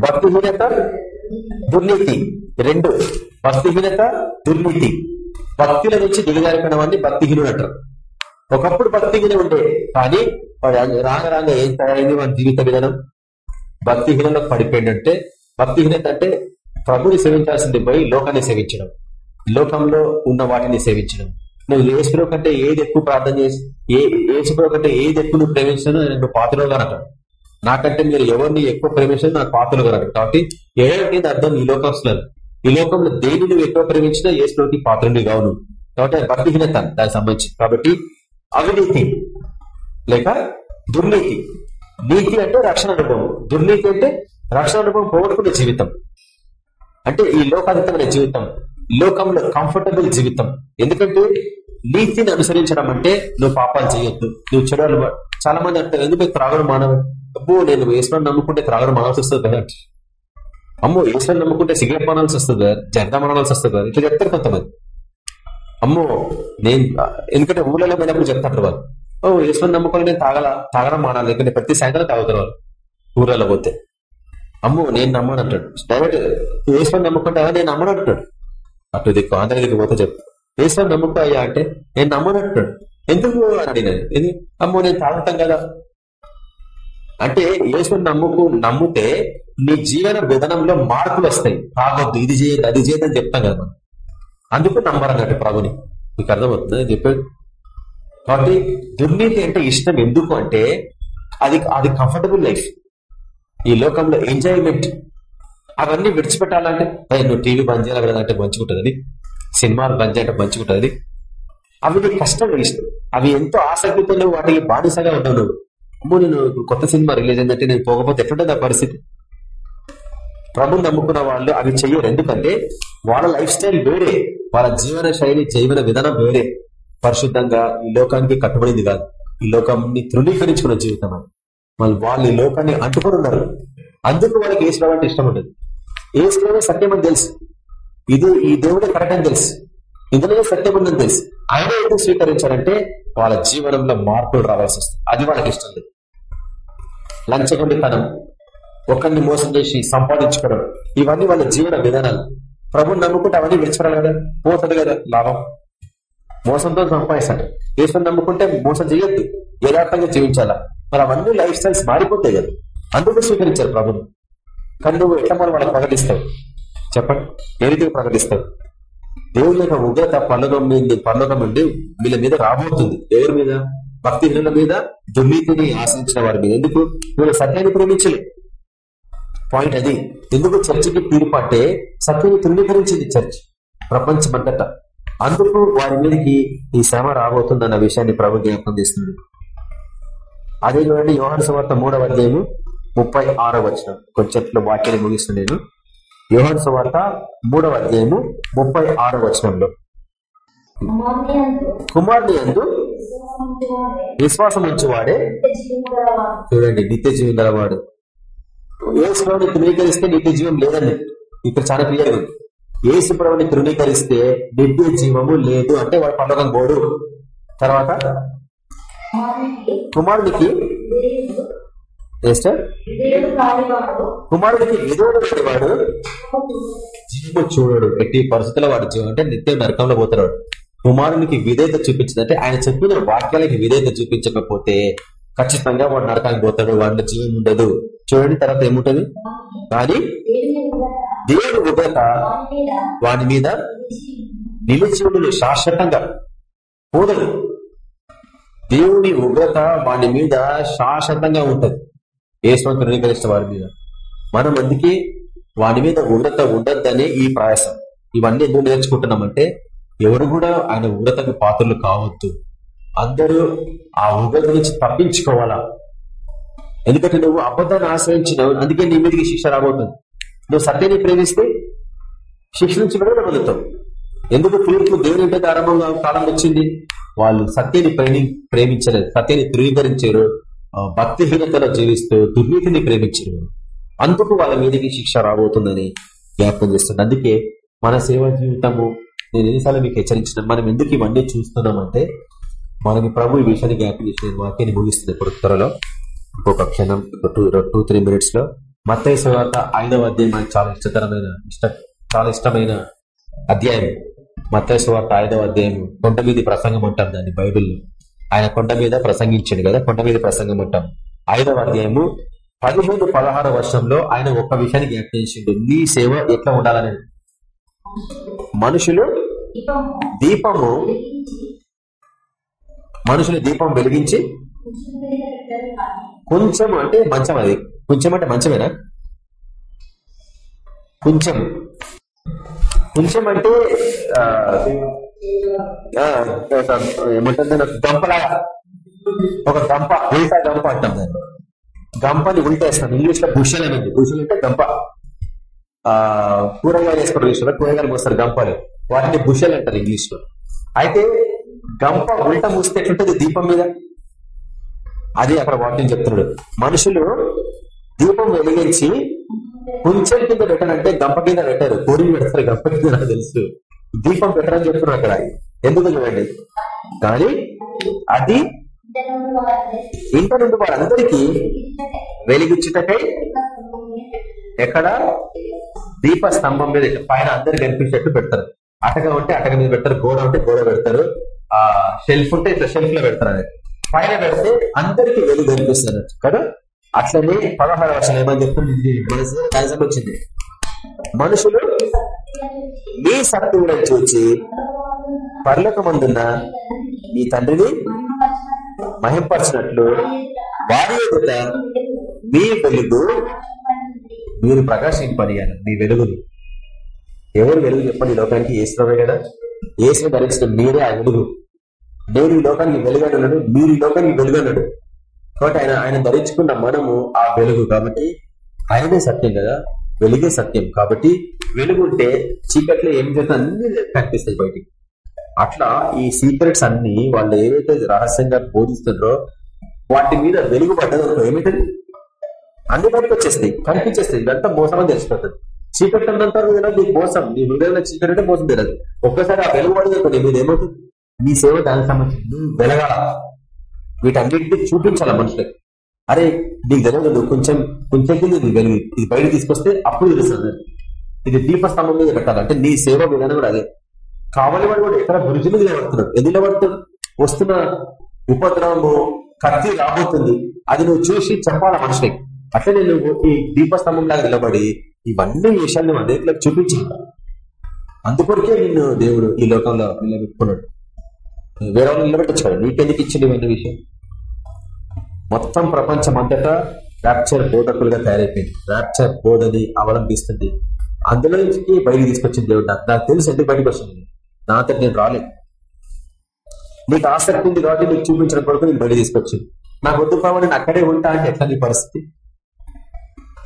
భక్తిహీనత? దుర్నీతి. రెండు. భక్తిహీనత దుర్నీతి. భక్తుల నుంచి దిగజారిపోయిన వాడిని భక్తిహీనుడు అంటారు. ఒకప్పుడు భక్తిహీన ఉండే కానీ వాడు రాగ రాగ ఏం తయారైంది? వాడి జీవిత విధానం. భక్తిహీనంలో పడిపోయిందంటే భక్తిహీనత అంటే ప్రభుని సేవించాల్సింది పోయి లోకాన్ని సేవించడం. లోకంలో ఉన్న వాటిని సేవించడం. నువ్వు ఏసుప్రో కంటే ఏది ఎక్కువ ప్రార్థన చేసి ఏ ఏసులో కంటే ఏది ఎక్కువ నువ్వు ప్రేమించాను నువ్వు పాత్రలో కనుక నాకంటే మీరు ఎవరిని ఎక్కువ ప్రేమించిన నాకు పాత్రలు కనుక కాబట్టి ఏంటి అర్థం ఈ లోకస్తున్నారు ఈ లోకంలో దేని నువ్వు ఎక్కువ ప్రేమించినా ఏసులోకి పాత్రని కావు కాబట్టి అది భక్తిహీనత దానికి సంబంధించి. కాబట్టి అవినీతి లేక దుర్నీతి. నీతి అంటే రక్షణ అనుభవం. దుర్నీతి అంటే రక్షణ అనుభవం పోగొట్టుకునే జీవితం. అంటే ఈ లోకాతీతమైన జీవితం. లోకంలో కంఫర్టబుల్ జీవితం. ఎందుకంటే నీతిని అనుసరించడం అంటే నువ్వు పాపాలు చేయొద్దు. నువ్వు చెడు చాలా మంది అంటారు ఎందుకు త్రాగడం మానవ అబ్బో నేను వేసుకొని నమ్ముకుంటే త్రాగడం మానాల్సి వస్తుంది కదా. అమ్మో వేసుకొని నమ్ముకుంటే సిగరెట్ మానాల్సి వస్తుంది కదా జర్దా మానాల్సి వస్తుంది కదా ఇట్లా చెప్తారు కొంతమంది. అమ్మో నేను ఎందుకంటే ఊళ్ళలో పోయినప్పుడు చెప్తారు వాళ్ళు. ఓ వేసుకొని నమ్ముకొని నేను తాగల తాగడం మానాలి ఎందుకంటే ప్రతి సాయంత్రం తాగుతారు వాళ్ళు ఊళ్ళలో పోతే. అమ్మో నేను నమ్మను అంటాడు. డైరెక్ట్ నువ్వు నమ్ముకుంటా నేను నమ్మను అంటాడు. అటు దిక్కు ఆంధ్ర దిక్కు పోతే చెప్తాను ఏసా నమ్ముకో అయ్యా అంటే నేను నమ్మను ఎందుకు అని ఇది అమ్మో నేను తాగటం కదా. అంటే యేసుని నమ్ముకు నమ్మితే నీ జీవన విధానంలో మార్పులు వస్తాయి. తాగొద్దు ఇది చేయదు అది చేయదు అని చెప్తాం కదా మనం. అందుకు నమ్మరన్నట్టు ప్రభుని. మీకు అర్థమవుతుంది? చెప్పాడు. కాబట్టి దుర్నీతి అంటే ఇష్టం ఎందుకు అంటే అది అది కంఫర్టబుల్ లైఫ్ ఈ లోకంలో ఎంజాయ్మెంట్ అవన్నీ విడిచిపెట్టాలంటే నువ్వు టీవీ బంద్ చేయాలి కదా అంటే మంచిగుంటుంది సినిమాలు బంద్ పంచుకుంటుంది మంచిగుంటుంది. అవి నీకు కష్టం ఇష్టం అవి ఎంతో ఆసక్తితో నువ్వు వాటికి బానిసగా ఉండవు నువ్వు. అమ్మో నేను కొత్త సినిమా రిలీజ్ అయిందంటే నేను పోకపోతే ఎట్లుంటుంది ఆ పరిస్థితి? ప్రభు నమ్ముకున్న వాళ్ళు అవి చెయ్యరు. ఎందుకంటే వాళ్ళ లైఫ్ స్టైల్ వేరే. వాళ్ళ జీవన శైలి జీవన విధానం వేరే. పరిశుద్ధంగా ఈ లోకానికి కట్టుబడింది కాదు. ఈ లోకాన్ని తృణీకరించుకున్న జీవితం అని వాళ్ళు వాళ్ళు ఈ లోకాన్ని అంటుకొని ఉన్నారు. అందుకు వాళ్ళకి ఏసురావు అంటే ఇష్టం ఉండదు. ఏసులోనే సత్యం అని తెలుసు. ఇది ఈ దేవుడే కరెక్ట్ అని తెలుసు. ఇందులో సత్యం ఉందని తెలుసు. ఆయన ఎందుకు స్వీకరించారంటే వాళ్ళ జీవనంలో మార్పులు రావాల్సి వస్తుంది. అది వాళ్ళకి ఇష్టం లేదు. లంచగొండితనం ఒకరిని మోసం చేసి సంపాదించుకోవడం ఇవన్నీ వాళ్ళ జీవన విధానాలు. ప్రభుని నమ్ముకుంటే అవన్నీ విడిచిపెడాలి కదా? పోతుంది కదా? లాభం. మోసంతో సంపాదిస్తాడు. ఈశ్వరం నమ్ముకుంటే మోసం చేయొద్దు. యథార్థంగా జీవించాలా? మరి అవన్నీ లైఫ్ స్టైల్స్ మారిపోతాయి కదా. అందుకు స్వీకరించారు ప్రభుని. కానీ నువ్వు ఎట్లా మనం వాళ్ళకి ప్రకటిస్తావు చెప్పండి. ఏ రీతిగా ప్రకటిస్తావు దేవుని యొక్క ఉగ్రత పండుగ మీద పండుగ నుండి వీళ్ళ మీద రాబోతుంది. ఎవరి మీద? భక్తిహీనుల మీద దుర్నీతిని ఆశించిన వారి మీద. ఎందుకు? వీళ్ళు సత్యాన్ని ప్రేమించలే. పాయింట్ అది. ఎందుకు చర్చికి తీర్పు అంటే సత్యాన్ని తృణీకరించింది చర్చ్ ప్రపంచమంతట అందుకు వారి మీదకి ఈ శ్రమ రాబోతుందన్న విషయాన్ని ప్రభు జ్ఞాపకం చేస్తుంది అదే చూడండి యోహాను సువార్త మూడవ అధ్యాయము ముప్పై ఆరో వచ్చిన కొంచెంట్లో వాక్యాన్ని ముగిస్తున్నాను నేను. యోహాను సువార్త మూడవ అధ్యాయము ముప్పై ఆరో వచనంలో. కుమారుని విశ్వాసముంచువాడే విశ్వాసం ఉంచువాడే. చూడండి నిత్య జీవం గలవాడు. ఏసుప్రభుని తృణీకరిస్తే నిత్య జీవం లేదండి. ఇక్కడ చాలా క్లియర్ ఉంది. ఏసుప్రభుని తృణీకరిస్తే నిత్య జీవము లేదు అంటే వాడు పర్లోకం పోడు. తర్వాత? కుమారునికి కుమారుడికి దేవుడు దేవుడు విధుడు వాడు జీవము చూడడు. ఎట్టి పరిస్థితుల్లో వాడు జీవం అంటే నిత్యం నరకంలో పోతాడు. వాడు. కుమారునికి విధేయత చూపించిందంటే ఆయన చెప్పిన వాక్యాలకి విధేయత చూపించకపోతే ఖచ్చితంగా వాడు నరకానికి పోతాడు. వాడిలో జీవం ఉండదు. చూడండి తర్వాత ఏముంటది? కానీ ఉగ్రత దేవుని ఉగ్రత వాని మీద నిలిచి ఉండును శాశ్వతంగా. పోదడు. దేవుని ఉగ్రత వాని మీద శాశ్వతంగా ఉంటది. ఏ స్వంత వారి మీద. మనం అందుకే వాడి మీద ఉగ్రత ఉండద్దనే ఈ ప్రయాసం. ఇవన్నీ ఎందుకు నేర్చుకుంటున్నామంటే ఎవరు కూడా ఆయన ఉగ్రతకు పాత్రలు కావద్దు. అందరూ ఆ ఉగ్రత నుంచి తప్పించుకోవాలా? ఎందుకంటే నువ్వు అబద్ధాన్ని ఆశ్రయించినావు అందుకే నీ మీదకి శిక్ష రాబోతుంది. నువ్వు సత్యాన్ని ప్రేమిస్తే శిక్ష నుంచి విడుదల పొందుతావు ఎందుకు తీర్పు దేవుని యొక్క ఆరంభంగా కాలం వచ్చింది? వాళ్ళు సత్యాన్ని ప్రేమి ప్రేమించలేదు సత్యాన్ని ధృవీకరించారు భక్తిహీనతను భక్తిహీనతలో జీవిస్తూ దుర్నీతిని ప్రేమించారు అందుకు వాళ్ళ మీదకి శిక్ష రాబోతుందని జ్ఞాపకం చేస్తుంది అందుకే మన సేవా జీవితము నేను ఎన్నిసార్లు మీకు హెచ్చరించిన మనం ఎందుకు ఇవన్నీ చూస్తున్నామంటే మనకి ప్రభు ఈ విషయాన్ని జ్ఞాపకం చేసిన వాక్యాన్ని ముగిస్తుంది ఇప్పుడు త్వరలో. ఇంకొక క్షణం టూ టూ త్రీ మినిట్స్లో మత్తయ్య సువార్త ఐదవ అధ్యాయం మనకు చాలా ఇష్టకరమైన ఇష్ట చాలా ఇష్టమైన అధ్యాయం. మత్తయ్య సువార్త ఐదవ అధ్యాయం కొండ ప్రసంగం అంటారు దాన్ని బైబిల్లో. ఆయన కొండ మీద ప్రసంగించాడు కదా కొండ మీద ప్రసంగం ఉంటాం ఐదవ అధ్యాయము పదిహేను పదహారు వర్షంలో ఆయన ఒక్క విషయాన్ని జ్ఞాపకం నీ సేవ ఎట్లా ఉండాలని. మనుషులు దీపము మనుషులు దీపం వెలిగించి కొంచెం అంటే మంచం అది. కొంచెం అంటే మంచమేనా? కొంచెం. కొంచెం అంటే ఆ, ఒక ఏమంటుంది ఒక గంపలాగా ఒక గంప ఉల్టా గంప అంటాం దాన్ని. గంపని ఉల్టేస్తాం ఇంగ్లీష్లో బుషల్ అనేది బుషల్ అంటే గంప. ఆ కూరగాయలు వేసుకోవడం ఇంగ్లీష్లో కూరగాయలు మోస్తారు గంపలు. వాటిని బుషల్ అంటారు ఇంగ్లీష్లో అయితే గంప ఉల్ట మూస్తే ఎట్లుంటుంది దీపం మీద? అది అక్కడ వాక్యం చెప్తున్నాడు. మనుషులు దీపం వెలిగించి కుంచెల కింద పెట్టారంటే గంప కింద పెట్టారు. కోడిని పెడతారు గంప కింద నాకు తెలుసు. దీపం పెట్టరని చెప్తున్నారు అక్కడ. ఎందుకు చూడండి? కానీ అది ఇంత ఇంట నుండి వారందరికీ వెలిగించుటకై ఎక్కడ? దీప స్తంభం మీద పైన అందరు కనిపించేట్టు పెడతారు. అటక ఉంటే అటక మీద పెడతారు గోడ ఉంటే గోడ పెడతారు. ఆ షెల్ఫ్ ఉంటే ఇట్లా షెల్ఫ్లో పెడతారు పైన పెడితే అందరికి వెలుగు కనిపిస్తారు కదా? అట్లనే పదహారు వర్షాలు ఏమని చెప్తుంది మనసు వచ్చింది. మనుషులు మీ సత్తువులను చూచి పర్లకమందున్న మీ తండ్రిని మహింపరచినట్లు వారి ఎదుట మీ వెలుగు మీరు ప్రకాశింపనియాలి మీ వెలుగుని. ఎవరు వెలుగు చెప్పండి? లోకానికి ఏసులోనే కదా? ఏసును ధరించిన మీరే ఆ వెలుగు. నేను ఈ లోకానికి వెలుగన్నాడు మీరు ఈ లోకానికి వెలుగన్నాడు కాబట్టి ఆయన ఆయన ధరించుకున్న మనము ఆ వెలుగు కాబట్టి ఆయనే సత్యం కదా? వెలుగే సత్యం కాబట్టి వెలుగు ఉంటే చీకట్లో ఏం చేస్తా అన్ని కనిపిస్తాయి బయటికి. అట్లా ఈ సీక్రెట్స్ అన్ని వాళ్ళు ఏవైతే రహస్యంగా బోధిస్తుందో వాటి మీద వెలుగు పడ్డదో ఏమిటది? అన్ని బయటకు వచ్చేస్తాయి కనిపించేస్తాయి. ఇదంతా మోసం అని తెలిసిపోతుంది. చీకటి అన్నంత నీ మోసం. నీ హృదయంలో చీకటి అంటే మోసం తెలియదు. ఒక్కసారి ఆ వెలుగు పడదు నీ మీద ఏమవుతుంది? నీ సేవ దానికి సంబంధించి వెలగాల. వీటన్నిటిని చూపించాల మనుషులకి అరే నీకు తెలియదు నువ్వు కొంచెం కొంచెం కింద ఇది వెలుగు ఇది బయట తీసుకొస్తే అప్పుడు తెలుస్తుంది ఇది దీపస్తంభం మీద పెట్టాలి? అంటే నీ సేవ విధానం కూడా అదే. కావాలి వాడు కూడా ఎక్కడ గురుజు మీద నిలబడుతున్నాడు ఎందుకు నిలబడుతున్నాడు వస్తున్న ఉపద్రవము కత్తి రాబోతుంది. అది నువ్వు చూసి చెప్పాలా మనుషులకి? అట్లే నేను ఈ దీపస్తంభం లాగా నిలబడి ఇవన్నీ విషయాలు నువ్వు అనేకలకు చూపించి అందుకొరికే నిన్ను దేవుడు ఈ లోకంలో నిలబెట్టుకున్నాడు. వేరే వాళ్ళు నిలబెట్టచ్చు నీకెందుకు ఇచ్చింది ఇవన్నీ విషయం? మొత్తం ప్రపంచం అంతటా ర్యాప్చర్ బోధకులుగా తయారైపోయింది. ర్యాప్చర్ బోర్డ్ అని అవలంబిస్తుంది అందులో నుంచి తీసుకొచ్చింది దేవుడు. నాకు నాకు తెలుసు ఎందుకు బయటకు వస్తుంది నా అంతటి నేను రాలేదు. నీకు ఆసక్తి ఉంది కాబట్టి నీకు చూపించిన కొడుకు నేను బయట తీసుకొచ్చింది. నాకు వద్దు కావాలి నేను అక్కడే ఉంటా అంటే ఎట్లా నీ పరిస్థితి?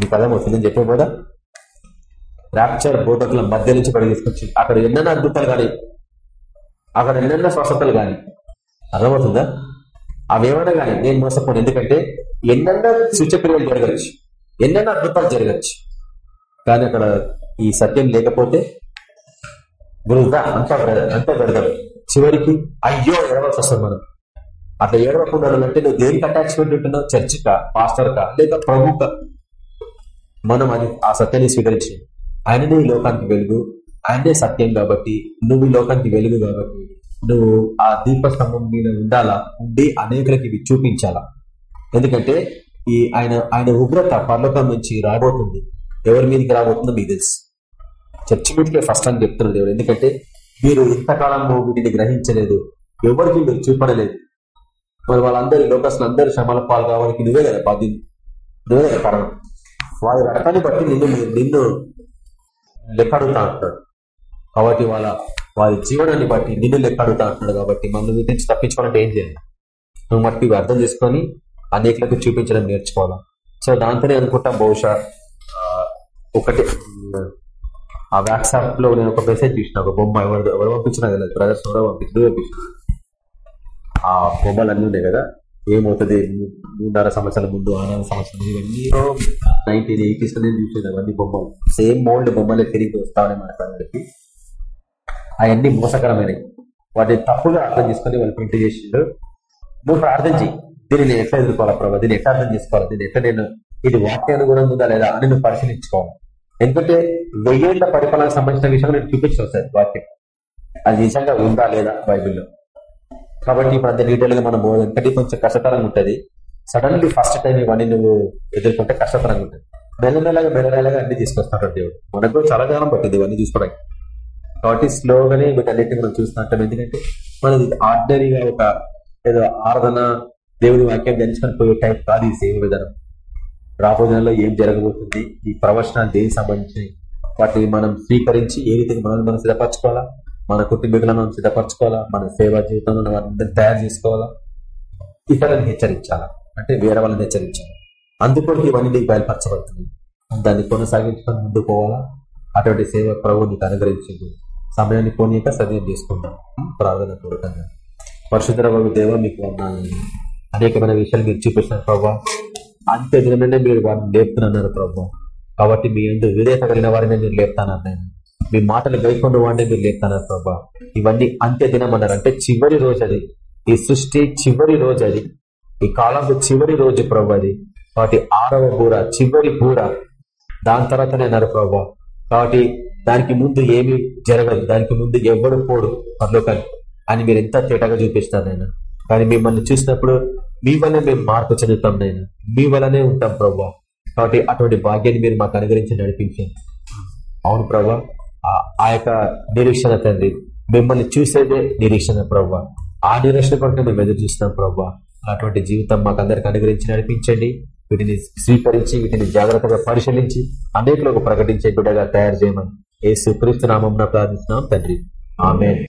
నీకు అర్థమవుతుందని చెప్పే కూడా ర్యాప్చర్ బోధకుల మధ్య నుంచి బయట తీసుకొచ్చింది. అక్కడ ఎన్నెన్న అద్భుతాలు కానీ అక్కడ ఎన్నెన్న స్వస్థతలు కానీ అర్థమవుతుందా? అవేమైనా కానీ నేను మోసపోను. ఎందుకంటే ఎన్నెన్నో సూచక్రియలు జరగచ్చు. ఎన్నెన్నో అద్భుతాలు జరగచ్చు. కానీ అక్కడ ఈ సత్యం లేకపోతే వృధా అంతా అంతా పెడదాం చివరికి అయ్యో ఏడవలసి వస్తుంది మనం. అట్లా ఏడవకుండా అంటే నువ్వు దేనికి అటాచ్మెంట్ ఉంటున్నావు? చర్చికా పాస్టర్కా లేదా ప్రభుక? మనం అది ఆ సత్యాన్ని స్వీకరించి ఆయననే ఈ లోకానికి వెలుగు ఆయనే సత్యం కాబట్టి నువ్వు లోకానికి వెలుగు కాబట్టి నువ్వు ఆ దీపస్తంభం మీద ఉండాలా? ఉండి అనేకులకి ఇవి చూపించాలా? ఎందుకంటే ఈ ఆయన ఆయన ఉగ్రత పర్లోకం నుంచి రాబోతుంది. ఎవరి మీదకి రాబోతుందో మీకు తెలుసు. చర్చి ఫస్ట్ అని చెప్తున్నారు దేవుడు. ఎందుకంటే మీరు ఇంతకాలం వీటిని గ్రహించలేదు. ఎవరికి మీరు చూపడలేదు. మరి వాళ్ళందరి లోకస్లు అందరూ శ్రమల పాలు కావడానికి నువ్వే కదా పది నువ్వే కదా కారణం. వారి రకాన్ని బట్టి నిన్ను నిన్ను లెక్కడుతా అంటున్నాడు కాబట్టి వాళ్ళ వారి జీవనాన్ని బట్టి నిన్ను లెక్కడుతా అంటున్నాడు కాబట్టి మమ్మల్ని నుంచి తప్పించుకోవాలంటే ఏం చేయాలి? నువ్వు మట్టి అర్థం చేసుకొని అనేకలకు చూపించడం నేర్చుకోవాలా? సో దాంతోనే అనుకుంటా బహుశా ఒకటి ఆ వాట్సాప్లో నేను ఒక మెసేజ్ చూసిన ఒక బొమ్మ ఎవరు ఎవరు పంపించినా కదా బ్రదర్స్ ఎవరో పంపించిన పంపించిన ఆ బొమ్మలు అన్నీ ఉన్నాయి కదా ఏమవుతుంది? మూడున్నర సంవత్సరాల ముందు ఆరు సంవత్సరాల ఇవన్నీ నైన్టీన్ ఎయిటీస్ నేను చూసాను అవన్నీ బొమ్మలు. సేమ్ మోల్డ్ బొమ్మలే తిరిగి వస్తామని మాట్లాడడానికి అవన్నీ మోసకరమైనవి. వాటిని తప్పుగా అర్థం చేసుకుని వాళ్ళు ప్రింట్ చేసిండు. నువ్వు ప్రార్థన చెయ్యి. దీన్ని నేను ఎట్లా ఎదుర్కోవాలా ప్రభావ దీన్ని ఎట్లా అర్థం చేసుకోవాలి? దీన్ని ఎట్లా నేను ఇది వాక్యానుగుణంగా ఉందా లేదా అని నువ్వు పరిశీలించుకోవాలి. ఎందుకంటే వెయ్యేళ్ళ పరిపాలనకు సంబంధించిన విషయం నేను చూపించాను సార్ వాక్యం. అది నిజంగా ఉందా లేదా బైబిల్లో? కాబట్టి ఇప్పుడు అంత డీటెయిల్గా మనం ఎందుకంటే కొంచెం కష్టతరంగా ఉంటుంది. సడన్లీ ఫస్ట్ టైం ఇవన్నీ నువ్వు ఎదుర్కొంటే కష్టతరంగా ఉంటుంది. మెల్లమెల్లగా మెల్లమెల్లగా అన్ని తీసుకొస్తాడు దేవుడు. మనకు చాలా కాలం పట్టింది ఇవన్నీ తీసుకోవడానికి కాబట్టి స్లోగానే వీటన్నిటిని మనం చూస్తుంటాం ఎందుకంటే మనది ఆర్డినరీగా ఒక ఏదో ఆరాధన దేవుని వాక్యం ధరించుకొని పోయే టైప్ కాదు ఈ సేవ విధానం. రాబోదినంలో ఏం జరగబోతుంది? ఈ ప్రవచనాలు దేనికి సంబంధించి వాటిని మనం స్వీకరించి ఏ రీతికి మనం మనం సిద్ధపరచుకోవాలా? మన కుటుంబీకులను మనం సిద్ధపరచుకోవాలా? మన సేవా జీవితంలో వారిని తయారు చేసుకోవాలా? ఇతరులను హెచ్చరించాలా? అంటే వేరే వాళ్ళని హెచ్చరించాలి? అందుకొరకు ఇవన్నీ నీకు బయలుపరచబడుతుంది దాన్ని కొనసాగించుకొని ముందుకు పోవాలా? అటువంటి సేవ ప్రభు నీకు అనుగ్రహించింది సమయాన్ని పోనీక సదయం చేసుకుందాం. ప్రార్థన పూర్వకంగా పరిశుద్ధ దేవ మీకు అనేకమైన విషయాలు మీరు చూపిస్తున్నారు ప్రభావ అంత్య దినమైనా మీరు వారిని లేపుతున్నారు ప్రభావ కాబట్టి మీ ఎందుకు విధేత కలిగిన వారిని మీరు లేపుతానన్నారు నేను మీ మాటలు గైకొండ వాడిని మీరు లేపుతానన్నారు ప్రభా. ఇవన్నీ అంత్య దినం అన్నారు. అంటే చివరి రోజు అది. ఈ సృష్టి చివరి రోజు అది. ఈ కాలంలో చివరి రోజు ప్రభు అది. కాబట్టి ఆరవ బూర చివరి బూర. దాని తర్వాతనే అన్నారు ప్రభా. కాబట్టి దానికి ముందు ఏమి జరగదు. దానికి ముందు ఎవడు పోడు పర్లోకాన్ని అని మీరు ఎంత తేటగా చూపిస్తారు నేను కానీ మిమ్మల్ని చూసినప్పుడు మీ వల్ల మేము మార్పు చెందుతాం నేను మీ వల్లనే ఉంటాం ప్రభా కాబట్టి అటువంటి భాగ్యాన్ని మీరు మాకు అనుగ్రహించి నడిపించండి. అవును ప్రభా ఆ యొక్క నిరీక్షణ తండ్రి మిమ్మల్ని చూసేదే నిరీక్షణ ప్రభా ఆ నిరీక్షణ కొరకు మేము ఎదురు చూస్తున్నాం ప్రభా అటువంటి జీవితం మాకు అందరికి అనుగ్రహించి నడిపించండి. వీటిని స్వీకరించి వీటిని జాగ్రత్తగా పరిశీలించి అనేకులకు ప్రకటించే బిడ్డగా తయారు చేయమని ఏ సుక్రీస్తు నామం ప్రార్థిస్తున్నాం తండ్రి. ఆమె